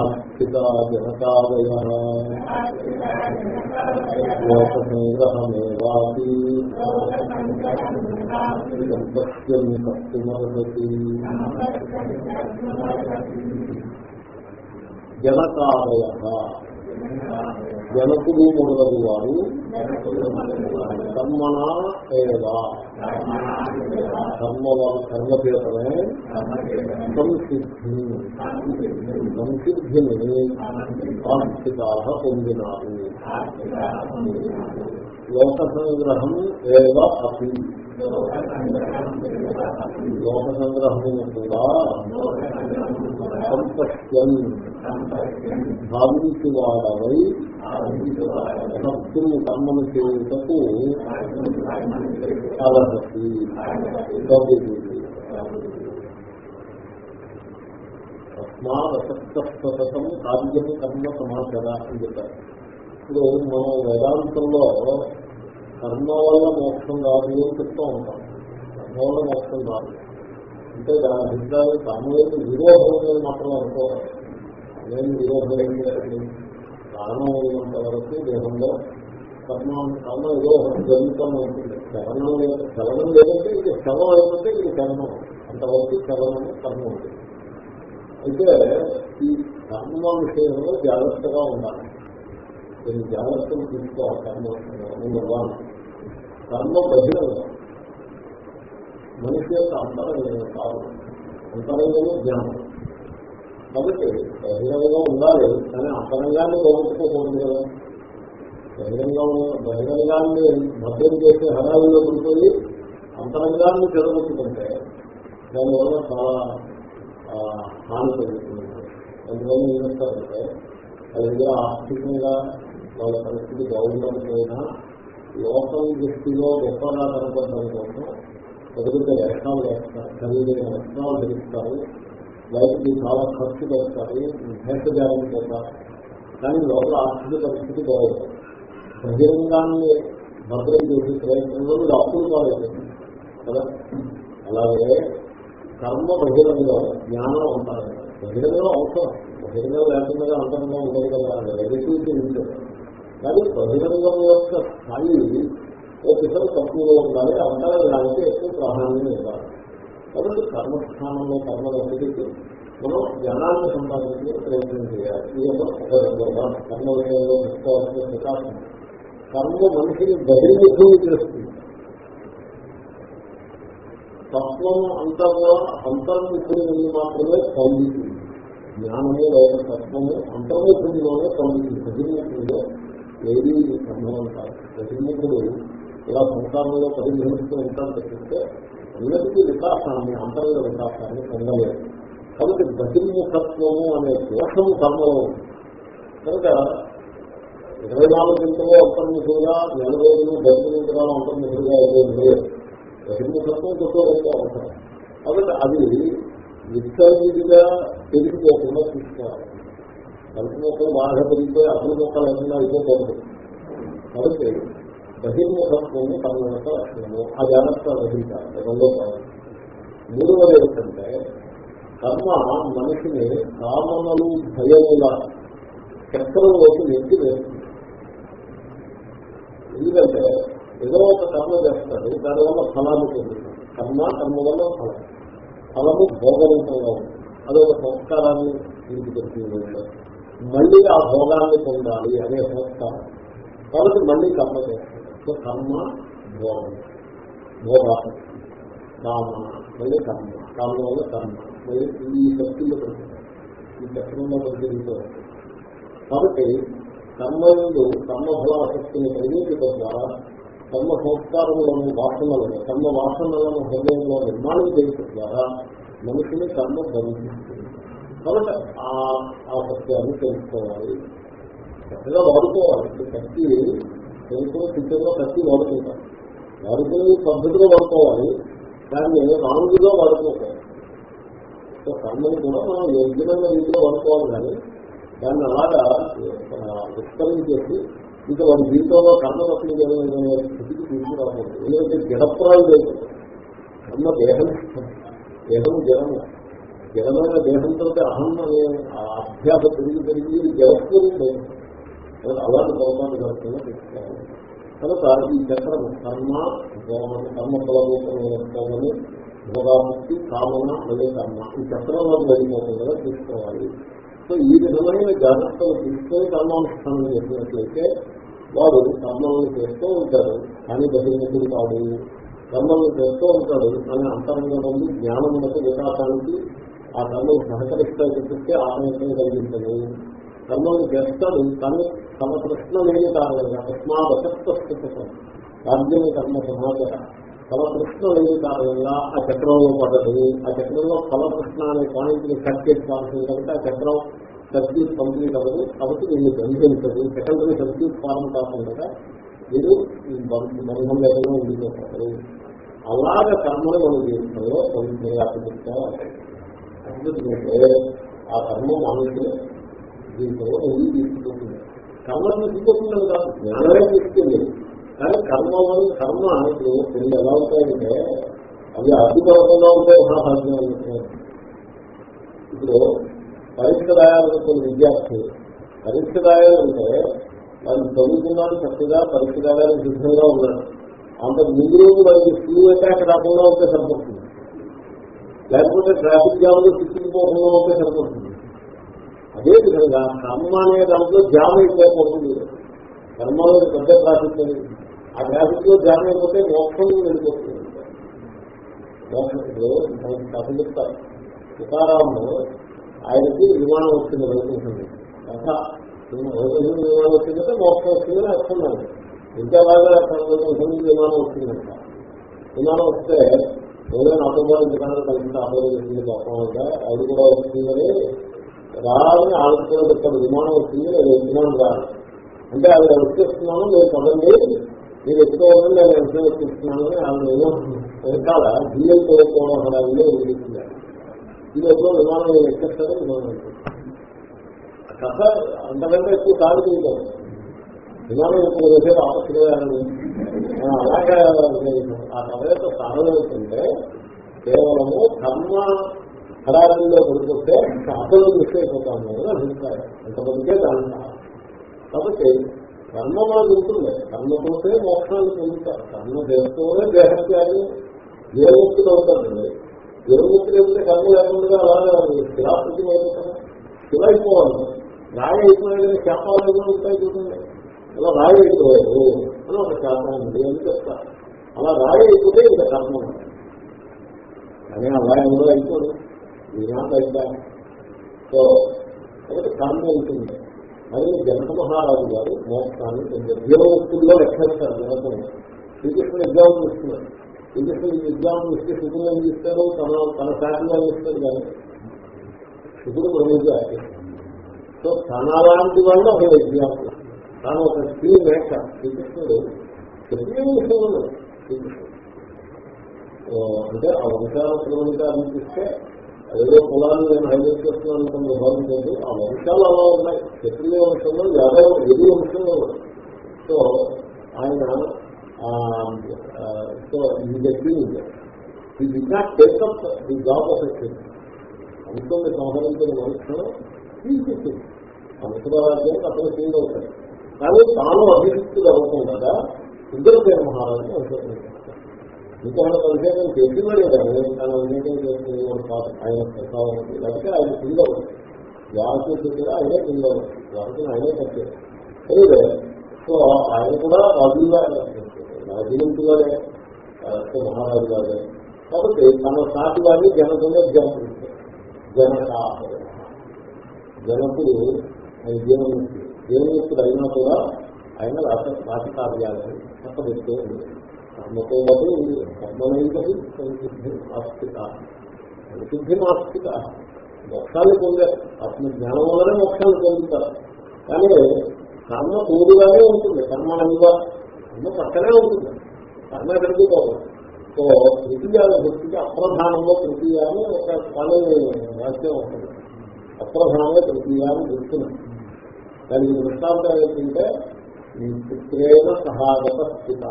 ఆస్థిత జనతాదయ లోకసంగ్రహమేవాపి సంపత్యం కర్తుమర్హతి జనకాదయ జనకుడు మొదలగు వారు కర్మణ ఏదా కర్మ కర్మచేతనే సంసిద్ధి. సంసిద్ధిని ఆస్థితా పొందినారు. లోక సంగ్రహం ఏవ అపి? లోక సంగ్రహము కూడా సంపత్యం భావించి వాడవై భక్తులు కర్మను చేయుటకు అర్హతి తస్మాదసక్తం కార్యము కర్మ సమాచార అని చెప్పారు ఇప్పుడు మనం వేదాంతంలో కర్మ వల్ల మోక్షం రాదు అని చెప్తూ ఉంటాం. కర్మ వల్ల మోక్షం రాదు. అంటే దాని అభిప్రాయం కర్మ యొక్క విరోధం మాత్రం అనుకోవాలి. నేను విరోధం ఏం చేయాలి ప్రాణం అయినంత వరకు దేహంలో కర్మ కర్మ విరోధం జరుగుతాం ఉంటుంది చలనం లేదు చలనం లేదంటే ఇది శ్రమం అయిపోతే ఇది కర్మం. అంతవరకు చలనం కర్మ ఉంటుంది. అయితే ఈ కర్మ విషయంలో జాగ్రత్తగా ఉండాలి. కొన్ని జాగ్రత్తలు తీసుకోవాలి కర్మ నెంబర్ కర్మ బహిరంగం మనిషి యొక్క అంతరంగం కాదు. అంతరంగమే జ్ఞానం. కాబట్టి బహిరంగంగా ఉండాలి కానీ అంతరంగాన్ని పోగొట్టుకోకూడదు కదా. బహిరంగం బహిరంగాన్ని మద్దతు చేసే హడావిలో పడిపోయి అంతరంగాన్ని చెడగొట్టుకుంటే దానివల్ల చాలా హాని కలుగుతుంది అందువల్ల ఏమంటారంటే అది ఆర్థికంగా వాళ్ళ పరిస్థితి బాగుండకపోయినా లోకం దృష్టిలో గొప్పగా కనపడడం కోసం పెద్ద వ్యర్థాలు వేస్తారు ఖరీదైన వ్యర్థాలు ధరిస్తారు. వాటికి చాలా ఖర్చు పెడతారు. భేషజాలం చేస్తారు కానీ లోపల ఆర్థిక పరిస్థితి బాగుంటుంది బహిరంగాన్ని భద్రం చేసే ప్రయత్నంలో అప్పులు కాలేదు కదా? అలాగే కర్మ బహిరంగం జ్ఞానం ఉంటారు బహిరంగం అవసరం. బహిరంగం లేకుండా అంతరంగా ఉండదు కదా. నెగటివిటీ ఉంటుంది. కానీ బహిరంగం యొక్క స్థాయి ఒకసారి తక్కువలో ఉండాలి అంతరంగానికి ఎక్కువ ప్రాధాన్యం ఇవ్వాలి. కాబట్టి కర్మస్థానంలో కర్మలన్నిటికీ మనం జ్ఞానాన్ని సంపాదించే ప్రయత్నం చేయాలి. ఇది ఒక రంగంగా కర్మ విషయంలో పెట్టుకోవాల్సిన వికాసం కర్మ మనిషిని బహిర్ముఖులు చేస్తుంది. తత్వం అంతా కూడా అంతర్ముఖుడి మాత్రమే కలుగుతుంది జ్ఞానమే లేదా తత్వము అంతర్ముఖుడిలోనే కలుగుతుంది బహిర్ముఖుడిలో. ఏది సంభవం కాదు. బహిర్ముఖుడు ఇలా సంసారంలో పరిగణిస్తూ ఉంటాను తప్పిస్తే అందరికీ వికాసాన్ని అంతర్గత వికాసాన్ని పొందలేదు కాబట్టి బహిర్ముఖత్వము అనే దోషము కర్మలో కనుక ఇరవై నాలుగు గంటలో అంతర్ముఖులుగా నెల రోజులు బహిర్ముఖులుగా అంతర్ముఖులుగా లేదు. బహిర్ముఖత్వం కొట్టుకోవడం అవసరం. కాబట్టి అది విస్తృతిగా తెలిసిపోకుండా తీసుకోవాలి కలుపు మొక్కలు బాగా పెరిగిపోయి అసలు మొక్కలు ఏమైనా అయిపోకూడదు కాబట్టి బహిర్ముఖత్వము కర్మ యొక్క లక్షణము. ఆ జాగ్రత్త వహించాలి. రెండో కావాలి మూడవది ఏమిటంటే కర్మ మనిషిని కామనలు భయముల చక్రంలోకి నెట్టి వేస్తుంది. ఎందుకంటే ఏదో ఒక కర్మ చేస్తాడు దానివల్ల ఫలాన్ని పొందుతాడు. కర్మ కర్మ వల్ల ఫలం. ఫలము భోగరూపంగా ఉంటుంది. అదొక సంస్కారాన్ని తీసుకొచ్చింది మళ్ళీ ఆ భోగాన్ని పొందాలి అనే సంస్కారం కాబట్టి మళ్ళీ కర్మ చేస్తాడు సో కర్మ భోగం. భోగాలు కామ మళ్ళీ కర్మ. కామ వల్ల కర్మ. మళ్ళీ ఈ శక్తిలో ఈ చక్రంలో పరిశీలిస్తూ కాబట్టి కర్మలు కర్మఫలాశక్తిని కలిగించడం ద్వారా కర్మ సంస్కారములను వాసనలను కర్మ వాసనలను హృదయంలో నిర్మాణం చేయడం ద్వారా మనిషిని కర్మ బంధిస్తుంది కాబట్టి ఆ సత్యాన్ని తెలుసుకోవాలి. చక్కగా వాడుకోవాలి. కత్తి తెలుసుకున్న కిచెన్లో కత్తి వాడుకుంటాం. వాడుకునే పద్ధతిలో వాడుకోవాలి. దాన్ని రాంగుగా వాడుకోవాలి. సో కర్మని కూడా మనం యోగ్యమైన రీతిలో వాడుకోవాలి కానీ దాన్ని అలాగా ఆ, విస్తరించేసి ఇంకా వాడి జీవితంలో కర్మ తప్పులు జరిగిన స్థితికి తీసుకురాకూడదు. ఎందుకంటే జడప్రాయం లేదు. కర్మ దేహం దేహం జడము. జడమైన దేహంతో అహం అనే అభ్యాస పెరిగి పెరిగి జడస్వరూపం అలాంటి పొరపాటు జరుగుతుందో తీసుకోవాలి కనుక ఈ చక్రం కర్మ భోగం, కర్మ ఫలరూపమైన భోగాముక్తి కామన అదే కర్మ. ఈ చక్రంలో వెళ్ళిపోతుందో తీసుకోవాలి. సో ఈ విధమైన జాగ్రత్తలు తీసుకొని కర్మానుష్ఠానం చేసినట్లయితే వాడు కర్మలను చేస్తూ ఉంటారు. కానీ బహిర్ముఖుడు కాదు. కర్మలను చేస్తూ ఉంటాడు కానీ అంతరంగం జ్ఞానం జ్ఞానములకు వికాసానికి ఆ ధర్మం సహకరిస్తాయి తప్పిస్తే ఆనందం కలిగించదు కర్మలు చేస్తాడు కానీ తమ ప్రశ్న లేని కారణంగా తస్మాదసక్తం రాజ్యం కర్మ సమాచార తమ ప్రశ్న లేని కారణంగా ఆ చక్రంలో పడదు ఆ చక్రంలో ఫలకృష్ణ అనే పాయింట్ని కట్ చేసుకోవాల్సింది కాబట్టి ఆ చక్రం సర్క్యూట్ కంప్లీట్ అవ్వదు. కాబట్టి వీళ్ళు బంధించదు. సెకండరీ సర్క్యూట్ ఫార్మ్ కాకుండా మీరు బంధం లేకుండా ఉండిపోతారు. అలాగ కర్మలు మన జీవితంలో పవిత్రంగా ఎందుకంటే ఆ కర్మ మానవులు జీవితంలో ఉండి తీసుకుంటుంది. కర్మ తీసుకుంటుంది కాదు జ్ఞానమే తీసుకుంది. కానీ కర్మ వల్ల కర్మ ఇప్పుడు రెండు ఎలా ఉంటాయంటే అవి అడ్డుపడకుండా ఉంటే మహాభాగ్యం ఇప్పుడు పరీక్ష రాయాలనుకున్న విద్యార్థి పరీక్ష రాయాలంటే వాళ్ళు చదువుకున్నాను చక్కగా పరీక్ష రాయడానికి సిద్ధంగా ఉన్నాడు. అంత ముందు రోజు వాళ్ళకి ఫ్లూ అటాక్ రాకుండా ఉంటే సరిపడుతుంది లేకపోతే ట్రాఫిక్ జామ్లో చిక్కుకుపోకుండా ఉంటే సరిపడుతుంది అదేవిధంగా కర్మ అనే దాంట్లో జామ్ అయిపోతుంది కర్మలో పెద్ద ట్రాఫిక్ అని ఆ ట్రాఫిక్లో జామ్ అయిపోతే మోక్షం వెళ్ళిపోతుంది. మోక్షం ఇప్పుడు చెప్తారు తుకారాము ఆయనకి విమానం వచ్చింది అనుకుంటుంది కథ విమానం వచ్చిందంటే మోక్షం వచ్చిందని అర్థం ఇంకా బాగా విమానం వచ్చిందంట. విమానం వస్తే ఏదైనా ఆటోబాల్ ఎందుకంటే కలిసి ఆటోలో వచ్చింది పాపంగా అది కూడా వస్తుందని రావాలని ఆలోచన చెప్తాడు విమానం వచ్చింది నేను విమానం రాను అంటే అది వచ్చేస్తున్నాను నేను పదండి మీరు ఎక్కువ నేను ఎంత వచ్చేస్తున్నానని ఆమె ఏమో వెనకాల జిఎల్ కోరుకోవడం హడావిలో వదిలిస్తున్నారు ఇది ఎప్పుడో విమానం నేను ఎక్కేస్తాను విమానం కథ అంతకంటే ఎక్కువ కాదు తీయలేదు విమానం ఎక్కువ రేపు ఆపత్రయాలని అలాగే ఆ కథ యొక్క సాధన ఏంటంటే కేవలము కర్మ హడారిలో పడిపోతే అసలు మిస్ అయిపోతాము అని అభిప్రాయం. అంతమందికే దాని కాబట్టి కర్మ మనకు ఉంటుంది. కర్మతోటే మోక్షాన్ని పొందుతారు. కర్మ దేశంతోనే దేహత్యాన్ని దేవముక్తులు అవుతారండి దేవముక్తులు అయితే కర్మ లేకుండా అలాగే స్థిరాకృతి అయిపోతారు స్థిర అయిపోవాలి రాయి అయిపోయాయని శాపాలు ఉంటాయి చూడండి. అలా రాయి అని ఒక శాపం ఉంది అని చెప్తారు. అలా రాయి ఇంకా కర్మ ఉంది. కానీ అలా ఎవరో అయిపోదు. ఈనాటి అయిపోయారు సో కాబట్టి కర్మ ఉంటుంది. మరియు జనక మహారాజు గారు మోక్షాన్ని పొందారు. జీవముక్తుల్లో లెక్కేస్తారు జనకం శ్రీకృష్ణ ఎగ్జామ్ ఇస్తున్నారు శ్రీకృష్ణ ఎగ్జామ్ ఇస్తే శుభులు ఏం చేస్తారు తన తన శాఖగా ఇస్తారు కానీ శుభుడు బ్రహ్మగా సో తన లాంటి వాళ్ళు ఒక ఎగ్జాంపుల్. తాను ఒక స్త్రీ లేక శ్రీకృష్ణుడు చెప్పిన శ్రీకృష్ణుడు. అంటే ఆ వంశాల ప్రవణిగా అనిపిస్తే ఏదో కులాన్ని నేను హైలైట్ చేస్తున్నాను అనుకున్న భావించండి ఆ వంశాలు అలా ఉన్నాయి. క్షత్రియ వంశంలో యాదవ ఎది వంశంలో సో ఆయన సో ఈ వ్యక్తి ఈ D take up the job of action అంశంని సంహరించిన మనుషులు తీసుకుంటుంది ఆ ముసరాజ్యానికి అతను ఫీల్ అవుతాడు. కానీ తాను అభివృద్ధి అవ్వకుండా సుందరసేన మహారాజు అనుసరించారు ఇంకా మన అభిషేకం కానీ తన అభిషేకం చేస్తుంది ఆయన ప్రసాదం లేకపోతే ఆయన కింద వ్యాసం దగ్గర ఆయనే పిల్లలు వ్యాసం ఆయనే కట్టారు సో ఆయన కూడా రాజుగా గారే మహారాజు గారే కాబట్టి తన సాటి గారిని జనకంగా ఎగ్జాంపుల్ జనక జనకుడు జీవనం జీవనముక్తి జీవనముక్తుడు అయినా కూడా ఆయన రాత రాజకార్యాలను చెప్పబెట్టే ఉంది కర్మతో పాటు కర్మమైనది సంసిద్ధి ఆస్తిక. సంసిద్ధి ఆస్తిక. మోక్షాలు పొందారు ఆత్మజ్ఞానం వల్లనే మోక్షాలు పొందుతారు. కానీ కర్మ తోడుగానే ఉంటుంది కర్మ అనివా కర్మ పక్కనే ఉంటుంది. కర్మ ఎక్కడికి పోదు. సో తృతీయాల భక్తికి అప్రధానంలో తృతీయాన్ని ఒక కాలం వాక్యం ఉంటుంది. అప్రధానంగా తృతీయాన్ని గుర్తున్నాయి దానికి దృష్టాంతం ఏంటంటే పుత్రేణ సహాగత స్థిత.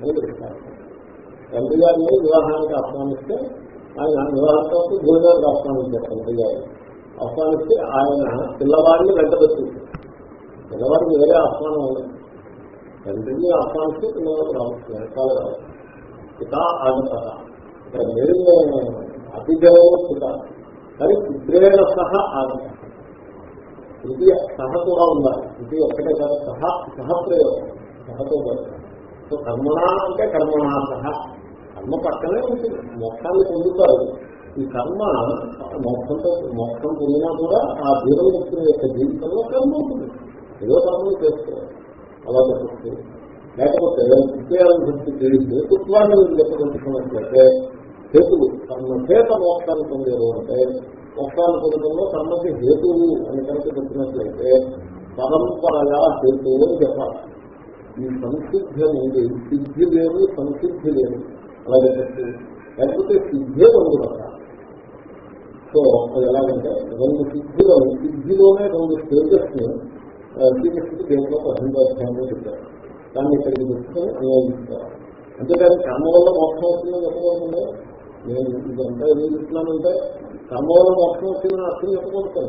అని దృష్టాంతం తండ్రి గారిని వివాహానికి ఆహ్వానిస్తే ఆయన వివాహంతో భోజనానికి ఆహ్వానించారు తండ్రి గారు. ఆహ్వానిస్తే ఆయన పిల్లవాడిని వెంటబెట్టింది పిల్లవాడికి వేరే ఆహ్వానం ఉండదు. తండ్రిని ఆహ్వానిస్తే పిల్లవాడు రావచ్చు వెనకాల రావచ్చు. పిత ఆగత ఇక్కడ మెరుగు అతిజనం పిత. కానీ పుత్రేణ సహా ఆగత తృతీయ సహ కూడా ఉండాలి. తృతీయ ఒక్కటే కాదు సహ సహప్రయోగం సహతో పాటు సో కర్మణ అంటే కర్మణ సహ. కర్మ పక్కనే ఉంటుంది మోక్షాన్ని పొందుతారు. ఈ కర్మ మోక్షంతో మోక్షం పొందినా కూడా ఆ జీవనముక్తుల యొక్క జీవితంలో కర్మ ఉంటుంది. ఏదో కర్మలు చేసుకోవాలి అలా చెప్పచ్చు లేకపోతే విద్యాలను గురించి తెలియదు హేతుత్వాన్ని చెప్పదలుచుకున్నట్లయితే హేతువు కర్మ చేత మోక్షాన్ని పొందేరు అంటే మోక్షాన్ని పొందడంలో కర్మకి హేతువు అని కనుక చెప్పినట్లయితే పరంపరగా హేతువు అని చెప్పాలి. ఈ సంసిద్ధి అనేది సిద్ధి లేదు సంసిద్ధి లేదు అలాగే లేకపోతే సిద్ధే రెండు రకాలు. సో అది ఎలాగంటే రెండు సిద్ధిలో సిద్ధిలోనే రెండు స్టేజెస్ని శ్రీకృష్ణుడు దేవుడు పద్దెనిమిదో చెప్పారు. దాన్ని ఇక్కడికి తీసుకొని అన్వయిస్తారు అంతేకాదు కర్మ వల్ల మోక్షం వస్తుందని చెప్పకూడదు నేను ఇదంతా ఏం చెప్తున్నానంటే కర్మ వల్ల మోక్షం వచ్చిందని అర్థం చెప్పకూడదు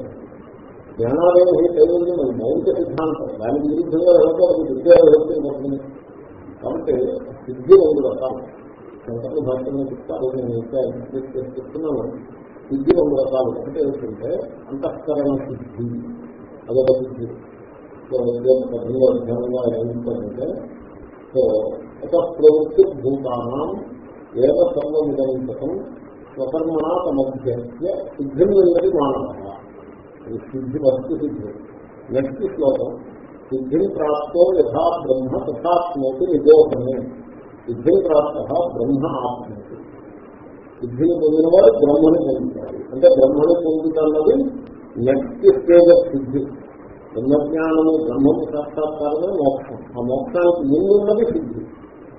జ్ఞానాలయం ఏ తెలియదు మన మౌలిక సిద్ధాంతం. దానికి విరుద్ధంగా వెళ్ళకూడదు విద్యా వెళ్ళకపోతుంది కాబట్టి సిద్ధి రెండు రకాలు శంకర్ల భాషలో చెప్తారు నేను ఇంకా చెప్తున్నాను. సిద్ధి రెండు రకాలు ఒకటి ఏంటంటే అంతఃకరణ సిద్ధి. అదొక సిద్ధి సో పద్ధతిలో అధ్యయనంగా ఏమిటంటే సో ఒక ప్రవృత్తి భూతానం ఏక సర్వమిదంతకం స్వకర్మణ తమభ్యస్య సిద్ధిం వెళ్ళది మానవ ఇది సిద్ధి వస్తు సిద్ధి. నెక్స్ట్ శ్లోకం సిద్ధిం ప్రాప్తో యథా బ్రహ్మ తథాత్మోతి నిజోహమే సిద్ధిం ప్రాప్త బ్రహ్మ ఆత్మతి సిద్ధిని పొందిన వారు బ్రహ్మని పొందుతారు. అంటే బ్రహ్మను పొందుతున్నది నెక్స్ట్ స్టేజ్ ఆఫ్ సిద్ధి. బ్రహ్మజ్ఞానము బ్రహ్మము సాక్షాత్కారమే మోక్షం. ఆ మోక్షానికి ముందున్నది సిద్ధి.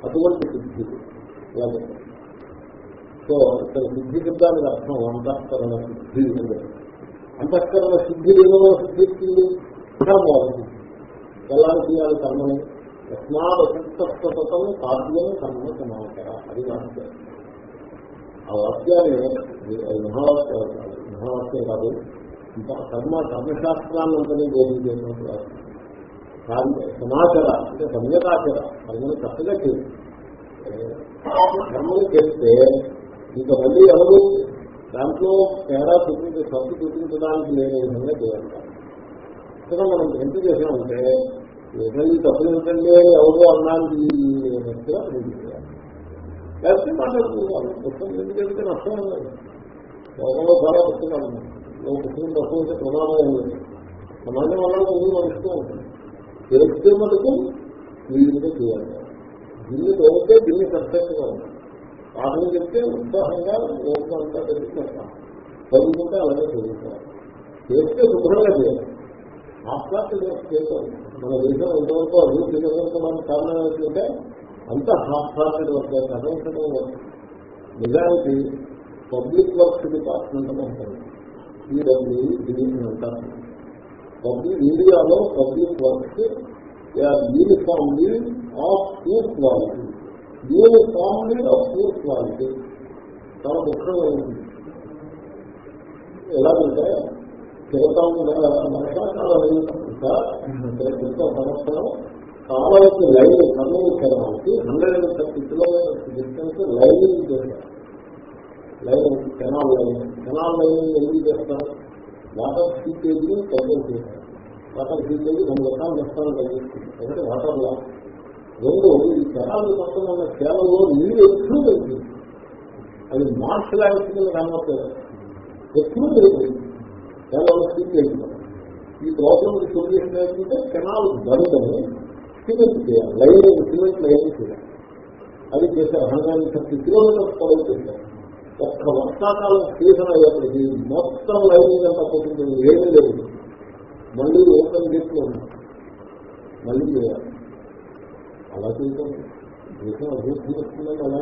అటువంటి సిద్ధి. సో ఇక్కడ సిద్ధి శబ్దానికి అర్థం అంతఃకరణ సిద్ధి అంతఃకరణ సిద్ధి ఏమో సిద్ధిస్తుంది కర్మవాద సిద్ధి ఎలా చేయాలి కర్మని? యస్మాత్ అసక్తం సాధ్యం కర్మ సమాచార. అది వాక్యం. ఆ వాక్యాన్ని మహావాక్యం మహావాక్యం కాదు ఇంకా కర్మ కర్మశాస్త్రాన్ని అంతనే బోధించేటువంటి సమాచార అంటే సమ్యకాచర కర్మని చక్కగా చేసి కర్మలు చేస్తే ఇంకా మళ్ళీ ఎవరు? దాంట్లో తేడా చూపించే సత్తు చూపించడానికి నేను ఈ విధంగా చేయాలి ఇక్కడ మనం ఎంత చేసామంటే ఏదైనా తప్పులు ఏంటంటే ఎవరో అన్నానికి వ్యక్తిగా ప్రేమించాలి లేకపోతే మాట్లాడుకుంటాను పుస్తకం ఎందుకంటే నష్టం లేదు. లోకంలో చాలా పుస్తకాలు ఉన్నాయి. నువ్వు పుస్తకం తక్కువ అయితే ప్రమాదం ఉంది సమాజం వల్ల ముందు నడుస్తూ ఉంటుంది. తెలిస్తే మటుకు వీలుగా చేయాలి. దీన్ని తోగితే దీన్ని పర్ఫెక్ట్గా ఉంది పాఠం చెప్తే ఉత్సాహంగా లోకం అంతా తెలుసుకుంటాం. చదువుకుంటే అలాగే చదువుతాం. చేస్తే శుభ్రంగా చేయాలి. హాస్లాట్ చేస్తాం మన దేశం ఎంతవరకు అభివృద్ధి చెందుతున్నాం కారణం ఏంటంటే అంత హాస్లాటెడ్ వర్క్ అనంతరం నిజానికి పబ్లిక్ వర్క్స్ డిపార్ట్మెంట్ అని ఉంటుంది. ఈడబ్ల్యూ డివిజన్ అంటారు పబ్లిక్ ఇండియాలో public works uniformly of poor quality. Uniformly of poor quality. చాలా ముఖ్యమైనది ఎలాగంటే క్రితం క్రితం సంవత్సరం కావాల్సిన line Kurnool hundred and thirty kilometres distance line చేశారు line canal line. Canal line ఎందుకు చేస్తారు? వాటర్ సీకేజ్ కంట్రోల్ చేశారు వాటర్ సీకేజ్ రెండు రకాల నష్టాలు కలిగిస్తుంది ఎందుకంటే వాటర్ లా రెండు ఈ జనాలు మొత్తం ఉన్న సేవలో నీరు ఎప్పుడూ పెరిగింది అది మార్చ్ లాంటి కింద ఎప్పుడూ ఎక్కువ పెరిగింది స్థితి సీకేజీ ఈ ప్రాబ్లం సొల్యూషన్ ఏంటంటే కెనాల్ బండని సిమెంట్ చేయాలి. లైన్ సిమెంట్ లైన్ చేయాలి. అది చేసే హండ్రెడ్ థర్టీ కిలోమీటర్స్ పొడవు చేశారు ఒక్క వర్షాకాలం సీజన్ అయ్యేప్పటికీ మొత్తం లైన్ అంతా పోతుంది ఏమీ లేదు. మళ్ళీ ఓపెన్ చేస్తూ ఉన్నాం మళ్ళీ చేయాలి. అలా చేయటం దేశం అభివృద్ధి వస్తుందని అలా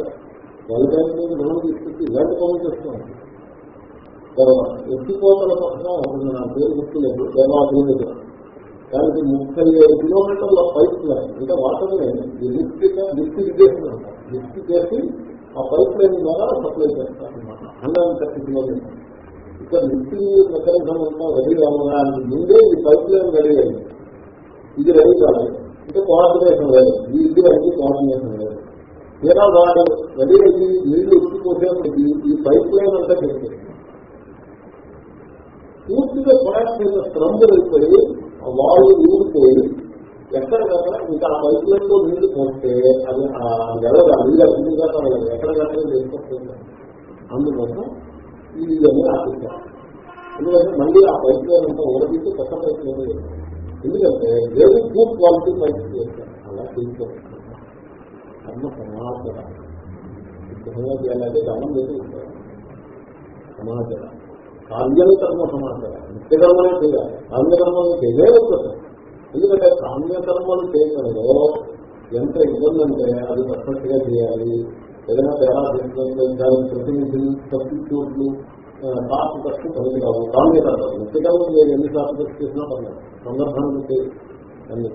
వాళ్ళ బ్యాంక్ మీద రుణం తీసుకొచ్చి ఇలాంటి పనులు చేస్తున్నాం. తర్వాత ఎత్తిపోతల పక్కన నా పేరు గుర్తులేదు దేవాభివృద్ధి దానికి ముప్పై ఏడు కిలోమీటర్ల పైప్ లైన్ అంటే water line lift lift irrigation lift చేసి ఆ పైప్ లైన్ ద్వారా సప్లై చేస్తారనమాట హండ్రెడ్ థర్టీ కిలోమీటర్ ఇక్కడ లిఫ్ట్ మెకానిజం అంతా రెడీ అవ్వడానికి ముందే ఈ పైప్ లైన్ రెడీ అయింది. ఇది రెడీ కాలేదు. అంటే కోఆర్డినేషన్ లేదు. ఈ ఇది అనేది కోఆర్డినేషన్ లేదు. ఏదో వాడు రెడీ అయ్యి నీళ్ళు ఎత్తిపోసేప్పటికి ఈ పైప్ లైన్ అంతా చెప్పేది పూర్తిగా కొలాక్స్ అయిన స్ట్రంబులు అయిపోయి ఆ వాళ్ళు ఊరిపోయి ఎక్కడికక్కడ ఇంకా ఆ పైప్ లైన్లో నీళ్ళు పోస్తే అది ఆ వెళ్ళదు ఆ నీళ్ళు అభివృద్ధిగా వెళ్ళదు ఎక్కడికక్కడ తీసుకొస్తుంది అందుకోసం ఈ ఇవన్నీ ఆశిస్తారు ఎందుకంటే మళ్ళీ ఆ పైప్ లైన్ అంతా ఊరదీసి కొత్త పైప్ లైన్ లేదు. ఎందుకంటే వెరీ గుడ్ క్వాలిటీ పైప్ అలా తీసుకోవాలి కర్మ సమాచారం చేయాలంటే దానం చేసి ఉంటారు సమాచారం కామ్యం కర్మ సమాచారం నిత్యకర్మనే చేయాలి కామ్యకర్మలు చేయలేదు ఎందుకంటే కామ్యకర్మలు చేయడంలో ఎంత ఇబ్బంది అంటే అది పర్ఫెక్ట్గా చేయాలి. ఏదైనా తేడా దాని ప్రతినిధులు సబ్స్టిట్యూట్లు కాస్ట్ ఖర్చు పనికి కావు కామ్యకర్మలు నిత్యకర్మలు మీరు ఎన్ని కాస్ట్ ఖర్చు చేసినా పర్లేదు. సందర్భం నుంచి అన్ని.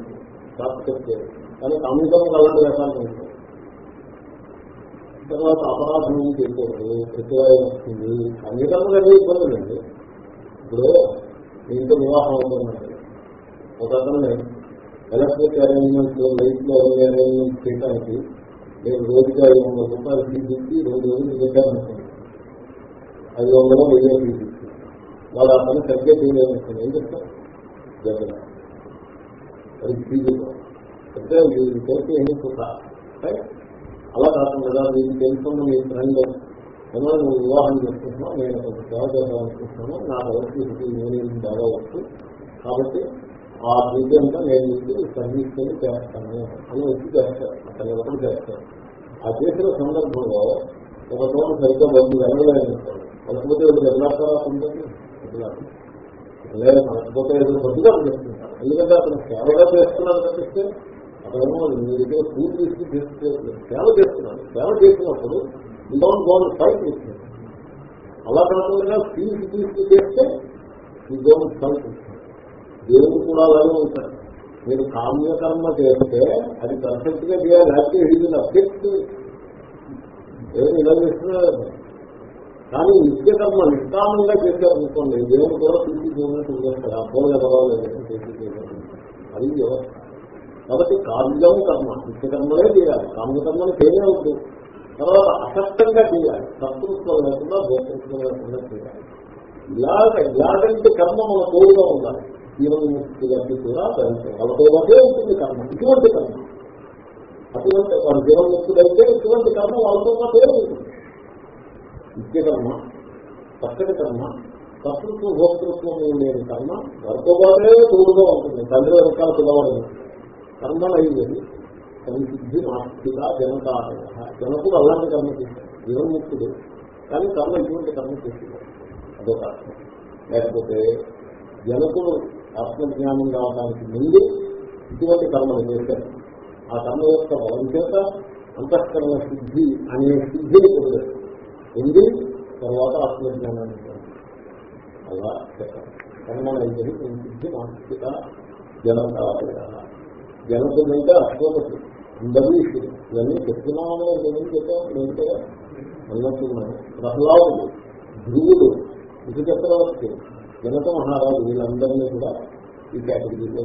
కాస్ట్ ఖర్చు చేయాలి. కానీ కామ్యకర్మలు అలాంటి రకాలు ఉంటాయి తర్వాత అపరాధం చేయకూడదు. ప్రతివాదం వస్తుంది. కామ్యకర్మలు అనేవి ఇబ్బంది అండి ఇప్పుడు మీ ఇంట్లో వివాహం అవుతుందండి. ఒక అతన్ని ఎలక్ట్రిక్ అరేంజ్మెంట్ లైట్లో అరేంజ్మెంట్ చేయడానికి నేను రోజుకి ఐదు వందల రూపాయలు తీసుకొచ్చి రెండు రోజులు పెట్టాను ఐదు వందలు వెయ్యి తీసి వాళ్ళు ఆ పని సరిగ్గా చేయలేదనుకోండి ఏం చెప్తారు? జగన్ అది ఫీజు అంటే ఇది చేస్తే ఏమి అలా కాకుండా మీకు తెలుసుకున్న మీ ఫ్రెండ్ ఏమో నువ్వు వివాహం చేసుకుంటున్నావు? నేను కొంత సేవ చేయాలనుకుంటున్నాను నా పరిస్థితికి నేను బాగా వచ్చు కాబట్టి ఆ డ్యూటీ నేను మీకు సర్వీస్ చేస్తాను అని వచ్చి చేస్తాను అక్కడ ఒకటి చేస్తాను ఆ చేసిన సందర్భంలో ఒక చోట సరిగ్గా బంధు వెళ్ళలేదు లేకపోతే వీళ్ళు వెళ్ళారా ఉంటుంది లేదు మనకపోతే ఏదో కొద్దిగా చేస్తుంటారు ఎందుకంటే అతను సేవగా చేస్తున్నాను తప్పిస్తే అతను మీ దగ్గర పూర్తి తీసుకుని తీసుకు సేవ చేస్తున్నాను సేవ చేసినప్పుడు డోంట్ గోన్ ఫైట్ ఇస్తుంది అలా కాకుండా ఫీజు తీసుకు చేస్తే ఈ డోంట్ ఫైట్ దేవుడు కూడా అలాగే ఉంటాడు. మీరు కామ్యకర్మ చేస్తే అది పర్ఫెక్ట్గా చేయాలి. హ్యాపీ ఇది అఫెక్ట్ ఏమి ఇలా చేస్తున్నారు? కానీ నిత్యకర్మ నిష్కామంగా చేశారనుకోండి దేవుడు కూడా తీసుకున్నట్టు చేస్తారు అర్థం పోలు ఎదవాలేదు అది వ్యవస్థ. కాబట్టి కావ్యం కర్మ నిత్యకర్మలే చేయాలి. కామ్యకర్మలు చేయవద్దు. తర్వాత అసక్తంగా చేయాలి. కర్తృత్వం లేకుండా దోషత్వం లేకుండా చేయాలి. ఇలాగ ఇలాగంటే కర్మ మన తోడుగా ఉండాలి. జీవన్ముక్తి గారికి కూడా వాళ్ళతో పాటే ఉంటుంది కర్మ ఇటువంటి కర్మ. అటువంటి వాళ్ళ జీవన్ముక్తుడైతే ఇటువంటి కర్మ వాళ్ళతో పాటే ఉంటుంది. నిత్యకర్మ చక్కటి కర్మ కర్తృత్వ భోక్తృత్వం లేని కర్మ వారితో పాటే తోడుగా ఉంటుంది. తండ్రి రకాల పిలవడం కర్మ సంసిద్ధి నాస్తిక జనతారయ జనకుడు అలాంటి కర్మ చేశారు జీవన్ముక్తుడు. కానీ కర్మ ఇటువంటి కర్మ చేసేది అదొక అర్థం లేకపోతే జనకుడు ఆత్మజ్ఞానం కావడానికి ముందు ఇటువంటి కర్మలు చేశారు ఆ కర్మ యొక్క బలం చేత అంతఃకరణ సిద్ధి అనే సిద్ధిని పొందారు ఉంది తర్వాత ఆత్మజ్ఞానాన్ని అలా చెప్పారు. కర్మలైతే సిద్ధి నాస్తిక జనతారయ జనకుడంటే అశ్వపతి అంబరీషుడు ఇవన్నీ చెప్తున్నామని నేను చెప్పాను నేను కదా అన్నట్టున్నాను ప్రహ్లాదుడు ధ్రువుడు విధు చక్రవర్తి జనక మహారాజు వీళ్ళందరినీ కూడా ఈ కేటగిరీలో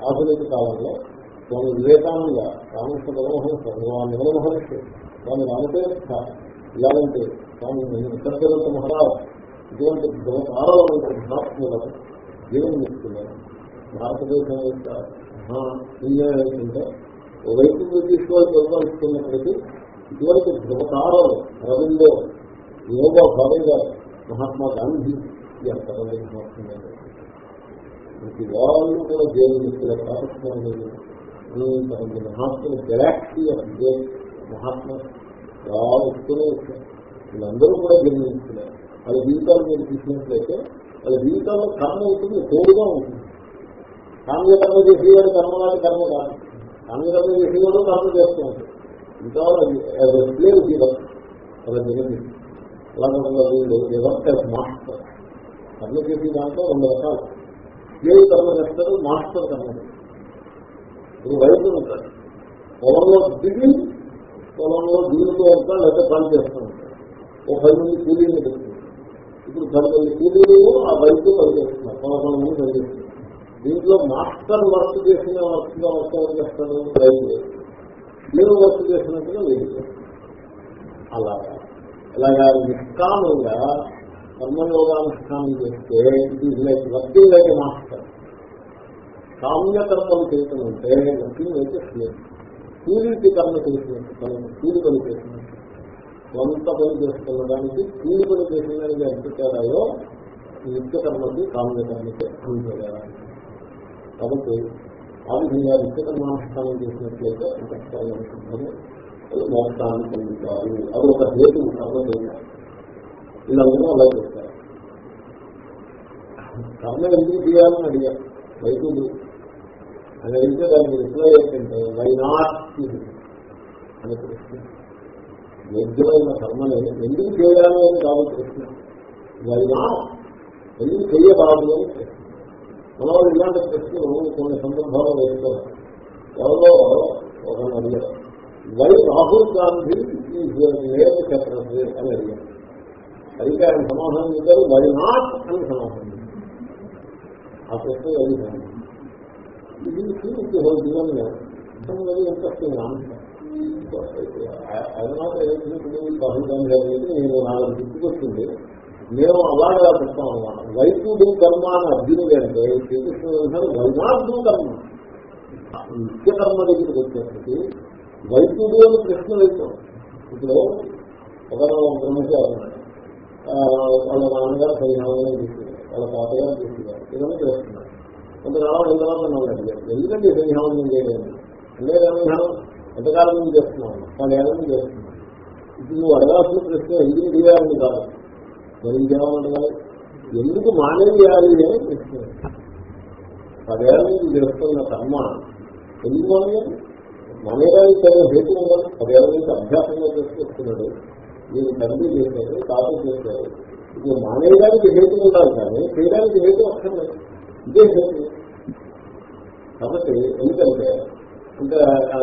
ఆధునిక కాలంలో స్వామి వివేకానంద రామకృష్ణ పరమహంస భగవాన్ నిమల మహర్షి స్వామి రామతీర్థ ఇలాంటి స్వామి ఉత్తరదేవత మహారాజ్ ఇటువంటి ఆరవైన మహాత్ములను జీవన్మిస్తున్నారు భారతదేశం యొక్క మహాపుణ్యం ఏంటంటే వైపు బ్రిటిష్ వాళ్ళు పరిపాలిస్తున్నప్పటికీ ఇటువంటి ధృవతారాలు రవీంద్ర యోగా భారీ మహాత్మా గాంధీ ఎంత మహాత్ములు ప్రతి వాళ్ళు కూడా దేవుని ప్రారంభంలో అంతమంది మహాత్ములు గెలాక్సీ అంటే మహాత్మ ఇలా వస్తూనే వచ్చారు వీళ్ళందరూ కూడా జన్మించున్నారు వాళ్ళ జీవితాలు మీరు చూసినట్లయితే వాళ్ళ జీవితాల్లో కర్మ ఉంటుంది తోడుగా ఉంటుంది. కామ్య కర్మ చేసేవాడు కర్మ లాంటి కర్మ కాదు. కామ్య కర్మ చేసేవాడు కర్మ చేస్తూ ఉంటాడు. ఇంకా లేదు జీవం అలా జరిగింది అలా వీళ్ళు ఎవరు మాస్టర్ కర్మ చేసే దాంట్లో రెండు రకాలు. ఏది కర్మ చేస్తారు మాస్టర్ కర్మ చేస్తారు. ఇప్పుడు రైతు ఉంటాడు పొలంలో దిగి పొలంలో దీనితో ఉంటాడు లేకపోతే పని చేస్తూ. ఉంటాడు ఒక పది మంది కూలీని పెడుతుంది ఇప్పుడు పది మంది కూలీలు ఆ రైతు పని చేస్తున్నారు. పదకొండు మంది పని చేస్తున్నారు. దీంట్లో మాస్టర్ వర్క్ చేసిన వర్క్గా వర్క్ ఎవరు చేస్తాడు రైతు నేను వర్క్ చేసినట్టుగా లేదు. అలాగా ఇలాగా నిష్కామంగా కర్మయోగానుష్ఠానం చేస్తే ఇట్ ఇది లైక్ వర్కింగ్ లైక్ మాస్టర్. కామ్యకర్మలు చేయటం అంటే వర్కింగ్ అయితే స్లేవ్ కూలికి కర్మ చేసినట్టు కూలి పని చేసినట్టు స్వంత పని చేసుకున్నదానికి కూలి పని చేసినదానికి ఎంత తేడాయో నిత్య కర్మకి కామ్యకర్మకి అనుభవాలి కాబట్టి ఆ విధంగా నిత్య కర్మానుష్ఠానం చేసినట్లయితే అంతఃకరణ మోక్షాన్ని పొందుతారు. అది ఒక హేతు కర్మ చేయాలి వీళ్ళందరూ అలా చేస్తారు. కర్మ ఎందుకు చేయాలని అడిగారు? రైతులు అని అయితే దానికి రిప్లై ఏంటంటే వైనాట్ అని ప్రశ్న యోగ్యమైన కర్మని ఎందుకు చేయాలి అని కాదు ప్రశ్న వైనాట్ ఎందుకు చేయబాదు అని ప్రశ్న మన వాళ్ళు ఇలాంటి ప్రశ్నలు కొన్ని సందర్భాల్లో వేస్తారు ఎవరో ఒక అడిగారు. వై రాహుల్ గాంధీ నేత సెక్రటరీ అని అడిగారు. అయితే ఆయన సమాధానం చేశారు వై నాట్ అని సమాధానం ఆ ప్రశ్న అడిగాను ఇది సీరియస్ హోల్ జీవన్ వెరీ ఇంట్రెస్టింగ్ ఆన్సర్ అయినా రాహుల్ గాంధీ గారు నేను నాకు గుర్తుకొచ్చింది మేము అలాగే చెప్తాం అనమాట వైద్యుడు కర్మ అని అర్జునుడు అంటే శ్రీకృష్ణుడు వైనాథు కర్మ నిత్య కర్మ దగ్గరికి వచ్చేసరికి వైద్యుడు అని ప్రశ్న వేస్తాం ఇప్పుడు ఒక బ్రహ్మచారి వాళ్ళ నాన్నగారు పరిహారం తీసుకున్నారు వాళ్ళ తాతగారు తీసుకున్నారు ఇవన్నీ చేస్తున్నారు కొంతకాలం అయిన తర్వాత నన్ను అడిగారు ఎందుకంటే పరిహారం చేయలేదు. అంటే పరిహారం ఎంతకాలం నుంచి చేస్తున్నాను? పదేళ్ళ నుంచి చేస్తున్నాను. ఇప్పుడు నువ్వు అడగాల్సిన ప్రశ్న ఎందుకు చేయాలని కాదు? మరి ఇంకేమన్నా ఎందుకు మానేయాలి అని ప్రశ్న. పదేళ్ళ నుంచి చేస్తున్న కర్మ ఎందుకు మానేయాలి మానేయడానికి సరైన హేతు ఉండాలి పదేళ్ళ నుంచి అభ్యాసంగా చేసుకొస్తున్నాడు మీరు తండ్రి చేశారు తాత చేశారు. ఇప్పుడు మానేయడానికి హేతు ఉండాలి కానీ చేయడానికి హేతు వస్తుంది ఇదే చెప్పి. కాబట్టి ఎందుకంటే అంటే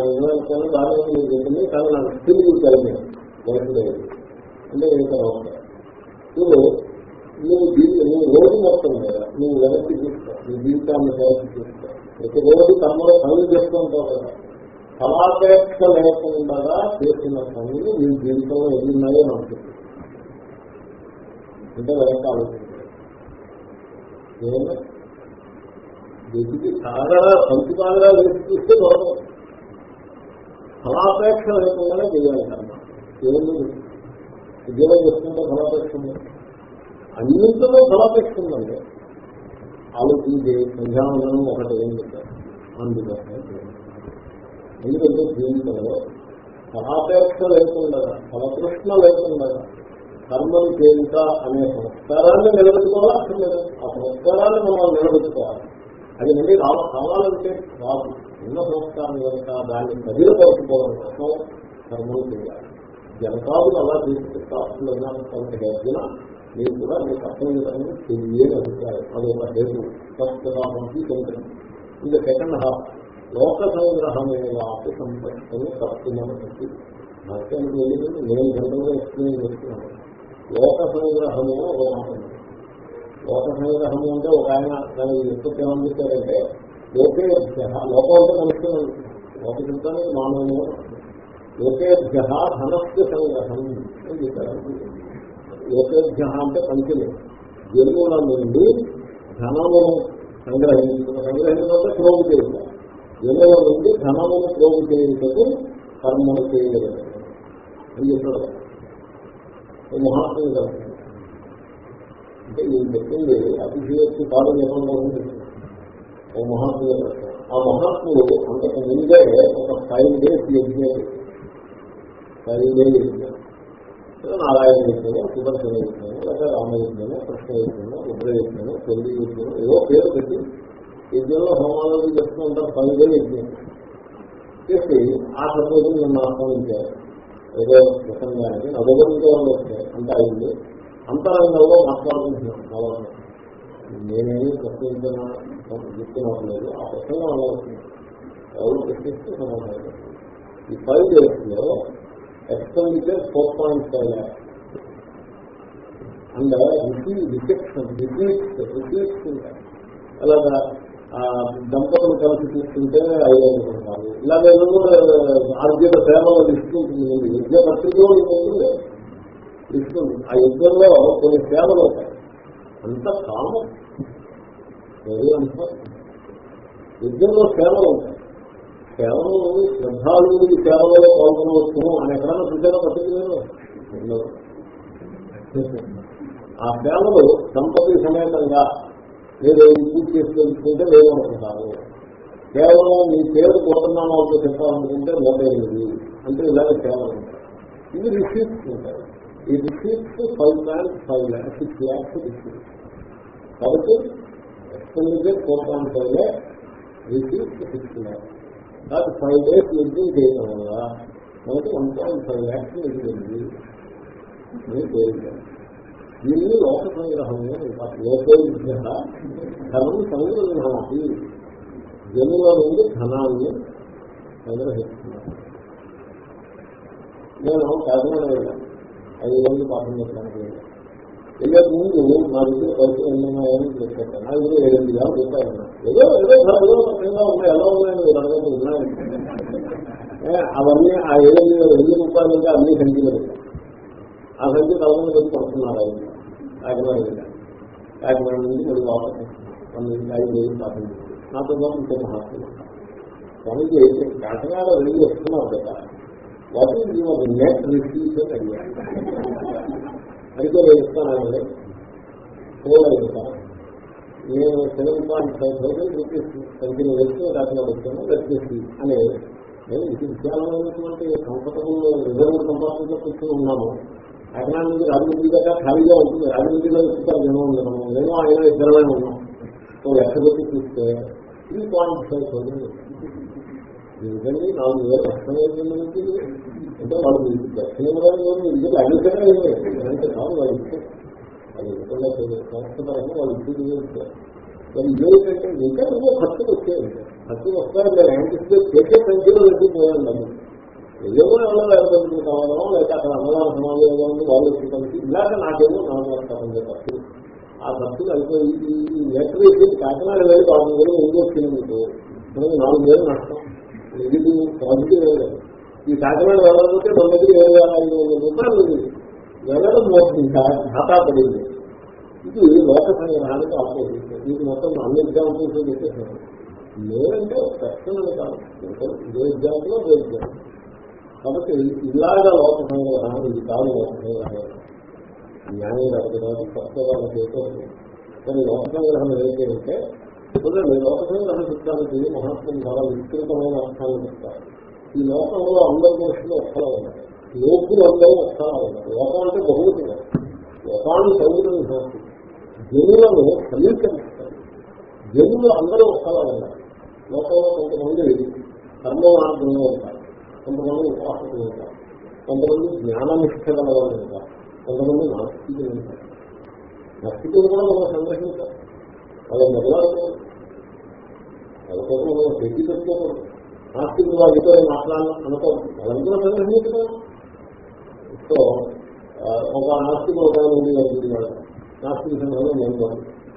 నిర్ణయించాను బాగా ఉంటుంది కానీ నాకు తిరిగి తెలియదు వయసు అంటే ఇంకా నువ్వు జీవితం నువ్వు రోజు మొత్తం కదా నువ్వు వెనక్కి చూస్తావు నీ జీవితాన్ని వెనక్కి చూస్తావు ప్రతి రోజు తమలో పనులు చేస్తూ కదా. ఫలాపేక్ష లేకుండా చేసిన పనులు నీ జీవితంలో ఎన్నున్నాయో నాకు అంటే వెనక ఆలోచించారు వెతికి కాగడా సంతి కాగడా వేసి చూస్తే దొరకదు ఫలాపేక్ష లేకుండానే చేయాలి కర్మ. ఏమి ఉద్యోగం చేస్తుంటే ఫలాపేక్ష ఉంది. అన్నింటిలో ఫలాపేక్ష ఉందండి. ఆలోచించి సంధ్యావనం ఒకటి ఏం చెప్పారు అందుకోసమే ఎందుకంటే జీవితంలో ఫలాపేక్ష లేకుండా ఫలకృష్ణ లేకుండా కర్మను చేయుట అనే సంస్కారాన్ని నిలబెట్టుకోవాల్సిందే ఆ సంస్కారాన్ని మనం నిలబెట్టుకోవాలి. అది మళ్ళీ రావ కావాలంటే రాదు. ఉన్న సంస్కారం కనుక దాన్ని ప్రజలు పరుచుకోవడం కోసం కర్మలు చేయాలి. జనకాదులు అలా తీసుకుంటా అసలు కొంత గర్జన మీరు కూడా మీకు అర్థం విధంగా తెలియని అభిప్రాయం. అది ఒక హేతు. సంస్కృతి కొంచెం ఇంకా సెకండ్ హాఫ్. లోక సంగ్రహమేవాపి సంపత్తిని తప్పుమని నాకేం తెలియదు నేను గంటలో ఎక్స్ప్లెయిన్ చేస్తున్నాను లోక సంగ్రహము ఒక మాట. లోకసంగ్రహము అంటే ఒక ఆయన దాని ఎప్పుడు ఏమని చెప్పారంటే లోకేభ్య లోకం అంటే మనుషులు లోక చెప్తానే మానవులు లోకేభ్య ధనస్య సంగ్రహం అని చెప్పారు. లోకేభ్య అంటే పంచులు జన్ముల నుండి ధనమును సంగ్రహించడం సంగ్రహించడం అంటే ప్రోగు చేయాలి జన్ముల నుండి ధనమును ప్రోగు చేయుటకు కర్మను చేయగలరు అని చెప్పారు. మహాత్ములు గారు. అంటే నేను చెప్పింది అతిశయోక్తి కాదు చెప్పడం ఓ మహాత్ముడు ప్రశ్న ఆ మహాత్ముడు అంతకు ముందే ఒక ఫైవ్ డేస్ యజ్ఞం ఫైవ్ డేస్ యజ్ఞం నారాయణ యజ్ఞము సుదర్శన యజ్ఞము లేదా రామయజ్ఞము కృష్ణ యజ్ఞము రుద్రయజ్ఞము యజ్ఞము యజ్ఞము ఏదో పేరు పెట్టి యజ్ఞంలో హోమాలు చేస్తూ ఉంటారు. ఫైవ్ డే యజ్ఞం చేసి ఆ సందర్భం నన్ను ఆహ్వానించారు ఏదో ప్రసంగానికి నవగంతో వచ్చాయి అంటే అయింది అంతరంగంలో మాట్లాడుకుంటున్నాను నవరంగా నేనేమి ప్రశ్నించిన చెప్తున్నట్లేదు ఆ ప్రశ్న అలా ఎవరు ప్రశ్నిస్తే సమాధానం. ఈ ఫైవ్ డేస్లో expenditure four point five lakhs and reception receipts receipts ఉంటాయి అలాగా దంపతులు కలిసి తీసుకుంటే ఐదు అనుకుంటారు ఇలాగే ఆర్థిక సేవలు తీసుకుంటుంది. విద్య పత్రికలో ఉంటుంది ఆ యుద్ధంలో కొన్ని సేవలు అవుతాయి. అంత కామం. వెరీ అంత. యుద్ధంలో సేవలు ఉంటాయి సేవలు శ్రద్ధాళుడికి సేవలలో పాల్గొనవచ్చు అని ఎక్కడైనా చూసారా పత్రికలో ఆ సేవలు దంపతి సమేతంగా మీరు పూర్తి చేసుకుంటే తెలుసుకుంటే లేదనుకుంటారు కేవలం మీ పేరు కోరుతున్నామో చెప్పాలనుకుంటే నూట ఎనిమిది అంటే ఇలాగే సేవలు ఉంటాయి. ఇది రిసీప్ట్స్ ఉంటాయి. ఈ receipts five lakhs five lakhs six lakhs receipts కాబట్టి expenditure four point five lakhs receipts six lakhs కాబట్టి ఫైవ్ డేస్ యజ్ఞం చేయడం వల్ల మనకి వన్ పాయింట్ ఫైవ్ ల్యాక్స్ ఎగ్జింది దీన్ని లోక సంగ్రహము లోకోగ్రహ ధనం సంగ్రహమీ. జనుల నుండి ధనాన్ని సంగ్రహిస్తున్నారు. నేను కాకినాడ వెళ్ళాను ఐదు రోజులు పాఠం చెప్పడానికి. వెళ్ళే ముందు నా దగ్గర పైసలు ఎన్ని ఉన్నాయని చెప్పాను నా దగ్గర ఏడు వేల రూపాయలు ఉన్నాయి ఏదో ఏదో ఏదో రకంగా ఉన్నాయి ఎలా ఉన్నాయని మీరు అడగదు అవన్నీ ఆ ఏడు వేల ఎన్ని రూపాయలు ఉంటే అన్ని సంఖ్యలు. ఆ సంఖ్య తలమని పెట్టి పడుతున్నారు ఆయన. కాకినాడ వెళ్ళాను కాకినాడ నుంచి మళ్ళీ వాపస్ కొన్ని ఐదు వేలు పాఠం నాతో పాటు ఇంకో మహాత్ములు స్వామికి కాకినాడ వెళ్ళి వస్తున్నారు కదా. What is your net receive అని అయితే నేను ఇస్తానండి ఫోన్ అడుగుతాను నేను seven point five thousand rupees continue వేస్తే కాకినాడ వచ్చాను లెక్చేసి అని నేను ఇది విశాలమైనటువంటి కంఫర్టబుల్ రిజర్వ్ కంపార్ట్మెంట్లో కూర్చొని ఉన్నాము కాకినాడ నుంచి రాజమండ్రి దాకా ఖాళీగా ఉంటుంది రాజమండ్రిలో ఇస్తారు జనం ఉండడం నేను ఆయన ఇద్దరమే ఉన్నాం సో ఎక్కడ పెట్టి చూస్తే త్రీ పాయింట్ ఫైవ్ థౌసండ్ ఎందుకండి నాలుగు వేల కష్టమైంది అంటే వాళ్ళు దక్షిణ దక్షిణంగా ఇది అడిగితేనే అంటే కాదు వాళ్ళు ఇస్తే అది ఇవ్వకుండా సంస్థపరంగా వాళ్ళు ఇంటికి ఇస్తారు ఏంటంటే ఇంకా ఏదో ఖర్చులు వచ్చాయి ఖర్చులు వస్తారు నేను యాంటిసిపేట్ చేసే సంఖ్యలో వెళ్ళిపోయాను ఏదో ఎవరో వేరబెట్టుకు కావాలో లేకపోతే అక్కడ అన్నదాన సమాజంలో వాళ్ళు కలిసి ఇలాగ నాకేమో నాలుగు వస్తారంటే ఖర్చులు ఆ ఖర్చులు అయిపోయి ఈ లెటర్ వేసి కాకినాడ వేలు నాలుగు వేలు ముందు వచ్చినందుకు మనకి నాలుగు వేలు నష్టం నెగిటివ్ పాజిటివ్ ఈ కాకినాడ వెళ్ళకపోతే మన దగ్గర ఏడు వేల ఐదు వందల రూపాయలు వెళ్ళడం మోసం ఖాతా పడింది ఇది లోక సంగ్రహానికి ఆపోజిట్ ఇది మొత్తం అన్ని ఎగ్జాంపుల్స్ చెప్పేసాను లేదంటే కష్టమని కాదు. ఇదే ఎగ్జాంపుల్ అదే ఎగ్జాంపుల్ కాబట్టి ఇలాగా లోక సంగ్రహం ఇది కాదు లోక సంగ్రహం న్యాయం జరగడం కొత్తగా చేయకూడదు కానీ లోక సంగ్రహం ఏంటంటే కుదరదు లోక సంగ్రహం చిత్రానికి మహాత్ములు చాలా విస్తృతమైన అర్థాలు చెప్తారు. ఈ లోకంలో అందరి మనుషులు ఒక్కలా ఉన్నారు లోకులు అందరూ ఒక్కలా ఉన్నారు లోకం అంటే బహుమతిగా. లోకాన్ని సౌకర్యం చేస్తుంది. జనులను సమీకరిస్తారు జనులు అందరూ ఒక్కలా ఉన్నారు. లోకంలో కొంతమంది కర్మ మార్గంలో ఉంటారు. కొంతమంది ఉపాసకులు ఉంటారు. కొంతమంది జ్ఞాననిష్ట గల వాళ్ళు ఉంటారు. కొంతమంది నాస్తికులు ఉంటారు. నాస్తికులు కూడా మనం సంగ్రహించాలి అలా మొదలవుతుంది వాళ్ళకోసం మనం పెట్టి పెట్టుకోకూడదు నాస్తికులు వాళ్ళతో మాట్లాడాలి అనుకోవద్దు వాళ్ళందరూ సంగ్రహించడం సో ఒక నాస్తికులు ఒక నుండి నాస్తిక సంఘంలో నేను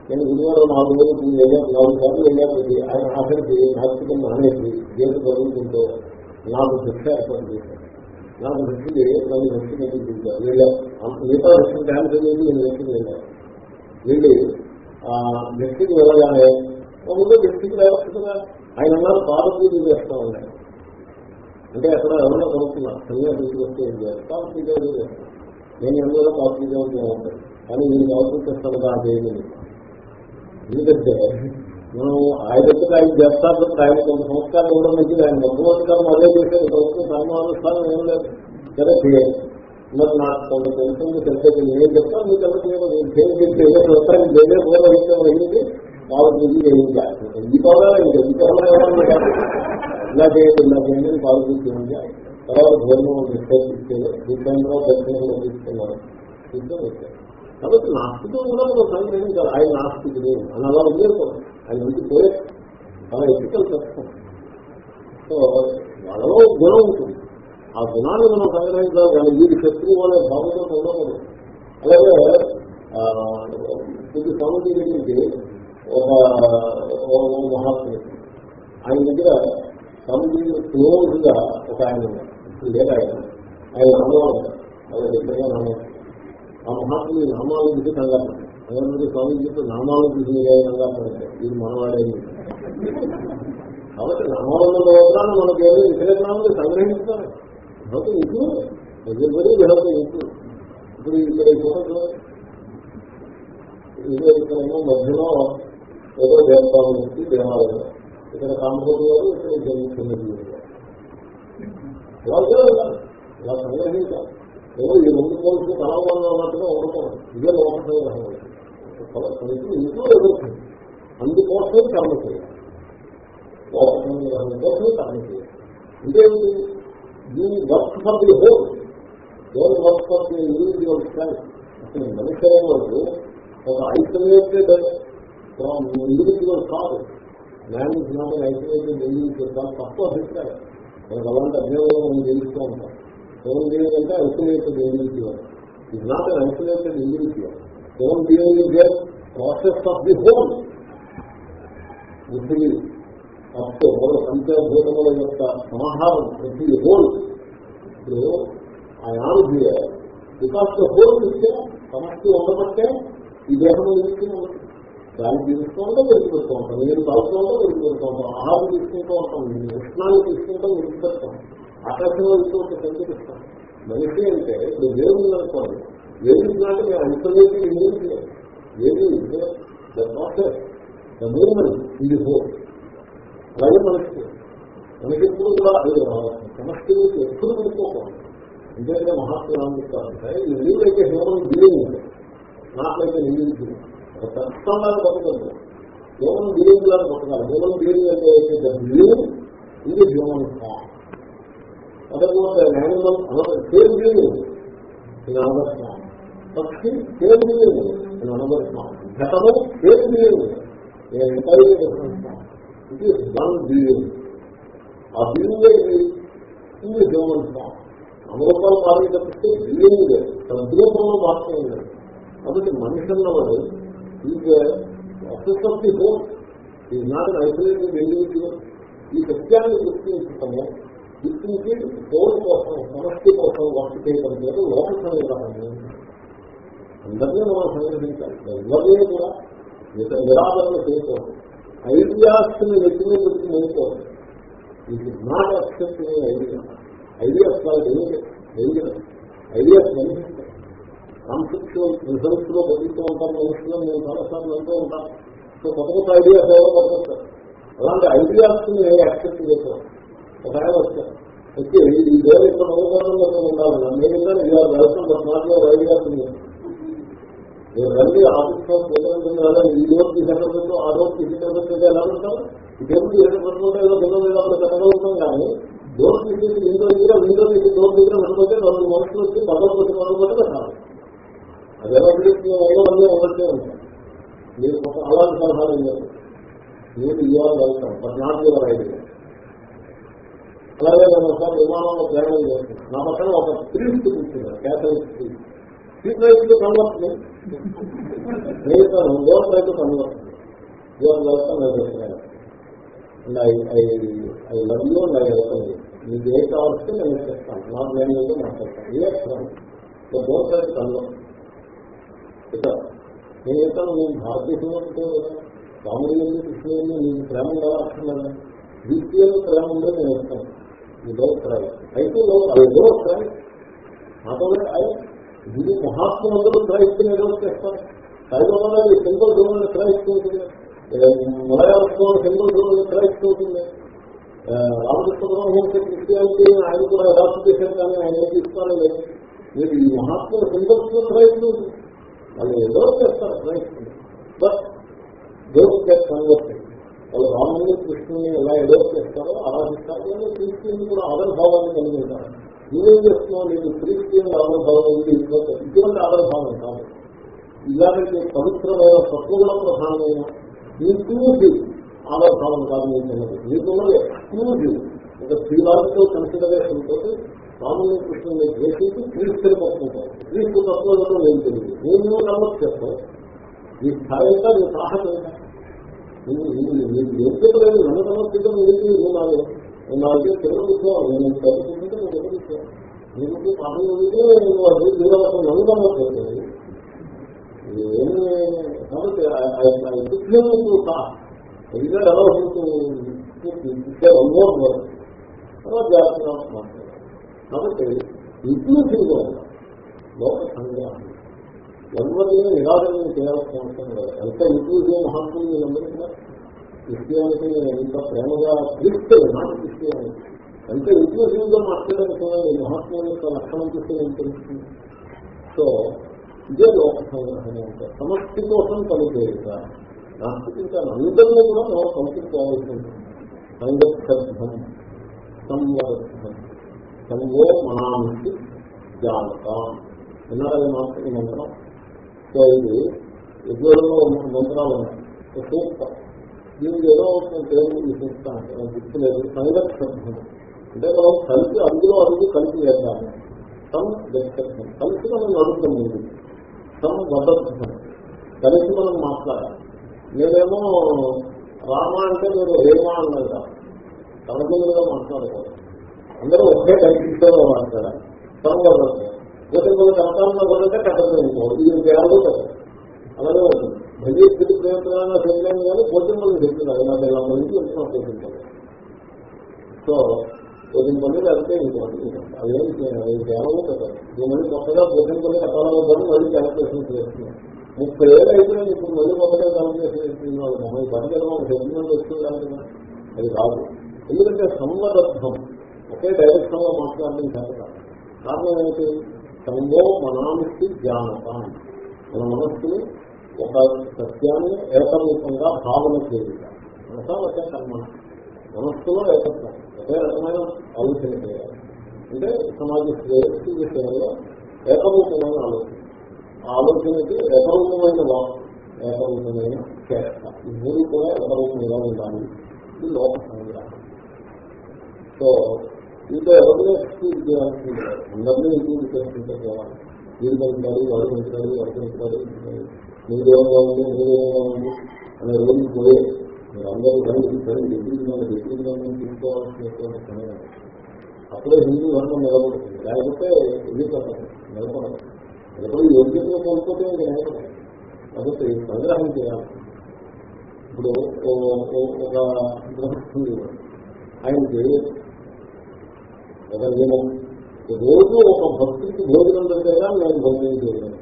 నేను గురువారం నాలుగు రోజులు వెళ్ళాను నాలుగు సార్లు వెళ్ళాను ఆయన ఆఖరికి నాస్తికం మానేసి దేశ చదువుకుంటూ నాకు శిక్ష ఏర్పాటు చేశాను నాకు శిక్షి నన్ను శిక్ష కనిపించారు వెళ్ళాను మిగతా శిక్షణ క్యాన్సర్ చేసి నేను వ్యక్తికి వెళ్ళాను వెళ్ళి వ్యక్తికి వెళ్ళగానే ముందు వ్యక్తికి లేవచ్చుగా ఆయన ఉన్నారు పాదపూజ చేస్తా ఉన్నాయి అంటే అక్కడ ఎవరో కనుక్కున్నారు సన్యాసి వస్తే ఏం చేయాలి? పాదపూజ చేస్తాను నేను ఎందులో పాదపూజ ఉంటే ఉంటాను కానీ నేను అవసరం చేస్తాను కా చేయలేదు ఎందుకంటే మనం ఆయన దగ్గర ఆయన చేస్తారు ఆయన కొంత సంస్కారం ఇవ్వడం మంచిది. ఆయన మొట్టమొదటికారం అదే చేశారు ప్రభుత్వం కర్మానుష్ఠానం ఏం లేదు. సరే చేయాలి మరి నాకు కొంత తెలుస్తుంది తెలిసేది నేను చెప్తాను మీకు ఎంత చేయాలి నేను చేయండి ఏదో చెప్తాను వేరే కూడా అయింది వాళ్ళకి ఇది చేయించాలి ఇది కూడా ఇంకా ఇది కూడా ఇలా చేయండి ఇలా చేయండి వాళ్ళకి చేయించాలి తర్వాత ధర్మం నిశ్చయించారు దీంట్లో దర్శనంలో తీసుకున్నారు తీసుకొని వచ్చారు. కాబట్టి నాస్తికం కూడా మనం సంగ్రహించాలి ఆయన నాస్తికుడు. అని అలా ఉండేది ఆయన మంచి పోయే చాలా ఎథికల్ కష్టం సో వాళ్ళలో గుణం ఉంటుంది. ఆ గుణాన్ని మనం సంగ్రహించాలి కానీ వీడి శత్రువు అనే భావంతో ఉండకూడదు అలాగే ఇది స్వామిజీ దగ్గరికి ఒక మహాత్మ ఆయన దగ్గర స్వామిజీ క్లోజ్గా ఒక ఆయన లేదా ఆయన. ఆయన నామం ఆయన దగ్గరగా నామం ఆ మహాత్ముడి నామాలు చూసి కంగారు అదే స్వామిజీతో నామాలు చూసి కంగారు పడతాయి ఇది మనవాడే. కాబట్టి నామాలలో దోషాన్ని మనకి ఏదో ఇతర నామాలు సంగ్రహిస్తారు. కాబట్టి ఇంట్లో ఎవరి దేహంతో ఇంట్లో ఇప్పుడు ఇక్కడ చూడండి. ఇదే ఇక్కడేమో మధ్యలో ఏదో దేవతాలు నుంచి దేవాలయం. ఇక్కడ కాంపోజు గారు ఇక్కడ జన్మిస్తున్నది ఇలా సంగ్రహించాలి. ఏదో ఈ రెండు కోల్స్ కలవడంలో ఉన్నట్టుగా ఉండకూడదు. ఇదే లోక సంగ్రహం. ఇంట్లో ఎదుగుతుంది. అందుకోసమే కర్మ చేయాలి. లోక సంగ్రహం కోసమే కర్మ చేయాలి. అంటే you work for the whole. Don't work for the individual style అసలు మనిషి అనేవాడు ఒక ఐసోలేటెడ్ ఫ్రమ్ ఇండివిజువల్ కాదు. Man is not isolated individual కాదు తక్కువ అభిప్రాయం మనకు అలాంటి అభియోగం మనం తెలుస్తూ ఉంటాం. హ్యూమన్ బీయింగ్ అంటే isolated individual is not an isolated individual human being is process of the whole పృథివీ అప్పు పంచభూతముల యొక్క సమాహారం ప్రతి హోల్. ఇప్పుడు ఆయన బికాస్ ద హోల్ ఇస్తే సమస్య ఉండబట్టే ఈ దేహం తీసుకుని దాన్ని తీసుకుంటూ విడిచిపెడుతూ ఉంటాం. నేను తాగుతుంటూ విడిచిపెడుతూ ఉంటాం. ఆహారం తీసుకుంటూ ఉంటాం. ఉష్ణాన్ని తీసుకుంటూ విడిచిపెడతాం ఆకాశంలో ఇటువంటి సంచరిస్తాం మనిషి అంటే ఇప్పుడు దేవుడు అనుకోండి. ఏది అంటే మేము అంతలేదు ఏది లేదు. ఏది ద ప్రాసెస్ ద మూమెంట్ ఇది హోల్. అలాగే మనకి మనకి ఎప్పుడు కూడా సమస్య ఎప్పుడు పడిపోకూడదు ఎందుకంటే మహాత్ములు చెప్తారంటే ఈ లీవ్ అయితే హ్యూమన్ బీయింగ్ నాకైతే నిందించి ఒక తత్వంగా బతకదు హ్యూమన్ బీయింగ్ లాగా బతకాలి హ్యూమన్ బీయింగ్ అంటే ద ఇది హ్యూమన్ ఫామ్ అదకపోతే యానిమల్ అనదర్ సేమ్ బీయింగ్ ఇది అనదర్ ఫామ్ పక్షి సేమ్ బీయింగ్ ఇది అనదర్ ఫామ్ ఘటము same being different form it is one being ఆ బీయింగ్ ఇది హ్యూమన్ ఫామ్ అమృతాలు మారే తప్పితే బీయింగ్ లేదు. తద్రూపంలో మాత్రమే లేదు కాబట్టి మనిషి అన్నవాడు is process of the whole is not isolated individual ఈ సత్యాన్ని గుర్తించటము గుర్తించి హోల్ కోసం సమష్టి కోసం వర్క్ చేయడం లేదు లోక సంగ్రహం అందరినీ మనం సంగ్రహించాలి ఎవరినీ కూడా నిరాదరణ చేయకూడదు. ఐడియాస్ని మీద పెట్టి మోసుకోవాలి ఇది నాట్ అక్సెప్ట్ ఐడియా ఐడియాస్ వాళ్ళకి ఐడియాస్ మనిషిస్తాయి కాన్సెప్చువల్ రిజల్ట్స్లో బతుకుతూ ఉంటాం మనుషులు నేను చాలాసార్లు అంటూ ఉంటాను సో కొత్త కొత్త ఐడియాస్ ఎవరు పడుతుంటారు అలాంటి ఐడియాస్ని యాక్సెప్ట్ చేశారు ఒక ఆయన వస్తాను వచ్చి ఈ దేవుడు ఇక్కడ నమ్మకంలో ఉండాలి నేను ఇలా వెళ్తాం బట్ నాట్లో ఐడియాస్ నేను రండి ఆఫీస్లో ఉంటుంది పోతుంది ఈ రోజు తీసుకెళ్ళబెట్టు ఆ రోజు తీసుకెళ్ళబెట్టు ఎలా ఉంటాం ఈ దేవుడు ఏదో పట్టుకుంటే ఏదో పిల్లలు ఏదో అప్పుడు పెట్టగలుగుతాం కానీ డోర్ తీసేసి విండో దగ్గర విండో దగ్గర డోర్ దగ్గర పెట్టుకుంటే రెండు మనుషులు వచ్చి పదవి పెట్టి కొట్టి పెట్టాలి అది ఎలా పిలుస్తుందో ఏదో అన్నీ ఉన్నట్టే ఉంటాయి మీరు ఒక అలాంటి సలహాలు ఇవ్వాలి మీరు ఇవ్వాలి వెళ్తాం బట్ నాట్ యువర్ ఐడియా అలాగే నేను ఒకసారి విమానంలో ప్రయాణం చేస్తున్నాను నా పక్కన ఒక ప్రీస్ట్ కూర్చున్నారు క్యాథలిక్ ప్రీస్ట్ స్ట్రీట్ రైతు కన్వర్ట్ నేను లోన్ రైతు convert I love you and I welcome మీకు ఏ కావాల్సి నేను చెప్తాను. నాకు నేను ఏదో మాట్లాడతాను. ఏ లోన్ రైతు కన్వర్ట్ నేను చెప్తాను నేను భారతదేశంలో ఉంటే స్వామి కృష్ణ నీకు ప్రేమ కావాల్సిందా ద్వితీయ ప్రేమ ఉందో నేను చెప్తాను. ఈ డో ట్రై అయితే do try not only I ఇది మహాత్ములందరూ ప్రయత్నం ఏదో చేస్తారు. సాయిబాబా సింపుల్ డోన్ ప్రయత్నం మలయాళం హిందూ క్రైస్ట్ అవుతుంది రామకృష్ణ పరమహంస క్రిస్టియానిటీ ఆయన కూడా అడాప్ట్ చేశారు కానీ ఆయన ఏం తీసుకోవాలి మీరు ఈ మహాత్ములు హిందూస్ క్రైస్ట్ వాళ్ళు ఏదో చేస్తారు క్రైస్ట్ బట్ దేవుడు చేస్తాను వాళ్ళు రాముని కృష్ణుని ఎలా ఏదో చేస్తారో ఆరాధిస్తారు. క్రిస్టియన్ కూడా ఆదర్భావాన్ని కలిగి ఉంటారు. నువ్వేం చేస్తున్నావు నీకు క్రిస్టియన్ ఆదరభావం ఉంది ఇటువంటి ఆదరభావం కాదు ఇలాంటి పవిత్రమైన తత్వగుణ ప్రధానమైన ఇంక్లూజివ్ ఆదరభావం కాదు నీకున్నది నీకున్నది ఎక్స్క్లూజివ్ ఒక థియలాజికల్ కన్సిడరేషన్ తోటి రాముని కృష్ణుని ద్వేషించి క్రీస్తుని పట్టుకుంటారు క్రీస్తు తత్వాలతో నేను తెలియదు నేను నువ్వు కన్వర్ట్ చేస్తావు నీ స్థాయి ఇంకా నీ సాహసం ఇంకా నీకు యోగ్యత లేదు నన్ను సమర్పించడం ఏంటి నువ్వు నేను నాకే తెలుగుకోవాలి నేను చదువుకుంటే నేను తెలుగుతాను నీకు పాఠం చదివితే నువ్వు అది జీవనం నన్ను కాబట్టి ఎదుగు లోక సంగ్రహం ఎవరిని నిరాదరణ చేయాల్సిన అవసరం లేదు. ఎంత ఇంక్లూజివ్ మహాత్ములు మీరందరికీ క్రిస్టియానిటీ ఎంత ప్రేమగా క్రిస్టియన్ నాట్ క్రిస్టియానిటీ ఎంత ఇంక్లూసివ్గా మాట్లాడడానికి మహాత్ముల యొక్క లక్షణం చూస్తే నేను తెలుస్తుంది? సో ఇదే లోక సంగ్రహణ అంటే సమష్టి కోసం పనిచేయక నాస్తికించాలి అందరినీ కూడా మనం సంస్కృతికోవాల్సి ఉంటుంది. సంగర్థం సంవర్ధం సంగో మనాంతి జానత. విన్నారా మాత్రం మంత్రం? సో ఇది యజ్ఞంలో మంత్రాలు ఉన్నాయి. సూక్తం దీనికి ఏదో పేరు విశిస్తాను గుర్తు లేదు సంగర్థం అంటే మనం కలిసి అందులో అడుగు కలిసి చేద్దాము సం గచ్చర్థం కలిసి మనం అడుగుతాం మీరు సం వదర్థం కలిసి మనం మాట్లాడాలి. నేనేమో రామ అంటే మీరు రేమా అన్నారు కాదు తనకులుగా మాట్లాడకూడదు. అందరూ ఒకే కలిసిలో మాట్లాడాలి. సం వదర్థం లేకపోతే కొన్ని కూడా కట్టకపోయింది ఇది పేరు కదా అలాగే ఉంటుంది. భగవద్గీత ప్రేమ తెలియదు కానీ పోటీ చెప్తున్నారు. నాకు ఇలా మంది చెప్తున్నారు సో పోటీ మంది లేకపోతే ఇంకోటి అదేం కేవలం కదా ఈ మళ్ళీ కొత్తగా పోటీ మంది కట్టాలని కూడా మళ్ళీ క్యాలిక్యులేషన్ చేస్తున్నారు ముప్పై ఏళ్ళు అయితే ఇప్పుడు మళ్ళీ కొత్తగా క్యాలిక్యులేషన్ చేస్తున్నారు మనం పనిచేయడం సెగ్మెంట్ వస్తుండాలి అది కాదు. ఎందుకంటే సంవదర్థం ఒకే డైరెక్షన్లో మాట్లాడడం చేత కారణం ఏంటి సంగో మనానికి జ్ఞానత. మన మనస్సుని ఒక సత్యాన్ని ఏకరూపంగా భావన చేయాలి మనసా ఒకే కర్మ. మనస్సులో ఏకత్వం. ఒకే రకమైన ఆలోచన చేయాలి. అంటే సమాజ శ్రేయస్సు విషయంలో ఏకరూపమైన ఆలోచన. ఆ ఆలోచనకి ఏకరూపమైన వాక్ ఏకరూపమైన చేస్తా ఈ మూడు కూడా ఏకరూపంగా ఉండాలి. ఇది లోక సంగ్రహం. సో ఇంకా ఎవరిని ఎక్స్క్యూజ్ చేయాల్సింది అందరినీ ఇంక్లూడ్ చేసుకుంటే పోవాలి వీళ్ళు పెంచాలి వాళ్ళు పెంచాలి వాళ్ళు పెంచాలి మీరు దూరంగా ఉంది మీరు దూరంగా ఉంది అనే రోజు పోయే మీరు అందరూ కలిసి సరే ఎదురుగా ఎదురుగా తీసుకోవాల్సినటువంటి సమయం అప్పుడే హిందూ ధర్మం నిలబడుతుంది. లేకపోతే ఎదుర్కొంటారు నిలబడదు ఎప్పుడు యోగ్యతలో కోల్పోతే ఇంకా నిలబడదు కాబట్టి సంగ్రహం చేయాలి ఇప్పుడు ఓ- ఓ- ఒక గృహస్థుడు ఆయనకి ఒక నియమం రోజు ఒక భక్తుడికి భోజనం దగ్గర నేను భోజనం చేయలేదు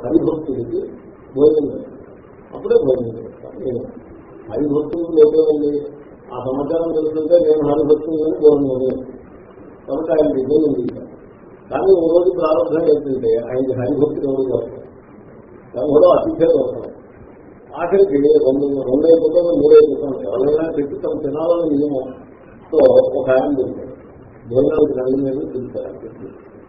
హరిభక్తుడికి భోజనం. అప్పుడే భోజనం చేస్తాను నేను హరిభక్తుడికి లేదండి ఆ సమాచారం తెలుస్తుంటే నేను హరిభక్తుడిని భోజనం చేయను కాబట్టి ఆయనకి భోజనం చేశాను కానీ ఓ రోజు ప్రారంభం ఏంటంటే ఆయనకి హరిభక్తుడు ఎవరు చేస్తారు దాని కూడా అతిథే వస్తాం ఆఖరికి రెండు రెండు అయిపోతాను మూడు అయిపోతాను ఎవరైనా పెట్టి తమ తినాలని నియమం. సో ఒక ఆయన దొరికాడు భోజనానికి రండి మీద పిలిచారు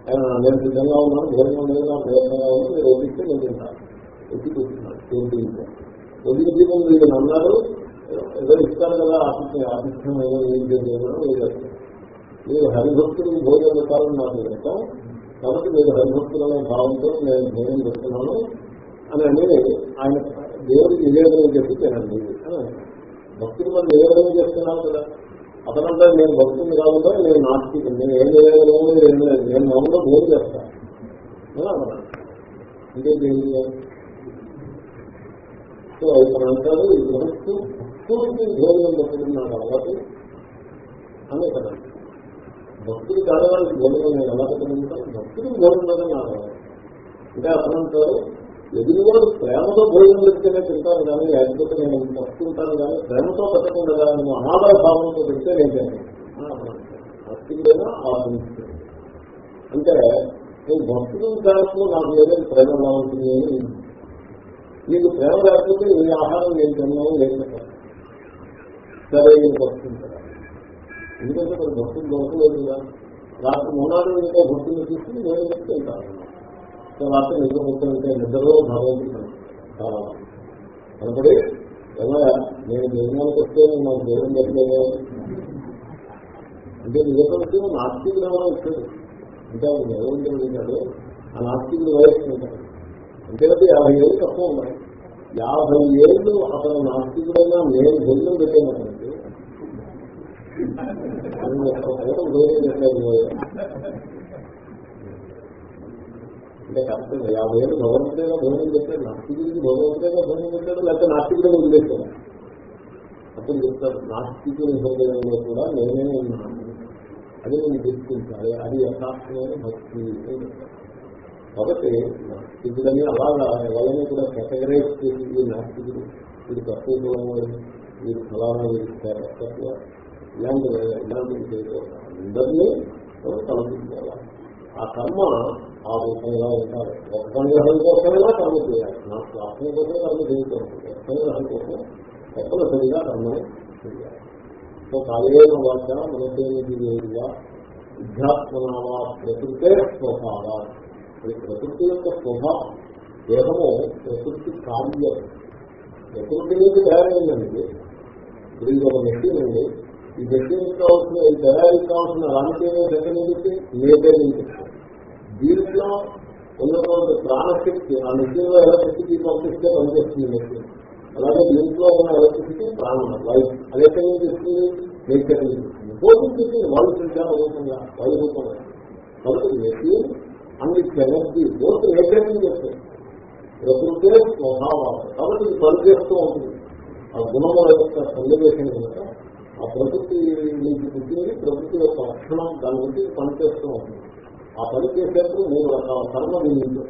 ఆయన నేను సిద్ధంగా ఉన్నాను భోజనం లేదు నా భోజనంగా ఉంది మీరు వదిలిస్తే నేను తింటాను. ఎత్తి చూస్తున్నాడు ఏంటి వదిలి దీపం వీళ్ళు అన్నారు ఏదో ఇస్తారు కదా ఆతిథ్యం ఆతిథ్యం ఏదో ఏం చేయడం మీరు హరిభక్తులు భోజనం పెట్టాలని నాకు చెప్తాం కాబట్టి మీరు హరిభక్తులనే భావంతో నేను భోజనం పెడుతున్నాను అని అనేది ఆయన దేవుడికి నివేదన చెప్పి తినండి భక్తులు మనం నివేదన చేస్తున్నాను కదా. అతనంటే నేను భక్తుని కాకుండా నేను నాస్తికుని నేను ఏం నివేదన ఏం లేదు నేను మామూలుగా భోజనం చేస్తాను అని అన్నాడు చేయాలి? సో ఇతను అంటాడు ఈ గృహస్థు భక్తుడికి భోజనం పెట్టుకున్నాడు కాబట్టి అని కదా. భక్తుడు కాదవాళ్ళకి భోజనం నేను ఎలా పెట్టుకుంటాను భక్తుడికి భోజనం నాకు రాదు. అంటే అతను అంటారు ఎదురువాడు ప్రేమతో భోజనం పెడితేనే తింటాను కానీ లేకపోతే నేను పట్టుకుంటాను కానీ ప్రేమతో పెట్టకుండా నేను అనాదర భావంతో పెడితే నేను తింటాను భక్తుడైనా ఆశించాను అంటే నేను భక్తులు దాంట్లో నాకు ఏదైనా ప్రేమ బాగుంటుంది అని నీకు ప్రేమ లేకపోతే ఈ ఆహారం నేను తిన్నాను లేదు సరే నేను పట్టుకుంటాను ఎందుకంటే మరి భక్తులు దొరకలేదు కదా. రాత్రి మొన్నాడు ఇంకో భక్తులు తీసుకుని నేను చెప్తుంటాను రాత్రి నిద్ర పుట్టినంటే నిద్రలో భగవంతుడు కనపడి ఎలా నేను నిర్మాణానికి వస్తే నాకు దేవుని జరిగే అంటే నిజపడితే నాస్తికుడు ఎవరో వచ్చాడు అంటే ఆయన భగవంతుడు ఉంటాడు ఆ నాస్తికుడు వయస్సు ఉంటాడు అంతేకాదు యాభై ఏళ్ళు తక్కువ ఉన్నాయి. యాభై ఏళ్ళు అతను నాస్తికుడైనా నేను భోజనం పెట్టానంటే అంటే కరెక్ట్ యాభై ఏళ్ళు భగవంతుడైనా భోజనం పెట్టాడు నాస్తికుడికి భగవంతుడైనా భోజనం పెట్టాడు లేకపోతే నాస్తికుడే వదిలేశాడు. అతను చెప్తాడు నాస్తికుడి హృదయంలో కూడా నేనే ఉన్నాను. అది నేను గుర్తించాలి అది యథార్థమైన భక్తి. అని చెప్తాను కాబట్టి నాస్తికుడని అలాగా ఎవరైనా కూడా కేటగరైజ్ చేసి ఈ నాస్తికుడు వీడు తక్కువ గుణములు వీడు ఫలానా వీడు తక్కువ ఇలాంటి ఇలాంటివి చేయకూడదు అందరినీ తలపించాలి ఆ కర్మ ఆ రూపంగా ఉండాలి. ఒక్క గ్రహం కోసమైనా కర్మ చేయాలి. నా స్వార్థం కోసమే కర్మ చేయకూడదు. ఒక్క గ్రహం కోసం తప్పనిసరిగా కర్మని చేయాలి. సో కాలేన వాచ మనసేనిగా విద్యాత్మనామా ప్రకృతే స్వభావ ప్రకృతి యొక్క స్వభావం దేహము ప్రకృతి కార్యం ప్రకృతి నుంచి తయారైందండి. ఇప్పుడు ఇది ఒక మెషిన్ అండి. ఈ మెషిన్ కావాల్సిన ఈ తయారీకి కావాల్సిన రాజకీయ ఎక్కడి నుంచి నేటే నుంచి దీంట్లో ఉన్నటువంటి ప్రాణశక్తి ఆ మెషిన్లో ఎలక్ట్రిసిటీ పంపిస్తే పనిచేస్తుంది మెషిన్. అలాగే దీంట్లో ఉన్న ఎలక్ట్రిసిటీ ప్రాణం లైఫ్. అది ఎక్కడి చేస్తుంది వస్తుంది నేచర్ నుంచి భోజనం పోతుంది వాయు సంచార రూపంగా వాయు రూపంగా. కాబట్టి machine and it's energy both nature నుంచి ప్రకృతే స్వభావం కాబట్టి ఇది పనిచేస్తూ ఉంటుంది. ఆ గుణముల యొక్క సన్నివేశం కనుక ఆ ప్రకృతి నుంచి పుట్టింది ప్రకృతి యొక్క లక్షణం దాని గురించి పనిచేస్తూ ఉంటుంది. ఆ పని చేసేప్పుడు మూడు రకాల కర్మ దీనిలో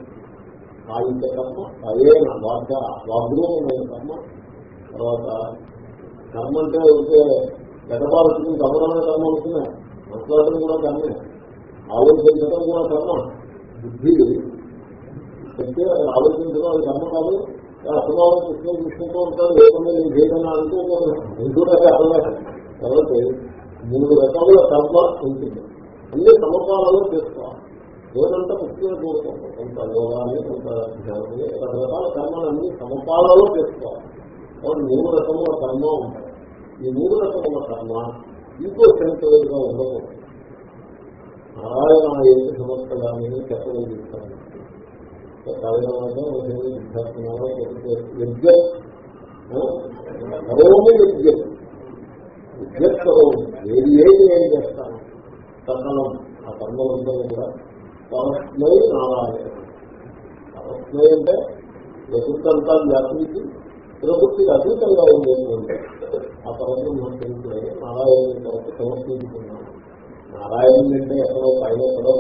కాయిక కర్మ అయేన వాచ వాగ్రూపమైన కర్మ. తర్వాత కర్మ అంటే అయితే గడపాల్సింది గమనమైన కర్మ అవుతున్నాయి మాట్లాడటం కూడా కర్మే. ఆలోచించడం కూడా కర్మ. బుద్ధి చెప్తే ఆలోచించడం అది కర్మ కాదు. అసమానం కృష్ణ చూసుకుంటూ ఉంటాడు లేకుండా నేను చేయడం అనుకోకూడదు రెండు రకాల కాబట్టి మూడు రకాల కర్మ ఉంటుంది. అన్ని సమపాలలో చేసుకోవాలి రోజంతా ముఖ్యంగా చూడకూడదు కొంత యోగాన్ని కొంత ధ్యానాన్ని రకరకాల కర్మలన్నీ సమపాలలో చేసుకోవాలి కాబట్టి మూడు రకముల కర్మ ఉంటాయి. ఈ మూడు రకముల కర్మ ఇంకో సెంట్రల్గా ఉండకూడదు. నారాయణ ఏంటి సమర్థగానే చెప్పగలుగుతాను యజ్ఞం కరోమి యజ్ఞం యజ్ఞం కరోమి ఏది ఏది ఏం చేస్తాను సకలం ఆ కర్మలందరూ కూడా పరస్మై నారాయణ పరస్మై అంటే ప్రకృతి వ్యాపించి ప్రకృతికి అతీతంగా ఉండేటువంటి ఆ పరబ్రహ్మస్వరూపుడే నారాయణ కొరకు సమర్పించుకున్నాను నారాయణ అంటే ఎక్కడో పైన ఎక్కడో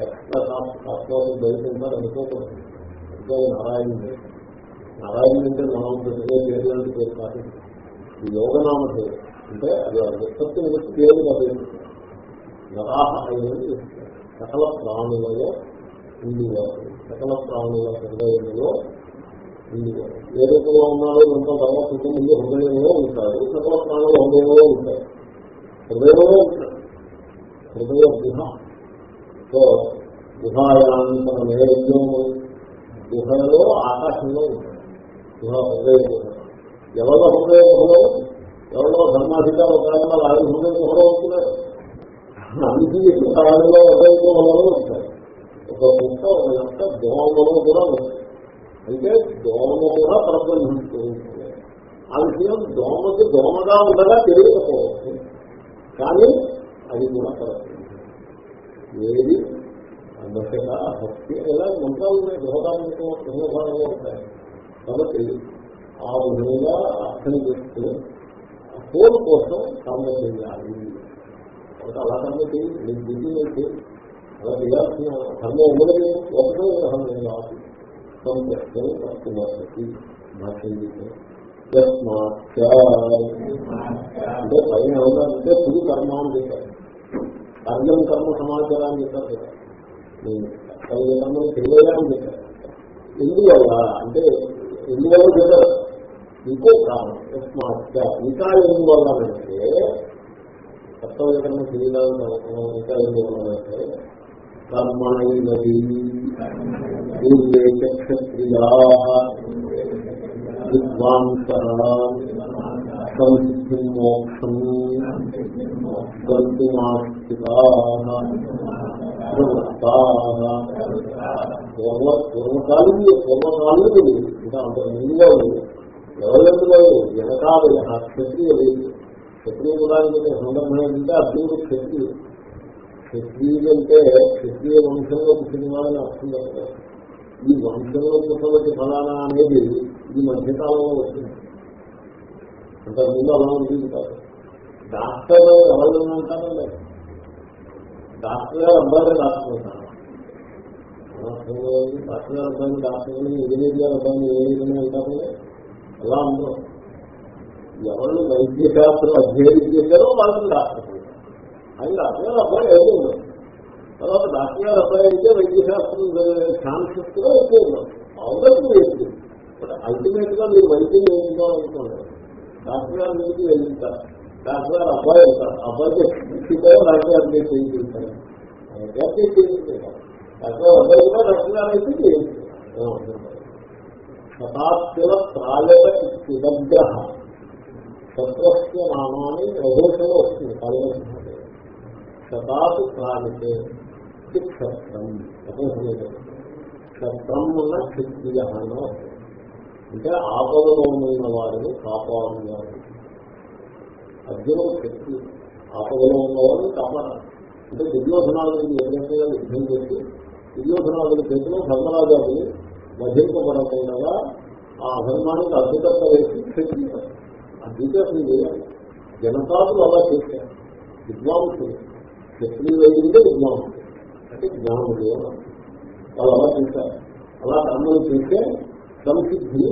ఎక్కడ కాస్ట్లోకి బయట అనుకోకూడదు అంటే నారాయణ నారాయణ అంటే మనం పెట్టే పేరు లాంటి పేరు కాదు. ఈ యోగనామ పేరు అంటే అది ఉత్పత్తి వ్యక్తి పేరు కాదు. నరాహ అనేది సకల ప్రాణులలో ఉండేవారు సకల ప్రాణుల హృదయంలో ఉండేవారు ఏ రూపంలో ఉన్నారో ఎంతో తర్వాత ముందు హృదయంలో ఉంటారు. సకల ప్రాణులు హృదయంలో ఉంటాయి. హృదయంలో ఉంటారు హృదయ గుహ. సో గుహాయాంతర నైవేద్యము గుహలో ఆకాశంలో ఉంటుంది. గుహ హృదయ గుహ. ఎవరో హృదయ గుహలో? ఎవరో ధర్మాధికారులు ఒక ఆయన హృదయ గుహలో ఉంటున్నారు అన్ని కాలంలో హృదయ గుహలో ఉంటారు ఒక గుంట ఒక యొక్క దోమలో కూడా ఉంటాయి. అంటే దోమ కూడా ప్రబంధిస్తూ ఆ విషయం దోమకి దోమగా ఉండగా తెలియకపోవచ్చు. కానీ అది కూడా ఏది? దశక భక్తి ఇలా మంత్రాలు ఉన్నాయి. గృహదానంతో గృహభాగంలో ఉంటాయి. కాబట్టి ఆ విధంగా అర్థం చేస్తూ కోరు కోసం కర్మ చేయాలి. కాబట్టి అలా కర్మ చేయి నీకు బుద్ధి అయితే అలా చేయాల్సిన కర్మ ఉండదు ఒకటే గ్రహం కాదు సంప్రష్టం కర్తుమర్హతి భాష్యం చేశారు అంటే పైన ఏమన్నారంటే పురు కర్మాలు చేశారు కార్యం కర్మ సమాచారాన్ని చెప్పారు కదా చెప్పారు ఎందువల్ల అంటే ఎందువల్ల చెప్పారు ఇంకో కారణం యస్మాత్ ఇంకా ఎందువల్ల అంటే కర్తవ్యకరణ తెలియదా ఇంకా ఎందువల్ల కర్మణి క్షత్రియా విద్వాంసరా సంస్థ మోక్షం. పూర్వకాలం పూర్వకాలం ఇంకా అంత ముందుగా ఎవరెందులో వెనకాల క్షత్రియ లేదు క్షత్రియ కులానికి సందర్భం ఏంటంటే అర్జునుడు క్షత్రియుడు క్షత్రియుడు అంటే క్షత్రియ వంశంలో పుట్టినవాడని అర్థం కదా ఈ వంశంలో పుట్టబట్టి ఫలానా అనేది ఈ మధ్యకాలంలో వచ్చింది. అంత ముందు అలా ఉంటుంది కాదు. డాక్టర్ ఎవరు ఉంటారో లేదు. డాక్టర్ గారు అబ్బాయి డాక్టర్ ఉంటారు డాక్టర్ గారు అబ్బాయిని డాక్టర్ ఇంజనీర్ గారు అబ్బాయి ఏ విధంగా ఉంటారు ఎలా ఉందో ఎవరు వైద్య శాస్త్రం అధ్యయనం చేశారో వాళ్ళకి డాక్టర్ అది డాక్టర్ గారు అబ్బాయి ఏదో ఉండదు తర్వాత డాక్టర్ గారు అబ్బాయి అయితే వైద్య శాస్త్రం ఛాన్సెస్ కూడా ఎక్కువ ఉండదు అవసరం లేదు అల్టిమేట్గా మీరు వైద్యం ఏంటో అనుకోండి డాక్టర్ గారి మీదకి వెళ్ళింటారు దాంట్లో అబ్బాయి వెళ్తారు అబ్బాయికి డాక్టర్ గారి మీద చేయించారు డాక్టర్ గారు అబ్బాయి కూడా డాక్టర్ గారు అయితే శతాబ్దిల నామాన్ని రఘోషలో వస్తుంది. కాళిక శతాబ్ ప్రాణితే క్షత్రం. క్షత్రం ఉన్న క్షత్రియ అంటే ఆపదలో ఉన్న వారిని కాపాడున్నారు అర్జునుడు శక్తి ఆపదలో ఉన్నవాళ్ళు కాపాడాలి అంటే దుర్యోధనాదులకు ఏదైనా యుద్ధం చేసి దుర్యోధనాదుల చేతిలో ధర్మరాజాన్ని వధింపబడకుండా ఆ అధర్మానికి అద్భుతంత వేసి శక్తి అద్భుతం చేయాలి జనతాదులు అలా చేశారు. విద్వాంసులు. క్షత్రియులు అయిందే విద్వాంసులు. అంటే జ్ఞానులు వాళ్ళు అలా చేశారు. అలా కర్మలు చేస్తే సంసిద్ధి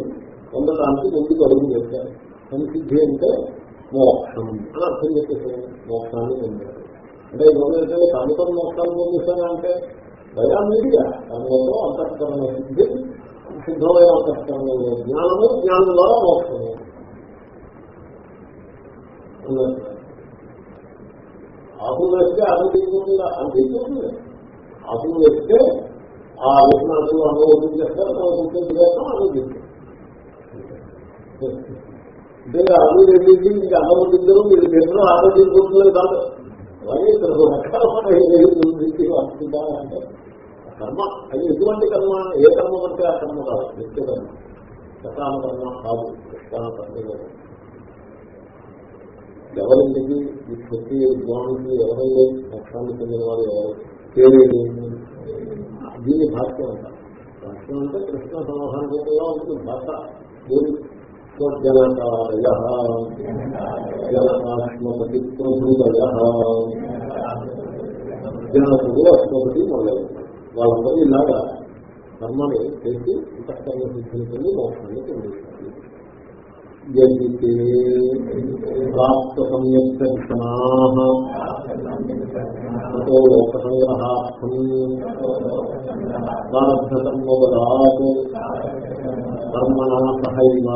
పొందడానికి ముందుకు అడుగు చేశారు సంసిద్ధి అంటే మోక్షం. అని అర్థం చెప్పేసాను మోక్షాన్ని పొందారు అంటే ఏంటంటే కామితం మోక్షాన్ని పొందేశానంటే భయాన్నిగా కర్మలో అంతఃకరణ సిద్ధి సిద్ధమైన అంతఃకరణ జ్ఞానము జ్ఞానం ద్వారా మోక్షము ఆకులు వేస్తే అది తీసుకుంటుందా అని ఆకులు వేస్తే ఆ విషయాలు అనుభవం చేస్తారు మనం గుర్తింపు చేస్తాం అనుభవిస్తాం అంటే అన్ని రెండింటి మీకు అనుభవించరు మీరు ఎన్నో ఆలోచించుకుంటున్నారు కాదు. అలాగే ఇక్కడ రకాలంటే కర్మ. అది ఎటువంటి కర్మ? ఏ కర్మ పడితే ఆ కర్మ కాదు. నిత్య కర్మ. సకాల కర్మ కాదు. కృష్ణ కర్మ ఎవరింటికి ఈ శక్తి విద్వానికి ఎవరైనా నష్టాన్ని చెందిన వారు ఎవరు తెలియదు దీన్ని భాష్యం అంటారు భాష్యం అంటే కృష్ణ సమాధానం ఉంటుంది. భాష దేని జనకారయ జనకాష్మపతి ప్రభుదయ జనకుడు అశ్వపతి మొదలైన వాళ్ళందరూ ఇలాగా కర్మని చేసి అంతఃకరణ సిద్ధిని పొంది మోక్షాన్ని పొందిస్తారు ప్రాప్త సంయుక్త దర్శనా తో కర్మణా సహైవ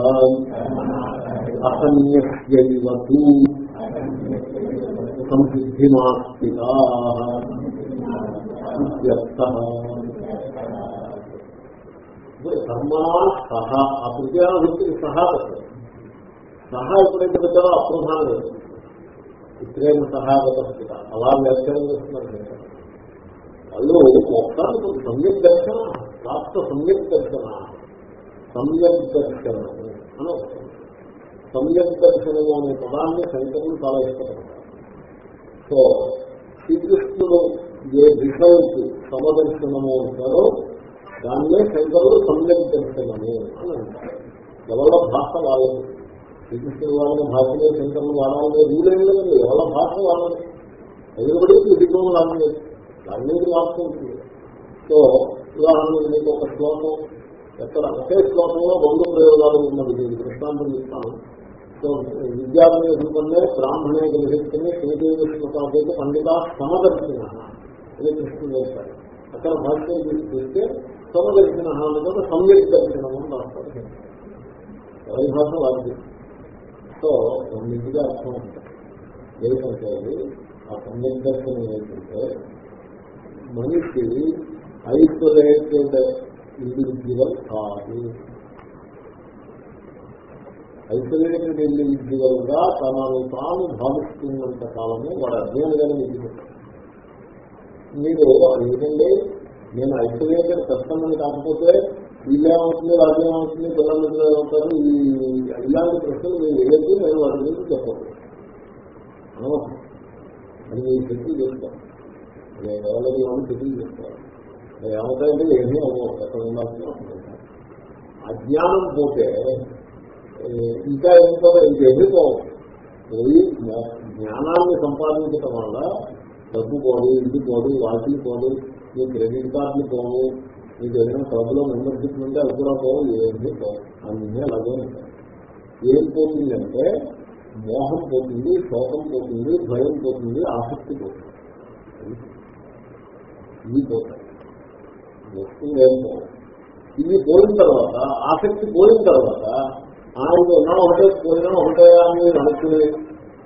అసన్యస్యైవతు సంసిద్ధిమాస్తికా ఇప్పుడు కర్మణా సహా ఆ ప్రత్యేక సహా పెట్టారు సహా ఎప్పుడైతే పెట్టారో అప్రధానం లేదు ఇప్పుడేమో సహాగత స్థిత అలా వ్యాఖ్యానం చేస్తున్నారు వాళ్ళు మొత్తానికి సమ్యక్ దర్శన ప్రాప్త సమ్యక్ దర్శన సమ్యక్ దర్శనము అని వస్తుంది సమ్యక్ దర్శనము అనే పదాన్ని శంకరులు చాలా ఇష్టపడతారు. సో శ్రీకృష్ణుడు ఏ దిశకి సమదర్శనము అంటారో దాన్నే శంకరుడు సమ్యక్ దర్శనము అని అంటారు. ఎవరి భాష వాళ్ళకి శ్రీకృష్ణుడు వాడిన భాషలే శంకరులు వాడాలనే రూలేం లేదండి ఎవరి భాష వాడాలి ఎదురుబడికి విధికోమలు లాగలేదు దాని మీద మార్చుకుంటుంది సో ఉదాహరణకు మీకు ఒక శ్లోకం ఎక్కడ ఒకే శ్లోకంలో రెండు ప్రయోగాలు ఉన్నది దీనికి దృష్టాంతం ఇస్తాను సో విద్యార్థి రూపంలో బ్రాహ్మణే గ్రహిస్తుంది శ్రీదేవి పండిత సమదర్శిన ఇది కృష్ణుడు వేశారు అక్కడ భాష్యం చూస్తే సమదర్శిన అన్నది సమ్యక్ దర్శనం అని రాస్తారు ఎవరి భాష వారికి సో రెండింటిగా అర్థం ఉంటుంది. ఏంటంటే ఆ సమ్యక్ దర్శనం ఏంటంటే మనిషి ఐసోలేటెడ్ ఇండివిజువల్ కాదు ఐసోలేటెడ్ ఇండివిజువల్గా తనను తాను భావిస్తున్నంత కాలము వాడు అజ్ఞానిగానే మీరు ఏంటంటే నేను ఐసోలేటెడ్ కష్టమని కాకపోతే వీళ్ళేమవుతుంది రాజ్యమవుతుంది పిల్లలు అవుతారు ఈ ఇలాంటి ప్రశ్నలు మీరు వేయద్దు నేను వాటి గురించి చెప్పదు అనవసరం. అని మీరు శక్తి చేస్తాను నేను ఏమని శక్తి చేస్తారు. ఏమవుతాయంటే ఏమీ అవ్వవు. ఎక్కడ ఉండాల్సిన అజ్ఞానం పోతే ఇంకా ఏంటో ఇంకేమీ పోవు. జ్ఞానాన్ని సంపాదించడం వల్ల డబ్బు పోదు ఇంటి పోదు వాటికి పోదు మీ క్రెడిట్ కార్డులు పోవు మీకు ఏదైనా క్లబ్లో మెంబర్షిప్ ఉంటే అది కూడా పోవు ఏమీ పోవు. అన్నీ అలాగే ఉంటాయి. ఏం పోతుందంటే మోహం పోతుంది శోకం పోతుంది భయం పోతుంది ఆసక్తి పోతుంది. ఇవి పోతాయి. వస్తుంది ఏం పోవు ఇవి పోయిన తర్వాత ఆసక్తి పోయిన తర్వాత ఆయన ఉన్నా ఒకటే పోయినా ఒకటే అని అనుకుని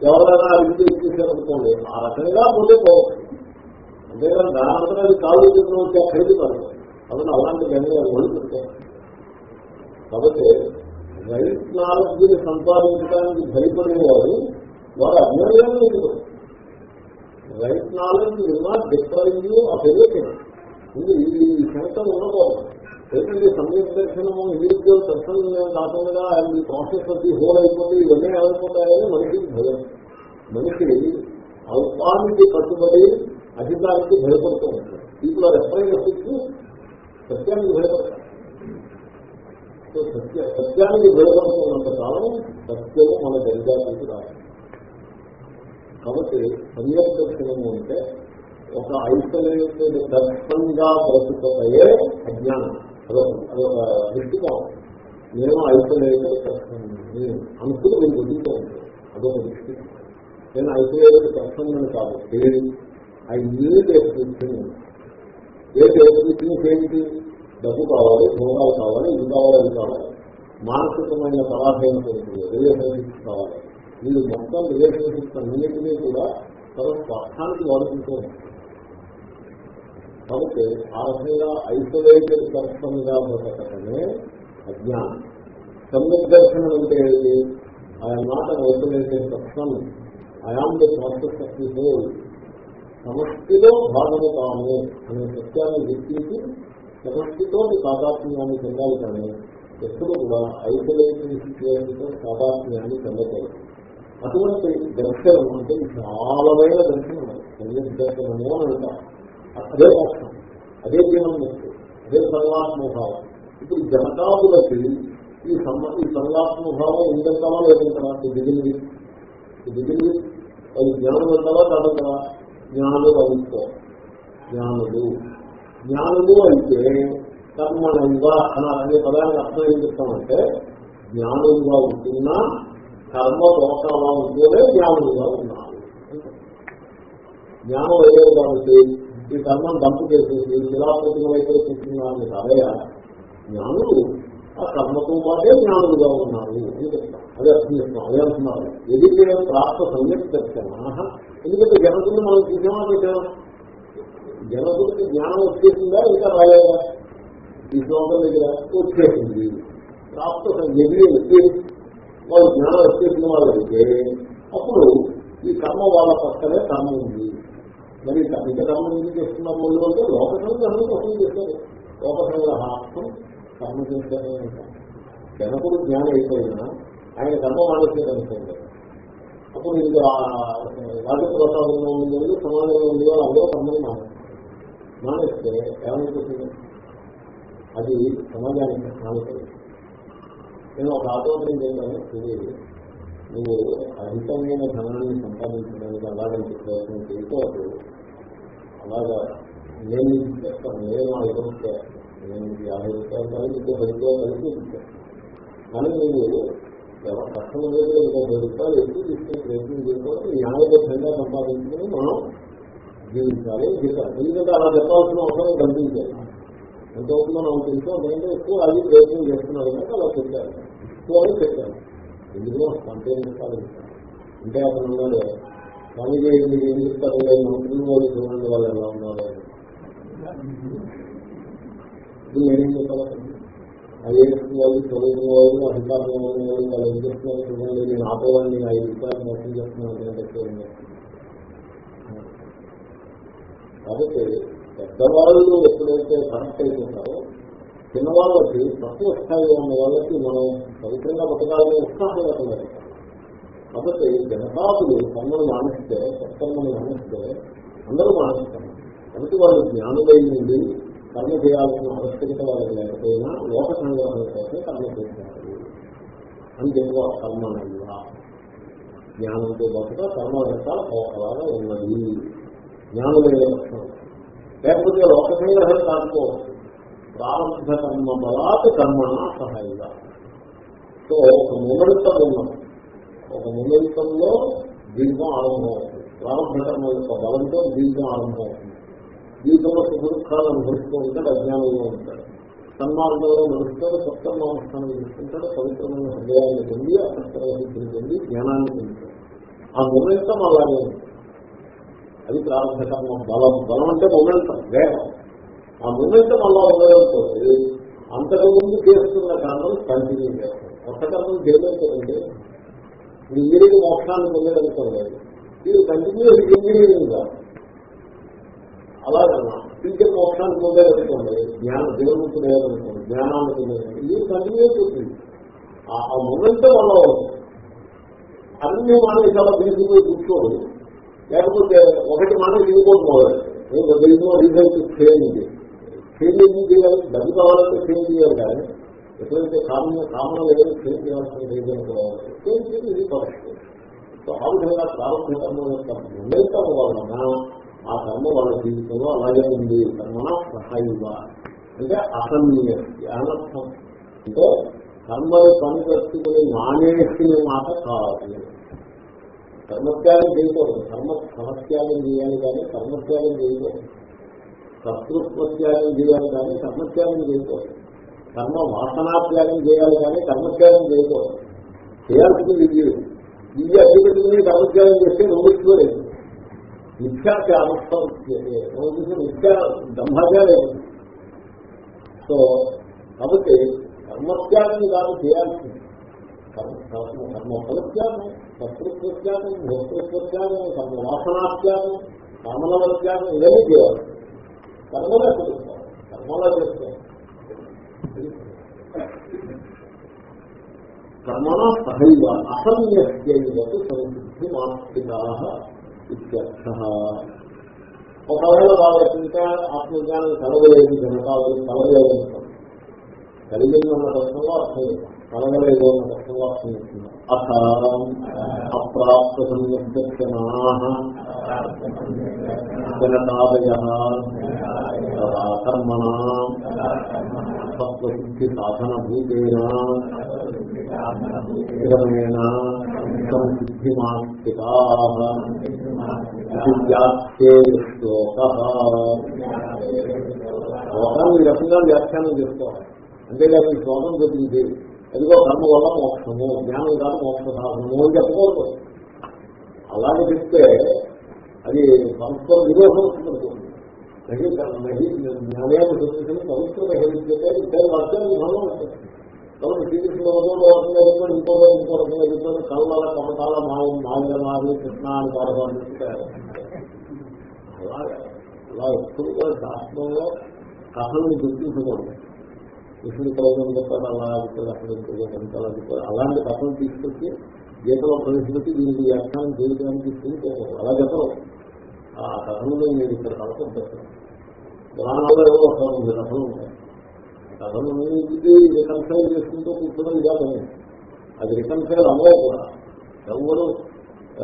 ఎవరైనా అడిగితే ఇచ్చేసారనుకోండి ఆ రకంగా పోతే పోవచ్చు. అంతేకాని దాని అంతా అది కాలు చెప్పిన వచ్చి అక్కడికి పడదు అతను అలాంటి గంగా వదులుతుంటారు కాబట్టి రైట్ నాలెడ్జ్ని సంపాదించడానికి భయపడేవారు వారు అజ్ఞానంగా ఉంటుంది రైట్ నాలెడ్జ్ విన్నా different disturb you of everything ఇది ఈ సంస్థలు ఉండకూడదు. ఏంటంటే సమయం దర్శనము ఇండివిజువల్ దర్శనం కాకుండా ఈ ప్రాసెస్ అది హోల్ అయిపోతే ఇవన్నీ ఏమైపోతాయని మనిషికి భయం. మనిషి అల్పానికి కట్టుబడి అధికారికి భయపడుతూ ఉంటాడు. పీపుల్ ఆర్ ఎఫ్ఐన్ సత్యానికి భయపడతారు. సత్య సత్యానికి భయపడుతున్నంత కాలం సత్యము మన దరిదానికి రాదు. కాబట్టి సమయం దర్శనము అంటే ఒక ఐసోలేటెడ్ దర్శనంగా బ్రతుకయే అజ్ఞానం. అదొక అదొక దృష్టికోణం. నేను ఐసోలేటెడ్ దర్శనం అనుకుని మీరు బుద్ధితో ఉంటాను అదొక దృష్టికోణం నేను ఐసోలేటెడ్ దర్శనం కాబట్టి ఐ నీడ్ ఎస్క్రిప్షన్ ఏ ఎస్క్రిప్షన్ ఏంటి? డబ్బు కావాలి భోగాలు కావాలి ఇది కావాలి అది కావాలి. మానసికమైన పరాధీన రిలేషన్షిప్స్ కావాలి. మీరు మొత్తం రిలేషన్షిప్స్ అన్నింటినీ కూడా తన స్వార్థానికి వాడుకుంటూ ఉంటారు. కాబట్టి ఆ రకంగా ఐసోలేటెడ్ దర్శనంగా బ్రతకటమే అజ్ఞానం. సమ్యక్ దర్శనం అంటే ఐఎమ్ నాట్ అన్ ఐసోలేటెడ్ దర్శనం I am the process of the whole సమష్టిలో భాగము కాము అనే సత్యాన్ని గుర్తించి సమష్టితో తాదాత్మ్యాన్ని చెందాలి కానీ ఎప్పుడు కూడా ఐసోలేషన్ సిచ్యువేషన్తో తాదాత్మ్యాన్ని చెందకూడదు అటువంటి దర్శనం అంటే విశాలమైన దర్శనం. సమ్యక్ దర్శనము అని అంటారు. అదే మోక్షం. అదే జీవన ముక్తి అదే సర్వాత్మభావం ఇప్పుడు జనతాదులకి ఈ సమ ఈ సర్వాత్మభావం ఉందంటావా లేదంటావా? దిగింది దిగింది అది జ్ఞానం అంటావా కాదంటావా? జ్ఞానులు అవుతాం జ్ఞానులు. జ్ఞానులు అయితే కర్మణంగా అని అనే పదానికి అర్థం ఏం చెప్తామంటే జ్ఞానులుగా ఉంటున్నా కర్మ దోషంగా ఉంటేనే జ్ఞానులుగా ఉన్నారు. జ్ఞానం ఏదో కాబట్టి ఈ కర్మను దంపు చేసేసి శిలాప్రతిమైతే కూర్చున్నారని కాదయా జ్ఞానులు ఆ కర్మతో పాటే జ్ఞానులుగా ఉన్నారు అని చెప్తాను అదే అర్థం చెప్తాం అదే అంటున్నారు. ఎదిగే ప్రాప్త సంయక్ దర్శన ఎందుకంటే జనకులు మనం చూసామా చూసామా? జనకుడికి జ్ఞానం వచ్చేసిందా ఇంకా రాలేదా? ఈ శ్లోకం దగ్గర వచ్చేసింది. ప్రాప్త ఎదిగే వచ్చి వాళ్ళు జ్ఞానం వచ్చేసిన వాళ్ళైతే అప్పుడు ఈ కర్మ వాళ్ళ పక్కనే కర్మ ఉంది. మరి ఇంత కర్మ ఎందుకు చేస్తున్నారు? వాళ్ళు అంటే లోక సంగ్రహం కోసం చేస్తారు. లోక సంగ్రహార్థం కర్మ చేస్తారని చేస్తారే జనకుడు జ్ఞానం అయిపోయినా ఆయన కర్మ మానేసేదనుకోండి అప్పుడు ఇది రాజప్రసాదంలో ఉంది సమాజంలో ఉంది వాళ్ళు అందరూ కర్మని మానేస్తారు మానేస్తే ఏమైపోతుంది అది సమాజానికి మానేస్తుంది నేను ఒక ఆటోమేషన్ చేయాలని తెలియదు. నువ్వు అధికమైన ధనాన్ని సంపాదించడానికి అలాగంటే ప్రయత్నం చేయకూడదు అలాగా నేను చేస్తాను నేను ఇవ్వకపోతే నేను యాభై రూపాయలు కానీ ఇంకో పది రూపాయలు కలిసి ఇచ్చాను కానీ నువ్వు ఎవరు కష్టం లేదు ఇంకో పది రూపాయలు ఎక్కువ తీసుకునే ప్రయత్నం చేసుకోవాలి న్యాయబద్ధంగా సంపాదించుకుని మనం జీవించాలి. ఎందుకంటే అలా చెప్పాల్సిన అవసరం కనిపించాలి ఎంత అవుతుందో నాకు తెలుసు అందుకంటే ఎక్కువ అది ప్రయత్నం చేస్తున్నారు కనుక అలా చెప్పాలి ఎక్కువ అని చెప్పాను. ఎందులో సంతేనిస్తారు అంటే అతను ఉన్నాడు. స్వామిజీ మీరు ఏం చెప్తారు మంత్రులు వాళ్ళు చూడండి వాళ్ళు ఎలా ఉన్నారు. ఇది నేనేం చెప్పాలి ఐఏఎస్ వాళ్ళు చదువుకున్న వాళ్ళు అధికారులు ఉన్న వాళ్ళు వాళ్ళు ఏం చేస్తున్నారు చూడండి. నేను ఆపేవాడిని ఐదు రూపాయలు మోసం చేస్తున్నాను అంటే కాబట్టి పెద్దవాళ్ళు ఎప్పుడైతే కనెక్ట్ అయిపోతారో చిన్న వాళ్ళకి తక్కువ స్థాయిలో ఉన్న వాళ్ళకి మనం పవిత్రంగా బతకాలని ఉత్సాహంగా కాబట్టి జనతాపులు కర్మను మానిస్తే సత్కర్మను మానిస్తే అందరూ మానిస్తారు. కాబట్టి వాళ్ళు జ్ఞానులై నుండి కర్మ చేయాల్సిన ఆవశ్యకత వాళ్ళకి లేకపోయినా లోక సంగ్రహం కోసం కర్మ చేస్తారు. అని చెప్పుకోవాలి కర్మ జ్ఞానంతో పాటుగా కర్మ రకాల పోకలాగా ఉన్నది. జ్ఞానులైన లక్షణం లేకపోతే లోక సంగ్రహం కాకపోవచ్చు. ప్రారంభ కర్మ బలాత్ కర్మణ సహాయంగా. సో ఒక ముమరితం ఉన్నాం ఒక ముమరితంలో దీర్ఘం ఆరంభం అవుతుంది ప్రారంభ కర్మ యొక్క బలంతో దీర్ఘం ఆరంభం అవుతుంది జీవితంలో సుఖదుఖాలు అనుభవిస్తూ ఉంటాడు అజ్ఞానంలో ఉంటాడు. సన్మార్గంలో నడుస్తాడు సప్తమ అనుష్ఠానం చేసుకుంటాడు పవిత్రమైన హృదయాన్ని పొంది అసత్యవహించిన పొంది జ్ఞానాన్ని పొందుతాడు. ఆ మొమెంతం అలాగే. ఉంది అది ప్రారంభ కర్మ బలం బలం అంటే మొమెంతం వేగం. ఆ మొమెంతం అలా ఉండడంతో అంతకుముందు చేస్తున్న కారణం కంటిన్యూ చేస్తాం కొత్త కర్మలు చేయలేకపోతే ఇంజనీరింగ్ మోక్షాన్ని పొందడంతో లేదు ఇది కంటిన్యూస్ ఇంజనీరింగ్ కాదు అలాగన్నా టీచర్ మోక్షాన్ని పొందేదనుకోండి జ్ఞానం దేవునికి లేదనుకోండి జ్ఞానాన్ని పొందేది ఇది కంటిన్యూస్ ఉంటుంది ఆ మొమెంటం అలా ఉంటుంది అన్ని మానేసి చాలా తీసుకుపోయి కూర్చోడు. లేకపోతే ఒకటి మానేసి దిగిపోతుంది మొదలు రిజల్ట్ చేయండి. చేంజ్ చేయాలి? డబ్బు కావాలంటే చేంజ్ చేయాలి కానీ ఎప్పుడైతే కామన్ కామన్ ఏదైనా చేంజ్ చేయాల్సిన రీజన్ చేంజ్ చేసి ఇది పరిస్థితి సో ఆ విధంగా ప్రారంభ కర్మ యొక్క మొమెంటం వలన ఆ కర్మ వాళ్ళ జీవితంలో అలాగే ఉంది. కర్మ సహాయువ. అంటే అసన్యస్తి అనర్థం అంటే కర్మ పని పెట్టుకుని మానేసిన మాట కావాలి. కర్మత్యాగం చేయకూడదు. కర్మ సమత్యాగం చేయాలి కానీ కర్మత్యాగం చేయకూడదు. కర్తృత్వత్యాగం చేయాలి కానీ కర్మత్యాగం చేయకూడదు. కర్మ వాసనాత్యాగం చేయాలి కానీ కర్మత్యాగం చేయకూడదు. చేయాల్సింది విద్య. ఇది అడ్డుపెట్టుకుని కర్మత్యాగం చేస్తే నోడుకోలేదు మిథ్యాత్యాగం మిథ్యా బ్రహ్మగా లేదు సో కాబట్టి కర్మత్యాగం కాదు చేయాల్సింది. కర్మ ఫలత్యాగం కర్తృత్వత్యాగం భోక్తృత్వత్యాగం కర్మ వాసనాత్యాగం కామనవత్యాగం ఇవన్నీ చేయాలి. కర్మలే చేస్తాం కర్మలా చేస్తాం కర్మణ సహైవ అసమ్యస్యైవతు సంసిద్ధి మాస్తికా ఇత్యర్థ. ఒకవేళ వాళ్ళకింకా ఆత్మజ్ఞానం కలగలేదు కనుక కలగలేదు కలగలేదనుకోండి కలిగిందన్న కష్టంలో అర్థం కలగలేదు అన్న కష్టంలో అర్థం చేస్తున్నారు అథ అప్రాప్త సంయక్షణా జనతాదయ. కర్మణ సత్వశుద్ధి సాధన భూతేన క్రమేణ సంసిద్ధిమాస్తికా శ్లోకాన్ని ఈ రకంగా వ్యాఖ్యానం చేసుకోవాలి. అంతేగాని ఈ శ్లోకం చెప్పింది ఎదుగో కర్మ వల్ల మోక్షము జ్ఞానం కాదు మోక్ష సాధనము అని చెప్పకూడదు అలాగే చెప్తే అది సంస్కృత విరోధం వస్తుంది జ్ఞానేమ దృష్టిని పవిత్రత హెరించే ఇద్దరు కాబట్టి శ్రీకృష్ణ రకంగా ఇంకో ఇంకో రకంగా చెప్తాడు కళ్ళ మాయ మాయమాది కృష్ణ అని పాడబాటు అలా అలా ఎప్పుడు కూడా శాస్త్రంలో కథల్ని గుర్తించకూడదు. కృష్ణుడి ప్రయోజనం చెప్పాడు? అలా అక్కడ ఇంకో చెప్పాడు? అలాంటి కథలు తీసుకొచ్చి గీతలో ప్రవేశపెట్టి దీనికి వ్యాఖ్యానం చేయడానికి తీసుకుని అలా చెప్పరు ఆ కథలు నేను ఇక్కడ కథలు ఉంటాను పురాణాల్లో ఏవో ఒక కథలు ఉంటాయి. కథలు ఇది రికన్సైల్ చేసుకుంటూ కూర్చోడం ఇదా అది రికన్సైల్ అవ్వవు కూడా. ఎవరు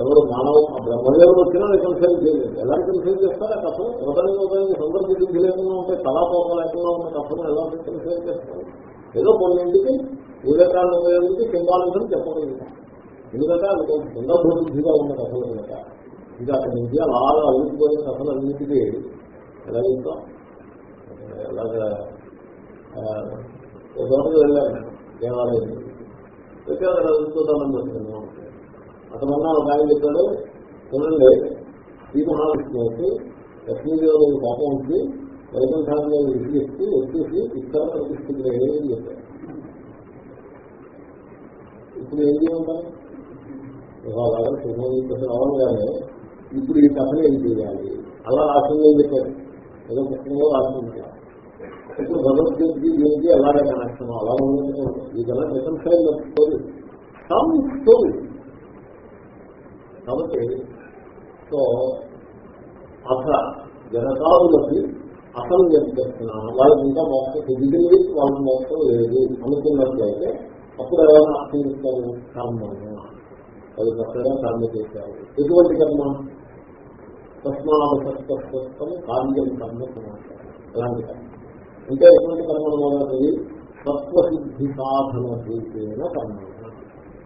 ఎవరు మానవ బ్రహ్మదేవుడు వచ్చినా రికన్సైల్ చేయలేదు. ఎలా రికన్సైల్ చేస్తారా ఆ కథను ఉదయం ఉదయం సందర్భ సిద్ధి లేకుండా ఉంటే కళాపోక లేకుండా ఉన్న కథను ఎలా రికన్సైల్ చేస్తారు? ఏదో కొన్నింటికి వివేకాన్ని ఉపయోగించి సింబాలిజం చెప్పగలుగుతాం ఎందుకంటే అది కొంచెం సందర్భబుద్ధిగా ఉన్న కథలు కనుక ఇది అక్కడ నుంచి అలాగా అలిగిపోయిన కథలు అన్నింటికీ ఎలా చెప్తాం ఎలాగా వెళ్ళాను దేవాలయం అయితే అక్కడ చదువుతానని చెప్తున్నాను అతనన్నా ఒక ఆయన చెప్పాడు చూడండి శ్రీ మహావిష్ణువుకి లక్ష్మీదేవి పాపం వచ్చి వైకుంఠాన్ని విసిగిస్తూ వచ్చేసి ఇక్కడ ప్రతిష్ఠితులు ఏమేమి చెప్పారు ఇప్పుడు ఏం చేయమంటారు? అలాగే సింహం రావగానే ఇప్పుడు ఈ కథను ఏం చేయాలి? అలా రాసిందే చెప్పారు ఏదో పుస్తకంలో రాసింది. ఇప్పుడు భగవద్గీతకి దీనికి ఎలాగే కనెక్షన్? అలా ఉండదు నిజం రికన్సైల్ స్టోరీ సమ్ స్టోరీ కాబట్టి సో అస జనకాదులకి అసలు చెప్తున్నా వాళ్ళకి ఇంకా మోక్షం ఫిజికల్లీ వాళ్ళకి మోక్షం లేదు. అనుకున్నట్లయితే అప్పుడు ఎవరైనా ఆశ్రయిస్తారు కర్మ వాళ్ళు చక్కగా కర్మ చేశారు. ఎటువంటి కర్మ? తస్మావసత్వం కార్యం కర్మ సమాచారం. అలాంటి కర్మ? అంటే ఎటువంటి కర్మలు మొదలవుతుంది తత్వసిద్ధి సాధన చేసిన కర్మ.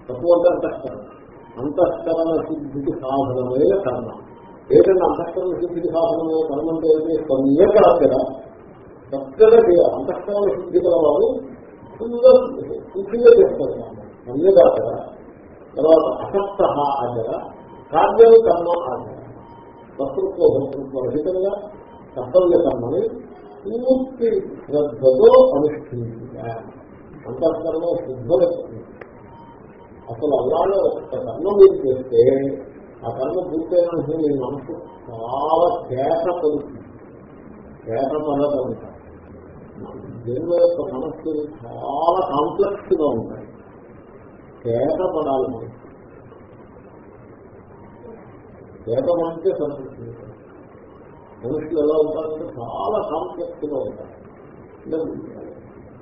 తత్వం అంటే అంతఃకరణ. అంతఃకరణ సిద్ధికి సాధనమైన కర్మ. ఏదైనా అంతఃకరణ సిద్ధికి సాధనమైన కర్మ అంటే ఏంటి సమ్యక అక్కడ చక్కగా చేయాలి. అంతఃకరణ సిద్ధి గల వారు ఫుల్గా పూర్తిగా చేస్తారు సమ్యక అక్కడ తర్వాత అసక్త ఆచర. కార్యం కర్మ ఆచర. కర్తృత్వ భర్తృత్వ రహితంగా కర్తవ్య కర్మని పూర్తి శ్రద్ధతో అనుష్ఠించగా అంతఃకరణ శుద్ధం అసలు అలాగే ఒక కర్మ మీరు చేస్తే ఆ కర్మ పూర్తయిన మీ మనసు చాలా కేట పడుతుంది కేట పడదంట జన్మ యొక్క మనస్సు చాలా కాంప్లెక్స్గా ఉంటాయి. కేట పడాలి మనసు. కేట పడితే సంతృప్తి మనుషులు ఎలా ఉంటారంటే చాలా కాంప్లెక్స్గా ఉంటారు.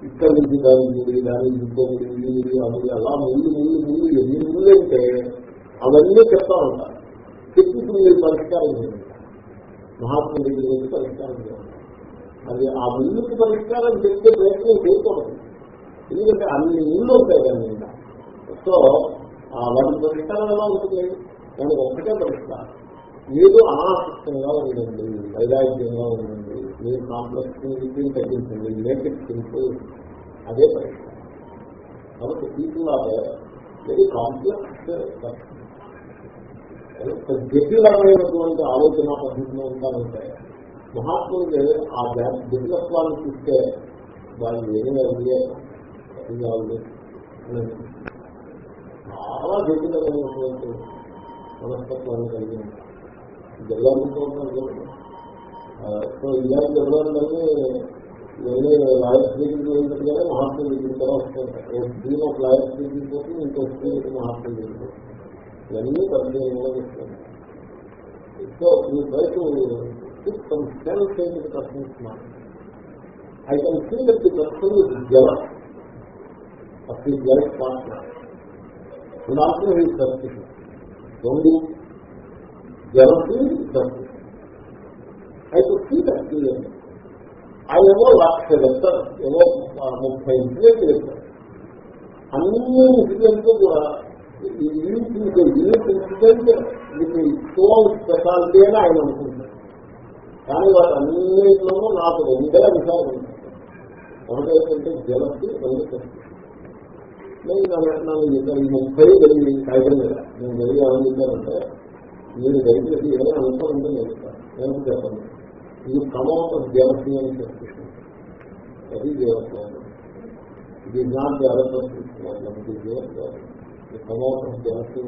ఇక్కడ నుంచి దాని ముడి దాని ఇంకో ముడి అది అలా ముందు ముందు ముందు ఎన్ని ముందు అంటే అవన్నీ చెప్తా ఉంటారు. చెప్పి మీరు పరిష్కారం చేయండి మహాత్ముడి దగ్గర పరిష్కారం చేయండి అది ఆ ముందుకు పరిష్కారం చెప్పే ప్రయత్నం చేయకూడదు. ఎందుకంటే అన్ని ఇళ్ళు ఉంటాయి దాని సో వాటి పరిష్కారం ఎలా ఉంటుంది? దానికి ఒక్కటే పరిష్కారం. మీరు అనాసక్తంగా ఉండండి వైరాగ్యంగా ఉండండి మీరు కాంప్లెక్స్ తగ్గించండి మేకప్ సింపుల్ అదే పరిష్కారం కాబట్టి పీపుల్ ఆర్ వెరీ కాంప్లెక్స్ జటిలమైనటువంటి ఆలోచన పద్ధతిలో ఉంటారంటే మహాత్ములకి ఆ జటిలత్వాన్ని చూస్తే వాళ్ళు ఏమీ అడిగే చాలా జటిలమైనటువంటి మనస్తత్వాన్ని కలిగి ఉంటారు. జల్లాడుతూ ఉంటారు సో ఇలాంటి జల్లాడులన్నీ ఇవన్నీ లాయర్ స్పీకింగ్ వెళ్ళినట్టుగానే మహాత్ములు దగ్గర కూడా వస్తుంటాయి స్క్రీన్ ఒక లాయర్ స్పీకింగ్ పోతే ఇంకో స్క్రీన్ మహాత్ములు దగ్గర ఇవన్నీ పరిచయంలో వస్తుంది సో ఈ రైతు some sense into the person's mind. I can see that the person life partner. And also he ఏమో లక్ష చెప్తారు ఏమో ముప్పై ఇన్సిడెంట్లు చెప్తారు అన్ని ఇన్సిడెంట్లు కూడా యూనిట్ యూనిట్ ఇన్సిడెంట్ మీకు సో స్పెషాలిటీ అని ఆయన అనుకుంటున్నారు. కానీ వాటి అన్నింటిలోనూ నాకు రెండే అంశాలు ఉంటాయి జలసి రెండు నేను నన్ను ముప్పై వెళ్ళి కాగితం మీద నేను వెళ్ళి ఏమనుకుంటానంటే మీరు దయచేసి ఏదైనా అంశం ఉంటే నేను నేను చెప్పండి ఇది కమౌట్ ఆఫ్ జలసి అని చెప్తున్నాను అది జీవత్వం ఇది నా ఇది జీవత్వం కమౌట్ ఆఫ్ జలసి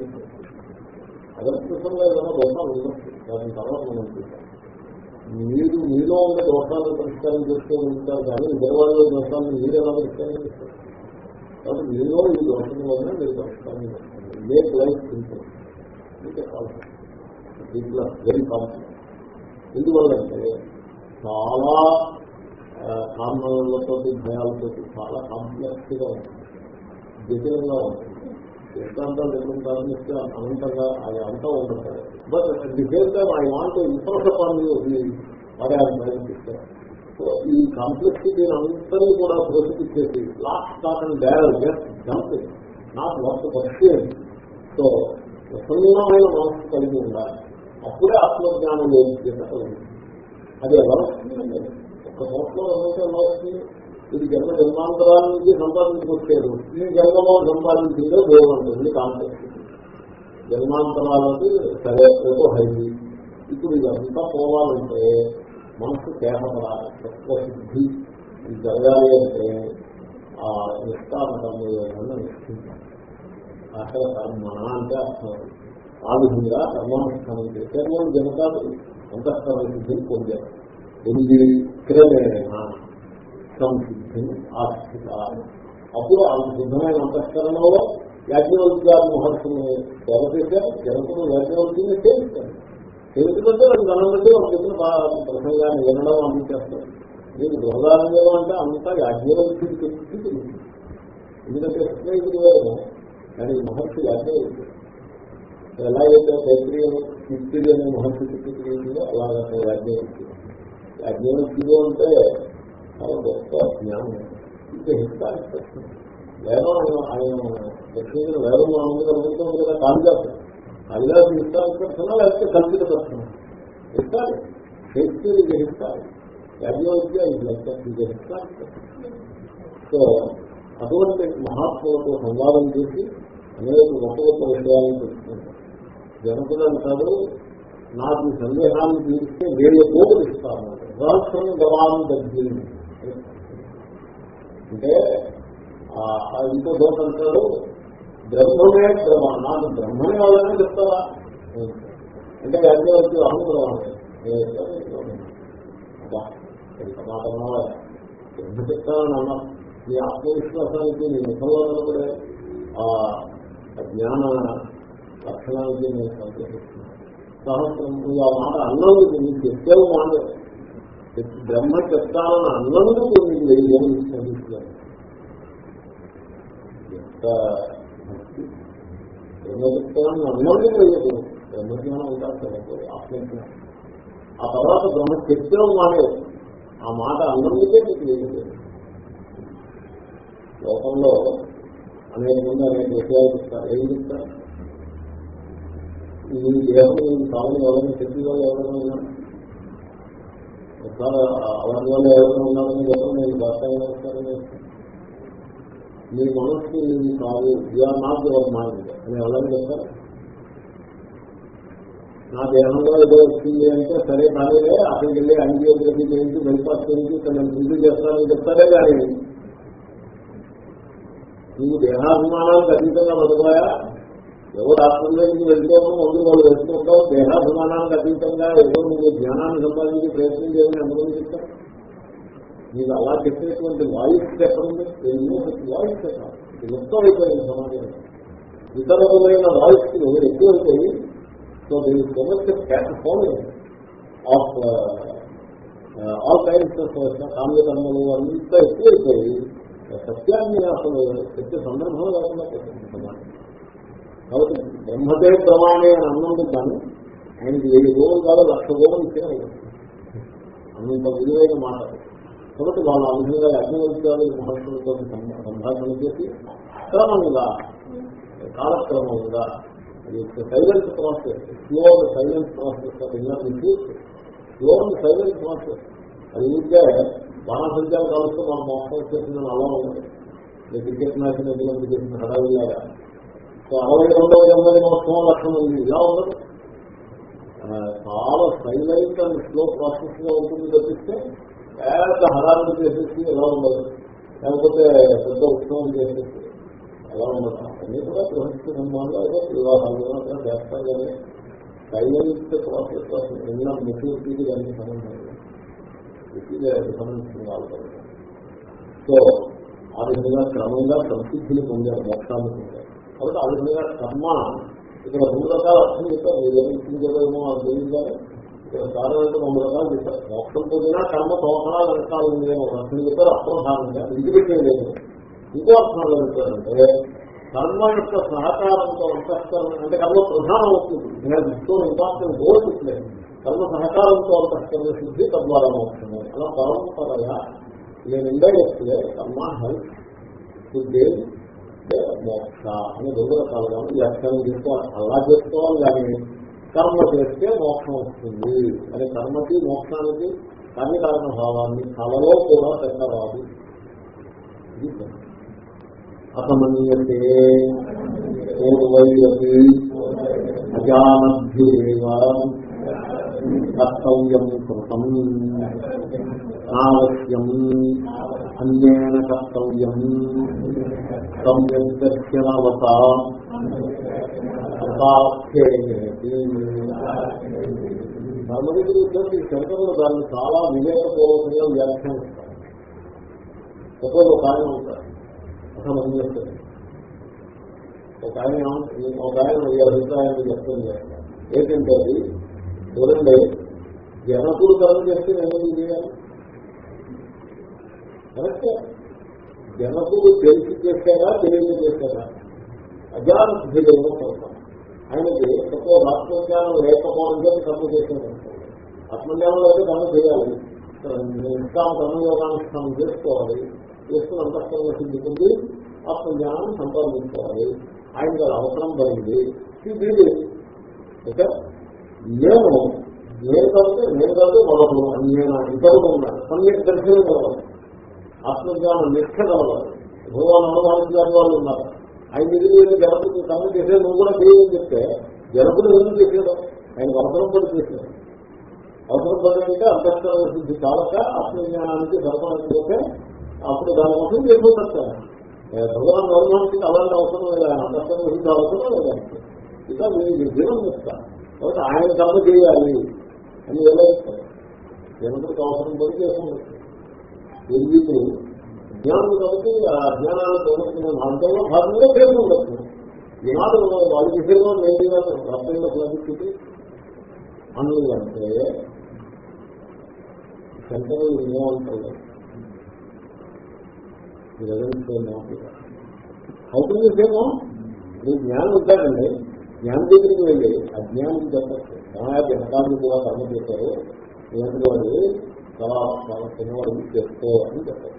అదృష్టంగా ఏదైనా దోషాలు ఉండొచ్చు దాని తర్వాత మనం చూద్దాం. మీరు మీలో ఉండే దోషాలను పరిష్కారం చేస్తూ ఉంటారు కానీ ఇద్దరు దోషాలను మీరు ఎలా పరిష్కారం చేస్తారు? కాబట్టి మీలో ఈ దోషం వల్ల మీరు పరిష్కారం చేస్తారు. మేక్ లైఫ్ ఉంటుంది మీకు కావాలి దీంట్లో వెరీ కాన్ఫిడెంట్ ఎందువల్లంటే చాలా కారణాలతో భయాలతో చాలా కాంప్లెక్స్గా ఉంటుంది. జటిలంగా ఉంటుంది దృష్టాంతాలు ఎప్పుడు ప్రారంభిస్తే అనంతంగా అది అంతా ఉండదు. But the same time I want impress upon you ఆయన ప్రయత్నిస్తారు సో ఈ కాంప్లెక్సిటీ అంతని కూడా ప్రోత్సహించేసి last stock and barrel just jump not work Persian so ప్రసన్నమైన మనసు కలిగి ఉండాలి. అప్పుడే ఆత్మజ్ఞానం యోగ్యత అది ఎలా ఒక సంవత్సరం రెండు ఎలా వస్తుంది? ఇది జన్మ జన్మాంతరాల నుంచి సంపాదించుకొచ్చారు ఈ జన్మలో సంపాదించిందో దేవుడు కాంప్లెక్స్ జన్మాంతరాలకి సరే ఏదో హైది ఇప్పుడు ఇదంతా పోవాలంటే మనసు కేవలాలి తత్వశుద్ధి. ఇది జరగాలి అంటే ఆ నిష్ఠానకర్మ నిష్ఠించాలి. అసలు కర్మ అంటే అర్థం ఆ విధంగా కర్మానుష్ఠానం చేస్తే చేశారు జనతాలు అంతఃకరణ శుద్ధిని పొందారు పొంది క్రమేణ సంసిద్ధిని ఆస్థిత. అప్పుడు ఆ సిద్ధమైన అంతఃకరణలో యాజ్ఞవల్కి గారి మహర్షులు సేవ చేశారు జనకులు యాజ్ఞవల్కిని సేవిస్తారు. సేవించుకుంటే వాళ్ళు ధనం పెట్టి ఒక చెప్పిన ప్రసంగాన్ని వినడం అందించేస్తారు మీకు బృహదారంగా అంటే అంతా యాజ్ఞవల్కి చెప్తుంది ఎందుకంటే స్నేహితుడు వేరు కానీ మహర్షి యాజ్ఞవల్కి ఎలా అయితే తైత్రీయం కీర్తిది అనే మహర్షి కీర్తిందో అలాగే యాజ్ఞవల్కి యాజ్ఞవల్కిలో అంటే చాలా గొప్ప జ్ఞానం. ఇది హిస్టారిక్ వేదం ఆయన దక్షిణ వేదం మన ముందు కలుగుతుంది కదా కాళిదాసు కాళిదాసు హిస్టారిక్ పర్సనా లేకపోతే కల్పిత పర్సనా హిస్టారిక్ షేక్స్పియర్ ఇది హిస్టారిక్ యాజ్ఞవల్క్య ఇది ఇది హిస్టారిక్ సో అటువంటి మహాత్ములతో సంవాదం చేసి అనేక గొప్ప గొప్ప విషయాలను తెలుసుకుంటారు జనకుడు అంటాడు నాకు సందేహాన్ని తీరిస్తే వేరే కోటులు ఇస్తాను. రాష్ట్రం గవాన్ని తగ్గింది అంటే ఇంకో దోష అంటాడు బ్రహ్మమే బ్రహ్మ. నాకు బ్రహ్మనే వాళ్ళని చెప్తావా అంటే అదే వచ్చి అహం బ్రహ్మమే సమాధానం చెప్తానని అన్నా మీ ఆత్మవిశ్వాసానికి మీ ముఖంలో నిలబడే ఆ జ్ఞాన లక్షణానికి నేను సంతోషిస్తున్నాను సహస్రం ఆ మాట అన్నందుకు మీకు చెప్పేవు మాట బ్రహ్మ చెప్తానని అన్నందుకు మీకు వెయ్యి సంతోషిస్తున్నాను ఎంత భక్తి బ్రహ్మ చెప్తానని అన్నందుకు వెయ్యదు బ్రహ్మజ్ఞానం ఉంటారు ఆత్మజ్ఞానం ఆ తర్వాత బ్రహ్మ చెప్పడం మానే ఆ మాట అన్నందుకే మీకు వెయ్యలేదు లోకంలో అనేక మంది అనేక విషయాలు చెప్తారు. ఏం చెప్తారు? ఈ దేహం కాలం ఎవరైనా చెప్పి వాళ్ళు ఎవరైనా ఉన్నారు ఒకసారి అలాంటి వాళ్ళు ఎవరైనా ఉన్నారని చెప్పడం నేను బాధ్యత మీ మనస్సు ఇది కాదు ఇలా నాకు మైండ్ అని ఎవరైనా చెప్తారు నా దేహంలో ఏదో వచ్చింది అంటే సరే కానీ అక్కడికి వెళ్ళి అంగియోగ్రఫీ చేయించి బైపాస్ చేయించి తన రివ్యూ చేస్తానని చెప్తారే కానీ నువ్వు దేహాభిమానాలకు అతీతంగా బతకయా ఎవరు ఆత్మలోకి వెళ్తామో ముందు వాళ్ళు వెళ్తుంటావు దేహాభిమానానికి అతీతంగా ఎవరు నువ్వు జ్ఞానాన్ని సంపాదించి ప్రయత్నం చేయని ఎంతమంది చెప్తారు. నీకు అలా చెప్పినటువంటి వాయిస్ చెప్పండి. ఎన్నో వాయిస్ చెప్పాలి. మొత్తం అయిపోయింది సమాజంలో. రకమైన వాయిస్ ఎక్కువైపోయి సో దీని సమస్య ప్లాట్ఫామ్ ఆఫ్ ఆల్ టైమ్స్ కామ్యకర్మలు అంతా ఎక్కువైపోయి సత్యాన్ని అసలు చెప్పే సందర్భం లేకుండా సమాజం కాబట్టి బ్రహ్మతే ప్రమాణే అని అన్నందుకు కానీ ఆయనకి వెయ్యి గోవులు కాదు లక్ష గోవులు ఇచ్చిన అన్నంత విలువైన మాట. కాబట్టి వాళ్ళ అనుభవంగా విధంగా మహర్షులతో సంభాషణ చేసి క్రమంగా కాలక్రమంగా అది silence process slow silence process slow silence process అది ఉంటే బాణసంచాలు కావచ్చు మనం మోసం వచ్చేసిందని అలా ఉంది. క్రికెట్ మ్యాచ్ నదిలందు చేసిన హడావిలాగా అరవై రెండవ ఎనభై సంవత్సరం లక్షణం ఉంది. ఇలా ఉండదు చాలా సైలైట్ అండ్ స్లో ప్రాసెస్గా ఉంటుంది తప్పిస్తే పెద్ద హడావిడి చేసేసి ఎలా ఉండదు. లేకపోతే పెద్ద ఉత్సవం చేసేసి ఎలా ఉండదు. అన్ని కూడా గృహస్థ సంబంధంలో ఏదో వివాహాలు చేస్తారు కానీ సైలెంట్ ప్రాసెస్ నిన్న మెచ్యూరిటీకి దానికి సంబంధం సంబంధించిన వాళ్ళు సో ఆ విధంగా క్రమంగా సంసిద్ధిని పొందారు మోక్షాన్ని పొందారు. కాబట్టి ఆ విధంగా కర్మ ఇక్కడ మూడు రకాల అర్థం చెప్పారు. మీరు ఏమి ఇచ్చిందేమో అది తెలియదు ఇక్కడ సాధారణ మూడు రకాలు చెప్పారు. మోక్షం పొందినా కర్మ తోకడా వెనకాల ఉంది అని ఒక అర్థం చెప్పారు అప్రధానంగా. విడిపెట్టేది లేదు. ఇంకో అర్థంలో చెప్పారంటే కర్మ యొక్క సహకారంతో అంతఃకరణ అంటే కర్మ ప్రధానం అవుతుంది. నేను ఎంతో ఇంపార్టెంట్ గోల్ లేదు కర్మ సహకారంతో అంతఃకరణ శుద్ధి తద్వారా మోక్షమే. అలా పరంపరగా నేను ఇండైరెక్ట్గా కర్మ హెల్త్. హెల్ప్ శుద్ధి మోక్ష అని రెండు రకాలుగా వ్యాఖ్యానం చేసుకోవాలి అలా చేసుకోవాలి కానీ కర్మ చేస్తే మోక్షం వస్తుంది. అని కర్మకి మోక్షానికి కార్యకారణ భావాన్ని కళలో కూడా పెట్టరాదు. అసమన్యతే పూర్వైరపి అజానభ్యురేవ కర్తవ్యం కృతం. నావశ్యం అన్యేన కర్తవ్యం సంయదర్శనవత ధర్మవిధులు వచ్చేసి శంకరులు దాన్ని చాలా వివేకపూర్వకంగా వ్యాఖ్యానిస్తారు. ఒక్కొక్క ఒక ఆయన ఉంటారు. అసలు మంది చెప్తారు? ఒక ఆయన ఒక ఆయన ఈ అభిప్రాయాన్ని చెప్తుంది ఏంటంటే అది? చూడండి జనకుడు కర్మ చేస్తే నేను చేయాలి? కరెక్టే. జనకుడు తెలిసి చేశారా తెలియక చేశారా? అజానుభుడేమో పడతాం ఆయనకి తక్కువ ఆత్మజ్ఞానం లేకపోవడం చేత కర్మ చేశాను ఆత్మజ్ఞానం అయితే కర్మ చేయాలి. ఇంకా కర్మయోగానుష్ఠానం చేసుకోవాలి. చేసుకుని అంతఃకరణ సిద్ధి ఆత్మజ్ఞానం సంపాదించుకోవాలి. ఆయనకు అది అవసరం పడింది. ఇది ఓకే? నేను నేను కలిసి నేను కలిసి మరొకరు నేను ఇద్దరు ఉన్నాను సమ్యక్ దర్శనం కలవాలి ఆత్మజ్ఞానం నిష్ట భగవాన్ అనుభవానికి గారి వాళ్ళు ఉన్నారు. ఆయన దగ్గర జనపతి కర్మ చేసే నువ్వు కూడా చేయని చెప్తే జనపతి ఎందుకు చేసేయడం ఆయనకు అవసరం పడి చేసేది. అవసరం పడిందంటే అంతఃకరణ సిద్ధి కాలక ఆత్మజ్ఞానానికి సరఫరా అప్పుడు దాని కోసం చేకూరుతారు భగవాన్ గవర్నమెంట్కి అలాంటి అవసరం లేదు. ఆయన అంతఃకరణ సిద్ధి అవసరం లేదు ఇక మీరు విజయం చెప్తాను కాబట్టి ఆయన కర్మ చేయాలి అని ఎలా చెప్తారు? జనపతికి అవసరం పడి చేసుకుంటారు ఎందుకు? జ్ఞానం కాబట్టి ఆ జ్ఞానాన్ని తొలగించిన మార్గంలో భాగంగా పేరు ఉండొచ్చు. ఈనాడు వాళ్ళ విషయంలో నేను రాష్ట్రంలో లభించింది అందుకంటే శంకరులు ఏమంటారు అవుతుంది సేమో మీ జ్ఞానం ఉంటాడండి జ్ఞానం దగ్గరికి వెళ్ళి అజ్ఞానం చెప్పచ్చు. ఏమైనా కూడా కర్మ చేశారు. ఇలాంటి వాడు చాలా చాలా చిన్నవాడు చేసుకో అని చెప్పారు.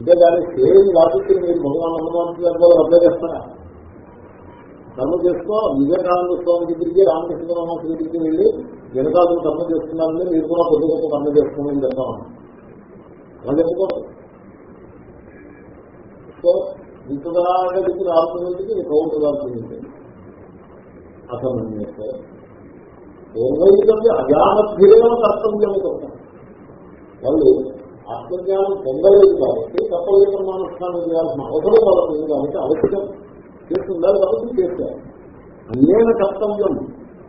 ఇదే దాన్ని సేమ్ లాజిక్ మీరు భగవాన్ హనుమంతు గారు అప్లై చేస్తారా? కర్మ చేసుకో వివేకానంద స్వామి దగ్గరికి రామకృష్ణ పరమాత్మ దగ్గరికి వెళ్ళి జనకాలను కర్మ చేస్తున్నారని మీరు కూడా కొద్ది గొప్ప కర్మ చేసుకోమని చెప్తామని అలా చెప్పుకోవచ్చు. సో ఇంతదాగా దగ్గర ఆత్మీయతకి కౌంటర్ ఆత్మీయత అసలు పూర్వైతే అజానభ్యులేమో కర్తవ్యం చెప్తాం వాళ్ళు ఆత్మజ్ఞానం పొందలేదు కాబట్టి కర్తవ్య ప్రమాణస్థానం చేయాల్సిన అవసరం పడుతుంది కాబట్టి అవసరం చేస్తుందా కాబట్టి చేశారు. అన్నేన కర్తవ్యం.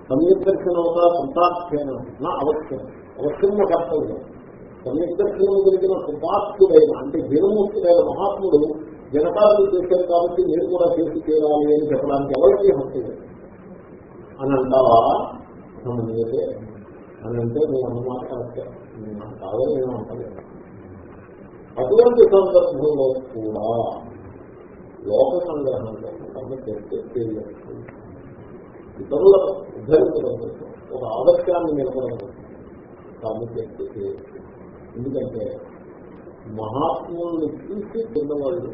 సంయదర్శనవత సంతాక్షేన నా అవశ్యం అవశ్యం కర్తవ్యం. సంయదర్శనం జరిగిన సుపాత్ముడైన అంటే జీవముక్తుడైన మహాత్ముడు జనకాలు చేశారు కాబట్టి మీరు కూడా చేసి చేయాలి అని చెప్పడానికి ఎవరికి హక్కు అని అంటావా? సమన్వయతే అని అంటే నేను అన్నమాట కరెక్టే కాదని నేను అంటలేదు అటువంటి సందర్భంలో కూడా లోక సంగ్రహంలో కర్మ చేస్తే తెలియదు. ఇతరుల ఉద్ధరించడం కోసం ఒక ఆదర్శాన్ని నిలబడడం కోసం కర్మ చేస్తే ఎందుకంటే మహాత్ముల్ని చూసి చిన్నవాళ్ళు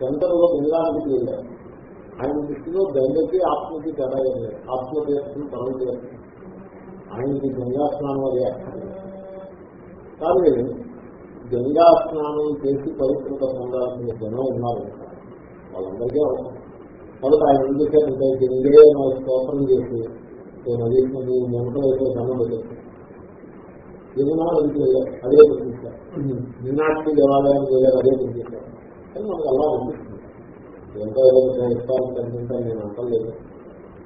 సెంటర్లో లింగానికి వెళ్ళారు. ఆయన దృష్టిలో గంగకి ఆత్మకి తేడా లేదు. ఆత్మ చేస్తుంది తనలు చేస్తుంది ఆయనకి గంగా స్నానం అది కానీ గంగా స్నానం చేసి పవిత్రత పొందాల్సిన జనం ఉన్నారు. వాళ్ళందరికీ అవసరం. కాబట్టి ఆయన ఏం చేశారంటే గంగే నా స్తోత్రం చేసి నది నది మొదట వేసే ధనం పెట్టాను యమునా నదికి వెళ్ళారు అదే పంపించారు మీనాక్షి దేవాలయానికి వెళ్ళారు అదే పంపించారు కానీ మనకు అలా అనిపిస్తుంది. ఎంతో ఏదైనా ఇష్టాలు కనిపించాలి నేను అంటలేదు.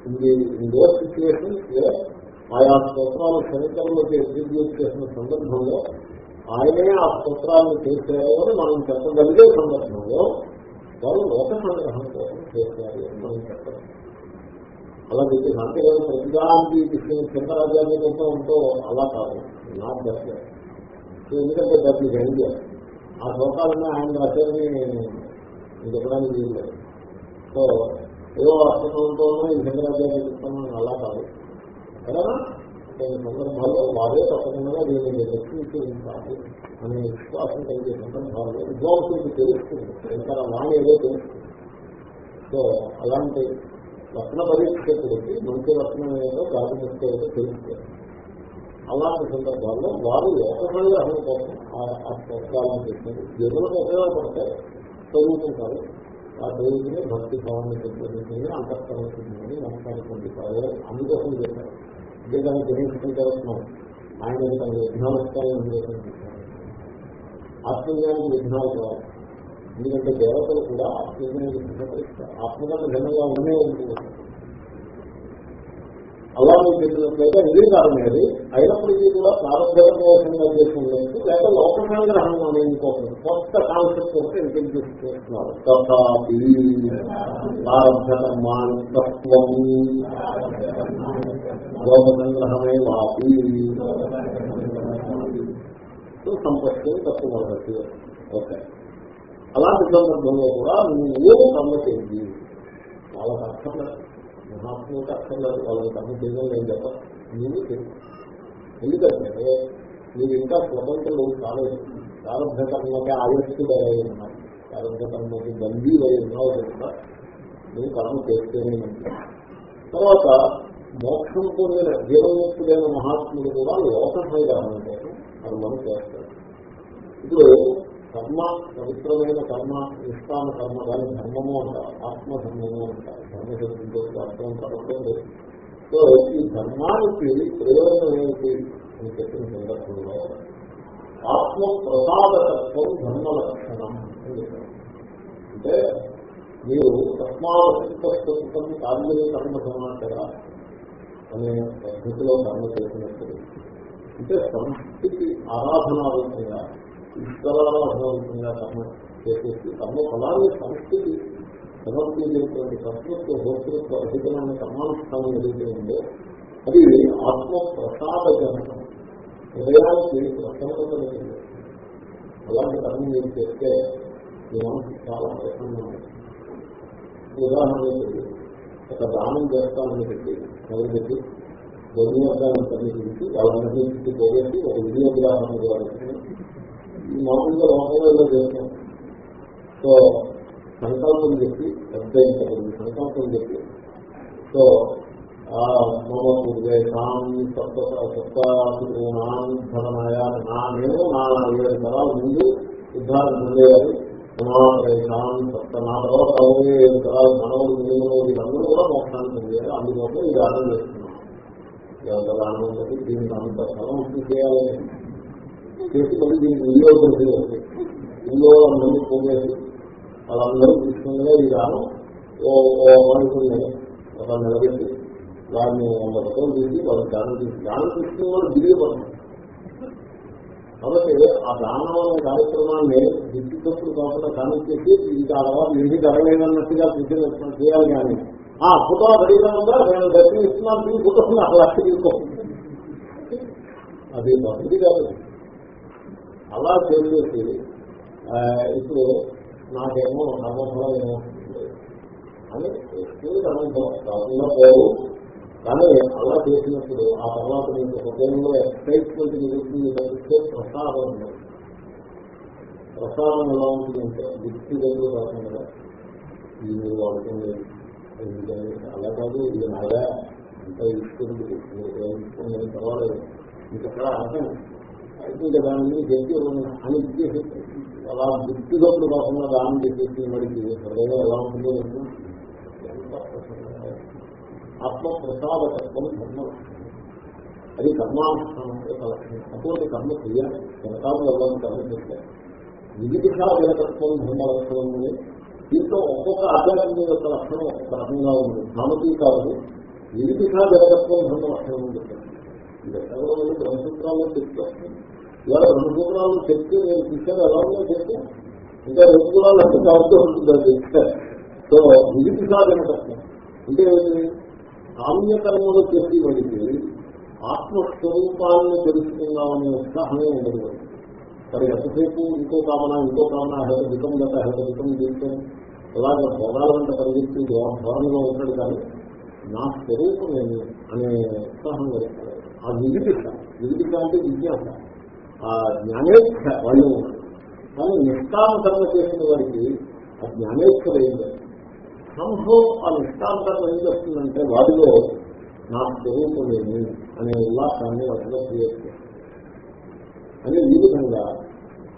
ఇది ఇండో సిచ్యువేషన్ ఆయా స్తోత్రాలు శనికరంలోకి ఎగ్జిక్యూట్ చేసిన సందర్భంలో ఆయనే ఆ స్తోత్రాలను చేశారు అని మనం చెప్పగలిగే సందర్భంలో వారు లోక సంగ్రహం కోసం చేశారు అని మనం చెప్పాలి. అలా మీకు అంటే ప్రతిదానికి శంకరాచార్య కోసం ఉంటూ అలా కాదు. నాకు చెప్పలేదు ఎందుకంటే దాన్ని ఈజ్ ఆ శ్లోకాలన్నీ ఆయన రాశారని ఇది చెప్పడానికి వీలు లేదు సో ఏదో అర్థంతోనూ ఈ శంకరాచార్య చెప్తాను అలా కాదు. కదా కొన్ని సందర్భాల్లో వారే తప్పకుండా దీన్ని రక్షించి ఉంటారు అనే విశ్వాసం కలిగే సందర్భాల్లో విద్వాంసులకు తెలుస్తుంది. శంకర వాణి ఏదో తెలుస్తుంది. సో అలాంటి రత్న పరీక్షకుడికి మంచి రత్నం ఏదో ప్రాథమిక ఏదో తెలుస్తుంది. అలాంటి సందర్భాల్లో వారు లోకసంగ్రహం కోసం ఆ పుస్తకాలను చేస్తారు జనులకు ఉపయోగపడితే చదువుకుంటారు. ఆ దేవుడిని భక్తి భావాన్ని పెంపొందించుకుని అంతఃకరణ చెందిందని నమ్మకాన్ని పొందుతారు. అందుకోసం చేశారు అంతేగాని గ్రహించుకుంటారు ఆయన తన విఘ్నాలస్తాయని ఆత్మజ్ఞానికి విఘ్నాలు కావాలి. ఎందుకంటే దేవతలు కూడా ఆత్మజ్ఞానికి సిద్ధపరిస్తారు ఆత్మగత భిన్నంగా ఉండే ఉంటుంది అలా మీకు చెప్పినట్లయితే ఇది కారణమేది అయినప్పటికీ కూడా ప్రారంభంగా చేస్తున్నట్టు లేక లోకసంగ్రహం అనేది కోసం కొత్త కాన్సెప్ట్ ఒకటి ఇంట్రడ్యూస్ చేస్తున్నారు? తథాపి ప్రారంభకర్మాణత్వం లోకసంగ్రహమే వాపి సంపత్తి తప్పు మొదటి ఓకే. అలాంటి సందర్భంలో కూడా నువ్వు కర్మ చేయండి వాళ్ళకి అక్కర్లేదు మహాత్ములకు లేదు. వాళ్ళకి కర్మ చేయడం నేను చెప్ప నువ్వు తెలుసు ఎందుకంటే మీరు ఇంకా స్వతంత్రులు కాలేదు. ప్రారంభ కర్మకి ఆయుష్కుడు ఉన్నారు ప్రారంభ కర్మకి బందీలు ఉన్నావు కనుక నువ్వు కర్మ చేస్తేనే మంచిది. తర్వాత మోక్షం పొందిన జీవన్ముక్తుడైన మహాత్ముడు కూడా లోక సంగ్రహం అది మనం చేస్తారు ఇప్పుడు కర్మ పవిత్రమైన కర్మ నిష్కామ కర్మ కానీ ధర్మము అంటారు. ఆత్మధర్మము అంటారు. ధర్మశక్తితో అర్థం కలగడం సో ఈ ధర్మానికి ప్రయోజనం ఏమిటి? అని చెప్పిన సందర్భంలో ఆత్మ ప్రసాదకత్వం ధర్మ లక్షణం అని అంటే మీరు తస్మాత్తం కార్యకర్మ కర్మ అనే పద్ధతిలో కర్మ చేసినప్పుడు అంటే సంస్కృతి ఆరాధనారూపంగా ఈశ్వరారాధనారూపంగా కర్మ చేసేసి కర్మ ఫలాన్ని సంస్కృతి సమర్పించేటువంటి కర్తృత్వ భోక్తృత్వ అధికమైన కర్మానుష్ఠానం ఏదైతే ఉందో అది ఆత్మ ప్రసాదజనకం హృదయానికి ప్రసన్నత అలాంటి కర్మ మీరు చేస్తే మీ మనసు చాలా ప్రసన్నంగా ఉదాహరణ ఒక దానం చేస్తామని పెట్టి మొదలుపెట్టి వినియోగాన్ని పరిశీలించి వాళ్ళందరికీ పోగొట్టి ఒక వినియోగాలను కూడా ఈ మామూలుగా లోకంలో చేస్తాం. సో సంకల్పం చెప్పి పెద్ద సంకల్పం చెప్పి సో మమ నా నేను నా ఏడు తరాల ముందు ఉద్ధారణ పొందేయాలి సమావేశాం సప్త మనవులు మిగిలిన వీళ్ళందరూ కూడా మోక్షాన్ని పొందేయాలి అందుకోసం ఈ దానం చేస్తున్నాం దానం ఉన్నది దీనికి అంత స్థలం చేయాలని చేసి దీనికి వినియోగం చేయాలి వినియోగం మంది పోగేసి వాళ్ళందరూ తీసుకునే ఈ దానం ఓ మనుషుల్ని ఒక నిలబెట్టి వారిని వంద రూపాయలు తీసి వాళ్ళు దానం తీసి దానం తీసుకుని వాళ్ళు దిగిపోతారు కాబట్టి ఆ దానం అనే కార్యక్రమాన్ని దిద్దుతప్పుడు కాకుండా దానం చేసి ఇది అలవాటు ఇంటికి జరగలేదన్నట్టుగా విద్య చేయాలి కానీ ఆ ఫోటో రెడీగా ఉందా నేను దర్శనం ఇస్తున్నాను తీసి ఫోటో అసలు లక్ష తీసుకోండి అది పద్ధతి కాదు. అలా చేసేసి ఇప్పుడు నాకేమో కర్మఫలం ఏమో అని కాకుండా పోవు కానీ అలా చేసినప్పుడు ఆ తర్వాత మీకు హృదయంలో ఎక్సైట్మెంట్ జరుగుతుంది తప్పిస్తే ప్రసాదం ఉండదు ప్రసాదం ఎలా ఉంటుందంటే వ్యక్తి దగ్గర కాకుండా ఇది వాడుతుంది అలా కాదు ఇది నాగా అంత ఇస్తుంది ఇస్తుంది పర్వాలేదు. ఇంకెక్కడ అర్థం. ఇంకా దాన్ని గట్టి అని ఇచ్చేసి అలా వ్యక్తిగతులు కాకుండా దాన్ని చేసేసి మరి హృదయం ఎలా ఉంటుందో ఆత్మ ప్రసాదకత్వం ధర్మ అది కర్మానుష్ఠానం యొక్క లక్షణం. అటువంటి కర్మ చేయాలి. జనకాలు వెళ్ళాలని కర్మ చేస్తారు విధిషా జనకత్వం ధర్మ లక్షణం ఉంది దీంట్లో ఒక్కొక్క ఆధ్యాత్మిక యొక్క లక్షణం ఒక్కొక్క రకంగా ఉంది. నామతీకాలు విధిషా జనకత్వం ధర్మ లక్షణం అని ఎక్కడ ఉంది బ్రహ్మసూత్రాల్లో చెప్తారు. ఇలా బ్రహ్మసూత్రాలను చెప్తే నేను చూశాను. ఎలా ఉందో చెప్తే? ఇంకా రెండు కూడా లక్ష కావద్దు ఉంటుంది అది సో విధిషా జనకత్వం అంటే కామ్యకర్మలు చేసి వాడికి ఆత్మస్వరూపాలను తెలుసుకుందామనే ఉత్సాహమే ఉండదు మరి ఎంతసేపు ఇంకో కామన ఇంకో కామన హెడ్ గత హెడ్ బికం దీంతో ఇలాగ భోగాలంట పరిగెత్తి ధోరణిలో ఉంటాడు కానీ నా స్వరూపం ఏమి అనే ఉత్సాహం కలుగుతాడు ఆ విధిపిక విధిపిక అంటే విజ్ఞాస ఆ జ్ఞానేచ్ఛ వాళ్ళు కానీ నిష్కామ కర్మ చేసిన వారికి ఆ జ్ఞానేచ్ఛ లేదు. సంభవం ఆ నిష్కామ ఏం చేస్తుందంటే వాటిలో నా స్వరూపమేమి అనే ఉల్లాసాన్ని వాటిలో క్రియేట్ చేస్తుంది. అని ఈ విధంగా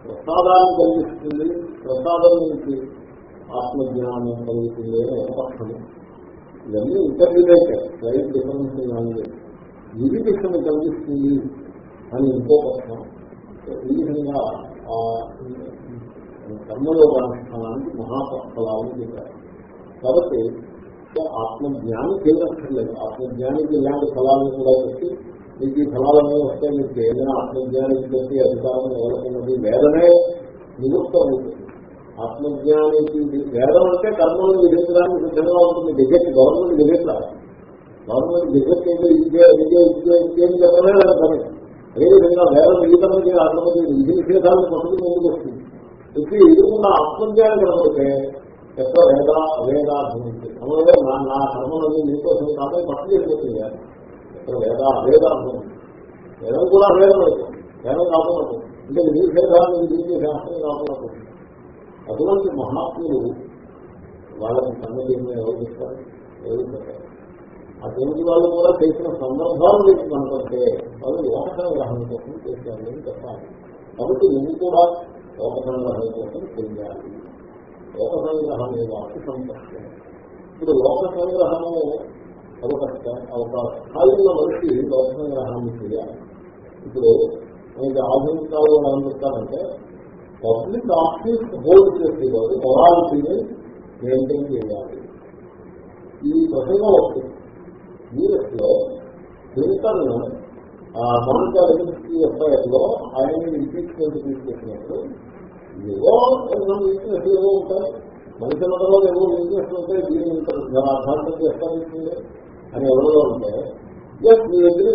ప్రసాదాన్ని కలిగిస్తుంది. ప్రసాదం నుంచి ఆత్మజ్ఞానం కలుగుతుంది అనే ఒక పక్షము ఇవన్నీ ఇంటర్వ్యూలేటెడ్ స్లైడ్ డిఫరెన్స్ కానీ విధికృష్ణ కలిగిస్తుంది అని ఇంకో పక్షం. ఈ విధంగా ఆ కర్మయోగానుష్ఠానానికి మహాఫలాలను చెప్పారు. కాబట్టి ఆత్మజ్ఞానం చేయనక్కర్లేదు ఆత్మజ్ఞానికి ఇలాంటి ఫలాలను కూడా పెట్టి మీకు ఈ ఫలాలన్నీ వస్తే మీకు ఏదైనా ఆత్మజ్ఞానికి పెట్టి అధికారం ఎవరుకున్నది వేదనే నివృత్తం అవుతుంది. ఆత్మజ్ఞానికి వేదం అంటే కర్మలను విధించడానికి సిద్ధంగా ఉంటుంది. Gazette government gazette government gazette అయితే ఇదే ఇదే ఇదే ఇదేం చెప్పలే పని అదేవిధంగా వేదం ఈతమని ఆత్మకి విధి నిషేధాలను పట్టుకుని ముందుకు వస్తుంది. ఇప్పుడు ఎదుర్కొన్న ఆత్మజ్ఞానం కనబడితే ఎక్కడ వేద అవేదార్థం అందులో నా నా కర్మలని నీకోసం కాదు పట్టు చేసుకుంటుంది ఎక్కడ వేద అవేద అవేదార్థం వేదం కూడా అవేదం అవుతుంది వేదం కాకుండా అంటే నీ నిషేధాలను విధించే శాస్త్రం కాకుండా అటువంటి మహాత్ములు వాళ్ళని సంగతి ఎవరు చెప్తారు ఎవరు చెప్పారు? వాళ్ళు కూడా చేసిన సందర్భాలు మీకు కనుకుంటే వాళ్ళు లోక సంగ్రహం కోసం చేశారు అని చెప్పాలి. కాబట్టి నువ్వు కూడా లోక సంగ్రహం కోసం చెయ్యాలి లోక సంగ్రహమే వాటి సంపత్తి ఇప్పుడు లోక సంగ్రహము అదొక ఒక స్థాయిలో మనిషి లోక సంగ్రహాన్ని చేయాలి. ఇప్పుడు నేను ఆధునిక కాలంలో చెప్తానంటే పబ్లిక్ ఆఫీస్ హోల్డ్ చేసేవారు మొరాలిటీని మెయింటైన్ చేయాలి. ఈ ప్రసంగం వస్తుంది యూఎస్లో క్లింటన్ మౌనికా లెవిన్స్కీ ఎఫ్ఐఆర్లో ఆయన ఇంపీచ్మెంట్ తీసుకొచ్చినప్పుడు ఏవో కొంచెం వీక్నెస్ ఏవో ఉంటాయి. మనిషి మతంలో ఏవో వీక్నెస్ ఉంటాయి దీన్ని అర్థార్థం చేస్తాను అని ఎవరిలో ఉంటే yes me agree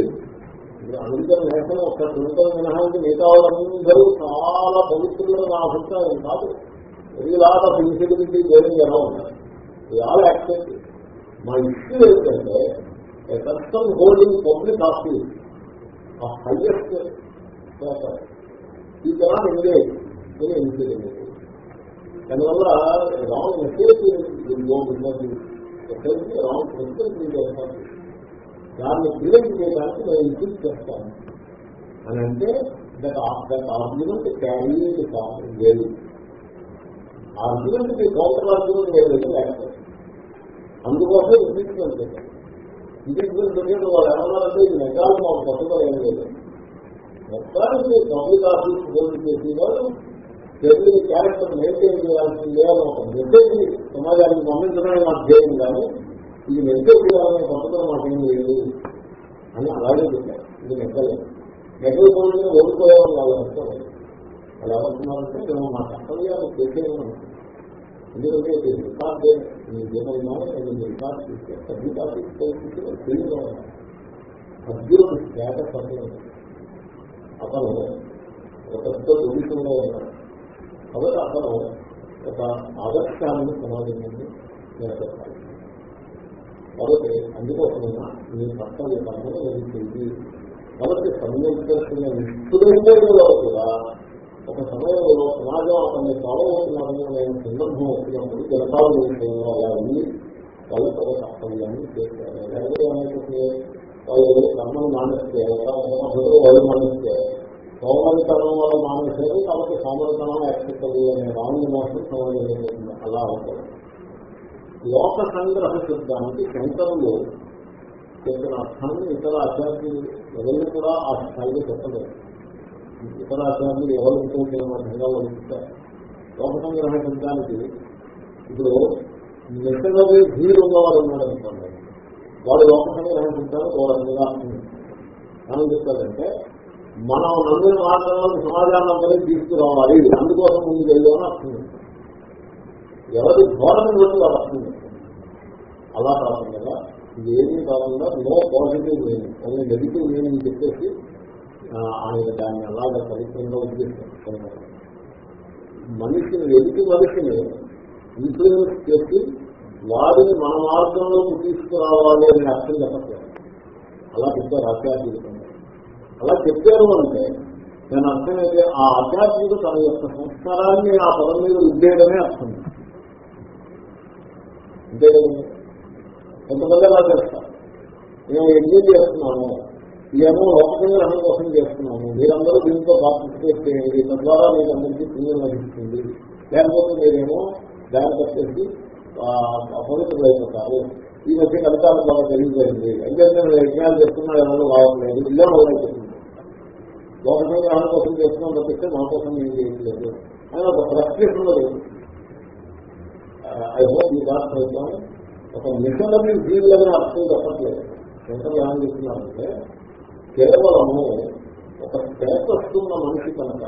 American nation ఒక క్లింటన్ మినహాయించి మిగతా వాళ్ళందరూ చాలా పవిత్రులు నా అభిప్రాయం కాదు. వెరీ లాట్ ఆఫ్ ఇన్సిడివిటీ గోయింగ్ ఎలా ఉంటాయి ఆల్ యాక్సెప్ట్ మా ఇష్యూ ఏంటంటే కస్టమ్ హోల్డింగ్ పబ్లిక్ ఆఫీస్ ఆ హైయెస్ట్ ఈ కెనాట్ ఎంగేజ్ ఇన్ ఇన్సిడెంట్ దానివల్ల రాంగ్ మెసేజ్ రాంగ్ ప్రెసిడెంట్ దాన్ని క్రియేట్ చేయడానికి నేను ఇంక్రీజ్ చేస్తాను అని అంటే దట్ దట్ ఆర్గ్యుమెంట్ క్యారీ లేదు. ఆర్గ్యుమెంట్ కౌంటర్ ఆర్గ్యుమెంట్ వేరు లేకపోతే అందుకోసం ఇంప్లీట్మెంట్ చేశారు. ఇంప్లీట్మెంట్ పెట్టేది వాళ్ళు ఏమన్నారంటే ఇది నెగాలు మాకు పట్టుదల ఏం లేదు. మొత్తానికి పబ్లిక్ ఆఫీస్ హోల్డ్ చేసి క్యారెక్టర్ మెయింటైన్ చేయాల్సిందే అని ఒక మెసేజ్ సమాజానికి పంపించడానికి మాకు ధ్యేయం కానీ ఇది మెసేజ్ చేయాలనే కొత్తగా మాకేం లేదు అని అలాగే చెప్పారు. ఇది నెగ్గలేదు నెగ్గకపోయిన ఓడిపోయేవాళ్ళు వాళ్ళు అనుకోవాలి అలా అనుకున్నారంటే మేము మా కర్తవ్యాలు చేసేయమని ఎందుకంటే ఇది రికార్డ్ మీ జీవనంలో నేను రికార్డ్ చేస్తే పబ్లిక్ ఆఫీస్ తెలియదు సభ్యులు స్టేటస్ అతను అతను ఒక పెద్ద పొజిషన్లో ఉన్నాడు. కాబట్టి అతను ఒక ఆదర్శాన్ని సమాజం నుండి నిలబెట్టాలి కాబట్టి అందుకోసమైనా మీ కర్తవ్య కర్మను జరుగుతుంది కాబట్టి సంబంధించిన నిష్ఠుడైన కూడా ఒక సమయంలో సమాజం అతన్ని ఫాలో నేను సందర్భం వచ్చినప్పుడు జనపాలన విషయంలో అలా ఉంది వాళ్ళు ఒక కర్తవ్యాన్ని చేస్తారు లేకపోతే ఏమైపోతుంది వాళ్ళు కర్మను మానేస్తే వాళ్ళు మానేస్తే సోమరితనం వల్ల మానేశారు కాబట్టి సోమరితనం యాక్సెప్టబుల్ అనే రాంగ్ మోసం సమాజం అలా అవుతుంది లోక సంగ్రహ శబ్దానికి శంకరులు చెప్పిన అర్థాన్ని ఇతర ఆచార్యులు ఎవరిని కూడా ఆ స్థాయిలో చెప్పలేదు. ఇతర ఆచార్యులు ఎవరు ఉంటుంది విధంగా వదిలిస్తారు లోక సంగ్రహ శబ్దానికి ఇప్పుడు మిషనరీ ధీరు ఉన్నవారు ఉన్నారనుకోండి వాడు లోక సంగ్రహం శబ్దానికి ఒక రకంగా అర్థం మనం చెప్తారంటే మనం నమ్మిన మార్గంలో సమాజాన్ని అందరికీ తీసుకురావాలి. అందుకోసం ముందు వెళ్ళామని అర్థం. ఎవరి ధోరణి బట్టి వాళ్ళు అర్థం అలా కాకుండా ఇది ఏమీ కాకుండా no positive meaning only negative meaning చెప్పేసి ఆయన దాన్ని అలాగ పవిత్రంగా ఉద్దేశిస్తారు మనిషిని ఎదుటి మనిషిని ఇన్ఫ్లుయెన్స్ చేసి వారిని మన మార్గంలోకి తీసుకురావాలి అని అర్థం చెప్పట్లేదు. అలా చెప్పారు ఆధ్యాత్మికంగా అలా చెప్పారు అంటే నేను అర్థమైతే ఆ ఆధ్యాత్మిక తన యొక్క సంస్కారాన్ని ఆ పదం మీద ఉద్దేయడమే అర్థం. అంతే కదండి? కొంతమంది అలా చేస్తారు. నేను ఎంజాయ్ చేస్తున్నాను ఇదేమో లోకసంగ్రహం కోసం చేస్తున్నాను. మీరందరూ దీంతో పార్టిసిపేట్ చేయండి తద్వారా మీకు అందరికీ పుణ్యం లభిస్తుంది. లేకపోతే మీరేమో దాన్ని కట్టేసి పవిత్రులైపోతారు ఈ మధ్య ఫలితాలు బాగా తెలియజేయండి అయితే నేను యజ్ఞాలు చేస్తున్నా ఎవరో రావట్లేదు ఇలా మొదలైపోతుంది లోకసంగ్రహం కోసం చేస్తున్నాం తప్పిస్తే మా కోసం ఏం చేయట్లేదు అని ఒక ఫ్రస్ట్రేషన్ ఐ హోప్ ఈ దాని ఒక మిషన్ అని జీవులని అర్థం చెప్పట్లేదు శంకర్ ఏమని చెప్తున్నారంటే కేవలము ఒక స్టేటస్ ఉన్న మనిషి కనుక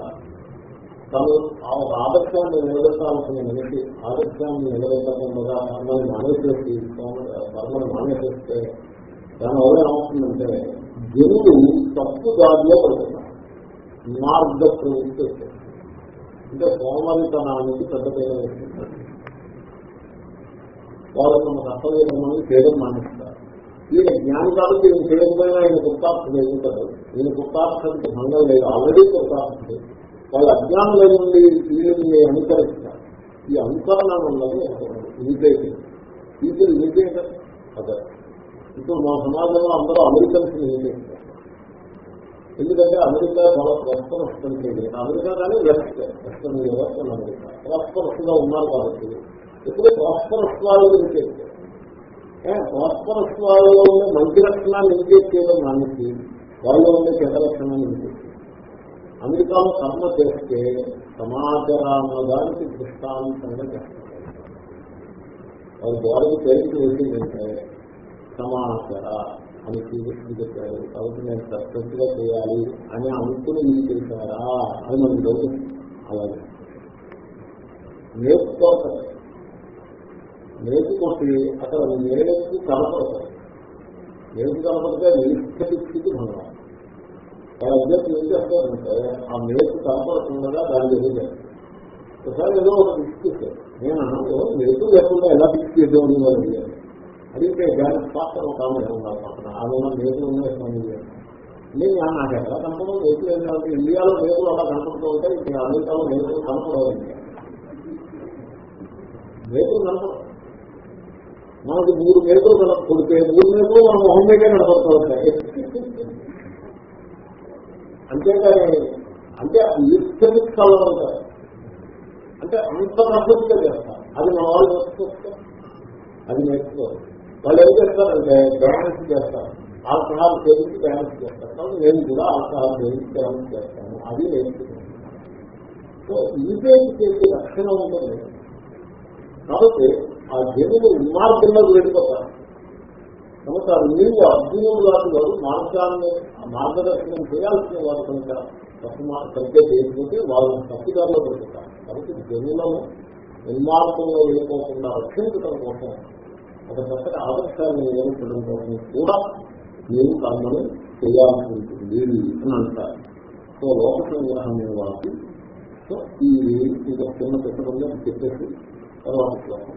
తను ఆ ఆదర్శాన్ని నిలబెట్టాల్సిన మనిషి ఆదర్శాన్ని నిలబెట్టకుండా మనల్ని మానేసేసి కర్మని మానేసేస్తే దానివల్ల ఏమవుతుందంటే జనులు తప్పు దారిలో పడుతుంది మార్గ ప్రవృత్తి అంటే సోమరితనానికి పెద్ద పేరు వేస్తున్నారు వాళ్ళు తమ కర్తవ్యమని చేయడం మానేస్తారు. ఈయన జ్ఞాని కాబట్టి ఈయన చేయకపోయినా ఆయన కృతార్థులు ఎదుగుతారు ఈయన కృతార్థకి భంగం లేదు. ఆల్రెడీ కృతార్థుడు. వాళ్ళ అజ్ఞానం లేదండి వీళ్ళని అనుకరిస్తారు. ఈ అనుకరణ ఉన్నది ఇమిటేషన్ పీపుల్ ఇమిటేటర్ అదే. ఇప్పుడు మా సమాజంలో అందరూ అమెరికన్స్ ఇమిటేస్తారు ఎందుకంటే అమెరికా చాలా ప్రాస్పరస్ కంట్రీ అమెరికా కానీ west western Europe America prosperous ఉన్నారు కాబట్టి. ఎప్పుడు ప్రాస్పరస్ వాళ్ళు ఇమిటేస్తారు ప్రాస్పరస్ వాళ్ళలో ఉండే మంచి లక్షణాన్ని ఇంకేట్ చేయడం మానేసి వాళ్ళు ఉండే చెడ్డ లక్షణాన్ని ఇంకేట్ అమెరికాలో కర్మ చేస్తే సమాచారానికి దృష్టాంతంగా చేస్తారు. వాళ్ళు గోడకు పేరుకి వెళ్ళిందంటే సమాచార అని శ్రీకృష్ణుడు చెప్పారు. కాబట్టి నేను సక్సెస్గా చేయాలి అని అనుకుని మీరు చేశారా అని మనకి డౌట్ అలాగే. నేర్చుకోవాలి. నేర్చుకొట్టి అక్కడ నేలకు కనపడతారు నేర్చు కనపడితే నిష్ఠతి స్థితి భంగం. వాళ్ళ ఉద్యోగం ఏం చేస్తారంటే ఆ నేర్చు కనపడకుండా దాని జరిగింది ఒకసారి ఏదో ఒక ఫిక్స్ చేశారు నేను అన్నాను నేర్చు లేకుండా ఎలా ఫిక్స్ తీసుకెళ్ళి వాళ్ళు అడిగాను. అడిగితే దానికి పాత్ర. ఒక ఆమె ఉన్నారు పక్కన ఆమె నేర్చులు ఉన్నాయి నేను నాకు ఎలా కనపడదు? కనపడడం ఏం ఏంటంటే ఇండియాలో నేర్చులు అలా కనపడుతూ ఉంటాయి. ఇక్కడ అమెరికాలో నేర్చులు కనపడవు నేర్చులు కనపడవు. మనకి మూడు మేకులు కనపడితే మూడు మేకులు మన మొహం మీదే కనపడుతూ ఉంటాయి అంతేకాని అంటే ఈస్టమిక్ కలర్ ఉంటాయి అంటే అంత పద్ధతిగా చేస్తారు. అది మన వాళ్ళు నేర్చుకోవచ్చు అది నేర్చుకోవాలి వాళ్ళు ఏం చేస్తారంటే బ్యాలెన్స్ చేస్తారు. ఆల్కహాల్ సేవించి బ్యాలెన్స్ చేస్తారు. కాబట్టి నేను కూడా ఆల్కహాల్ సేవించి బ్యాలెన్స్ చేస్తాను. అది నేను సో ఈపేజ్ చేసే లక్షణం ఉంటుంది. కాబట్టి ఆ జనులు ఉన్మార్గంలో వెళ్ళిపోతారు కాబట్టి ఆ నీళ్ళు అర్జునుడు లాంటి వారు మార్గాన్ని మార్గదర్శనం చేయాల్సిన వారు కనుక సరిగ్గా చేయకపోతే వాళ్ళని తప్పుదారిలో పెడుతుంటారు కాబట్టి జనులను ఉన్మార్గంలో వెళ్ళిపోకుండా రక్షించడం కోసం ఒక చక్కటి ఆదర్శాన్ని నియమించడం కోసం కూడా నీవు కర్మను చేయాల్సి ఉంటుంది అని అంటారు. సో లోక సంగ్రహం వాళ్ళకి సో ఈ ఇంకా చిన్న పెట్టకుండా చెప్పేసి తర్వాత శ్లోకం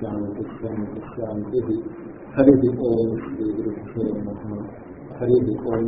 శాంతి శాంతి శాంతి హరి ఓం శ్రీ గురు హరి ఓం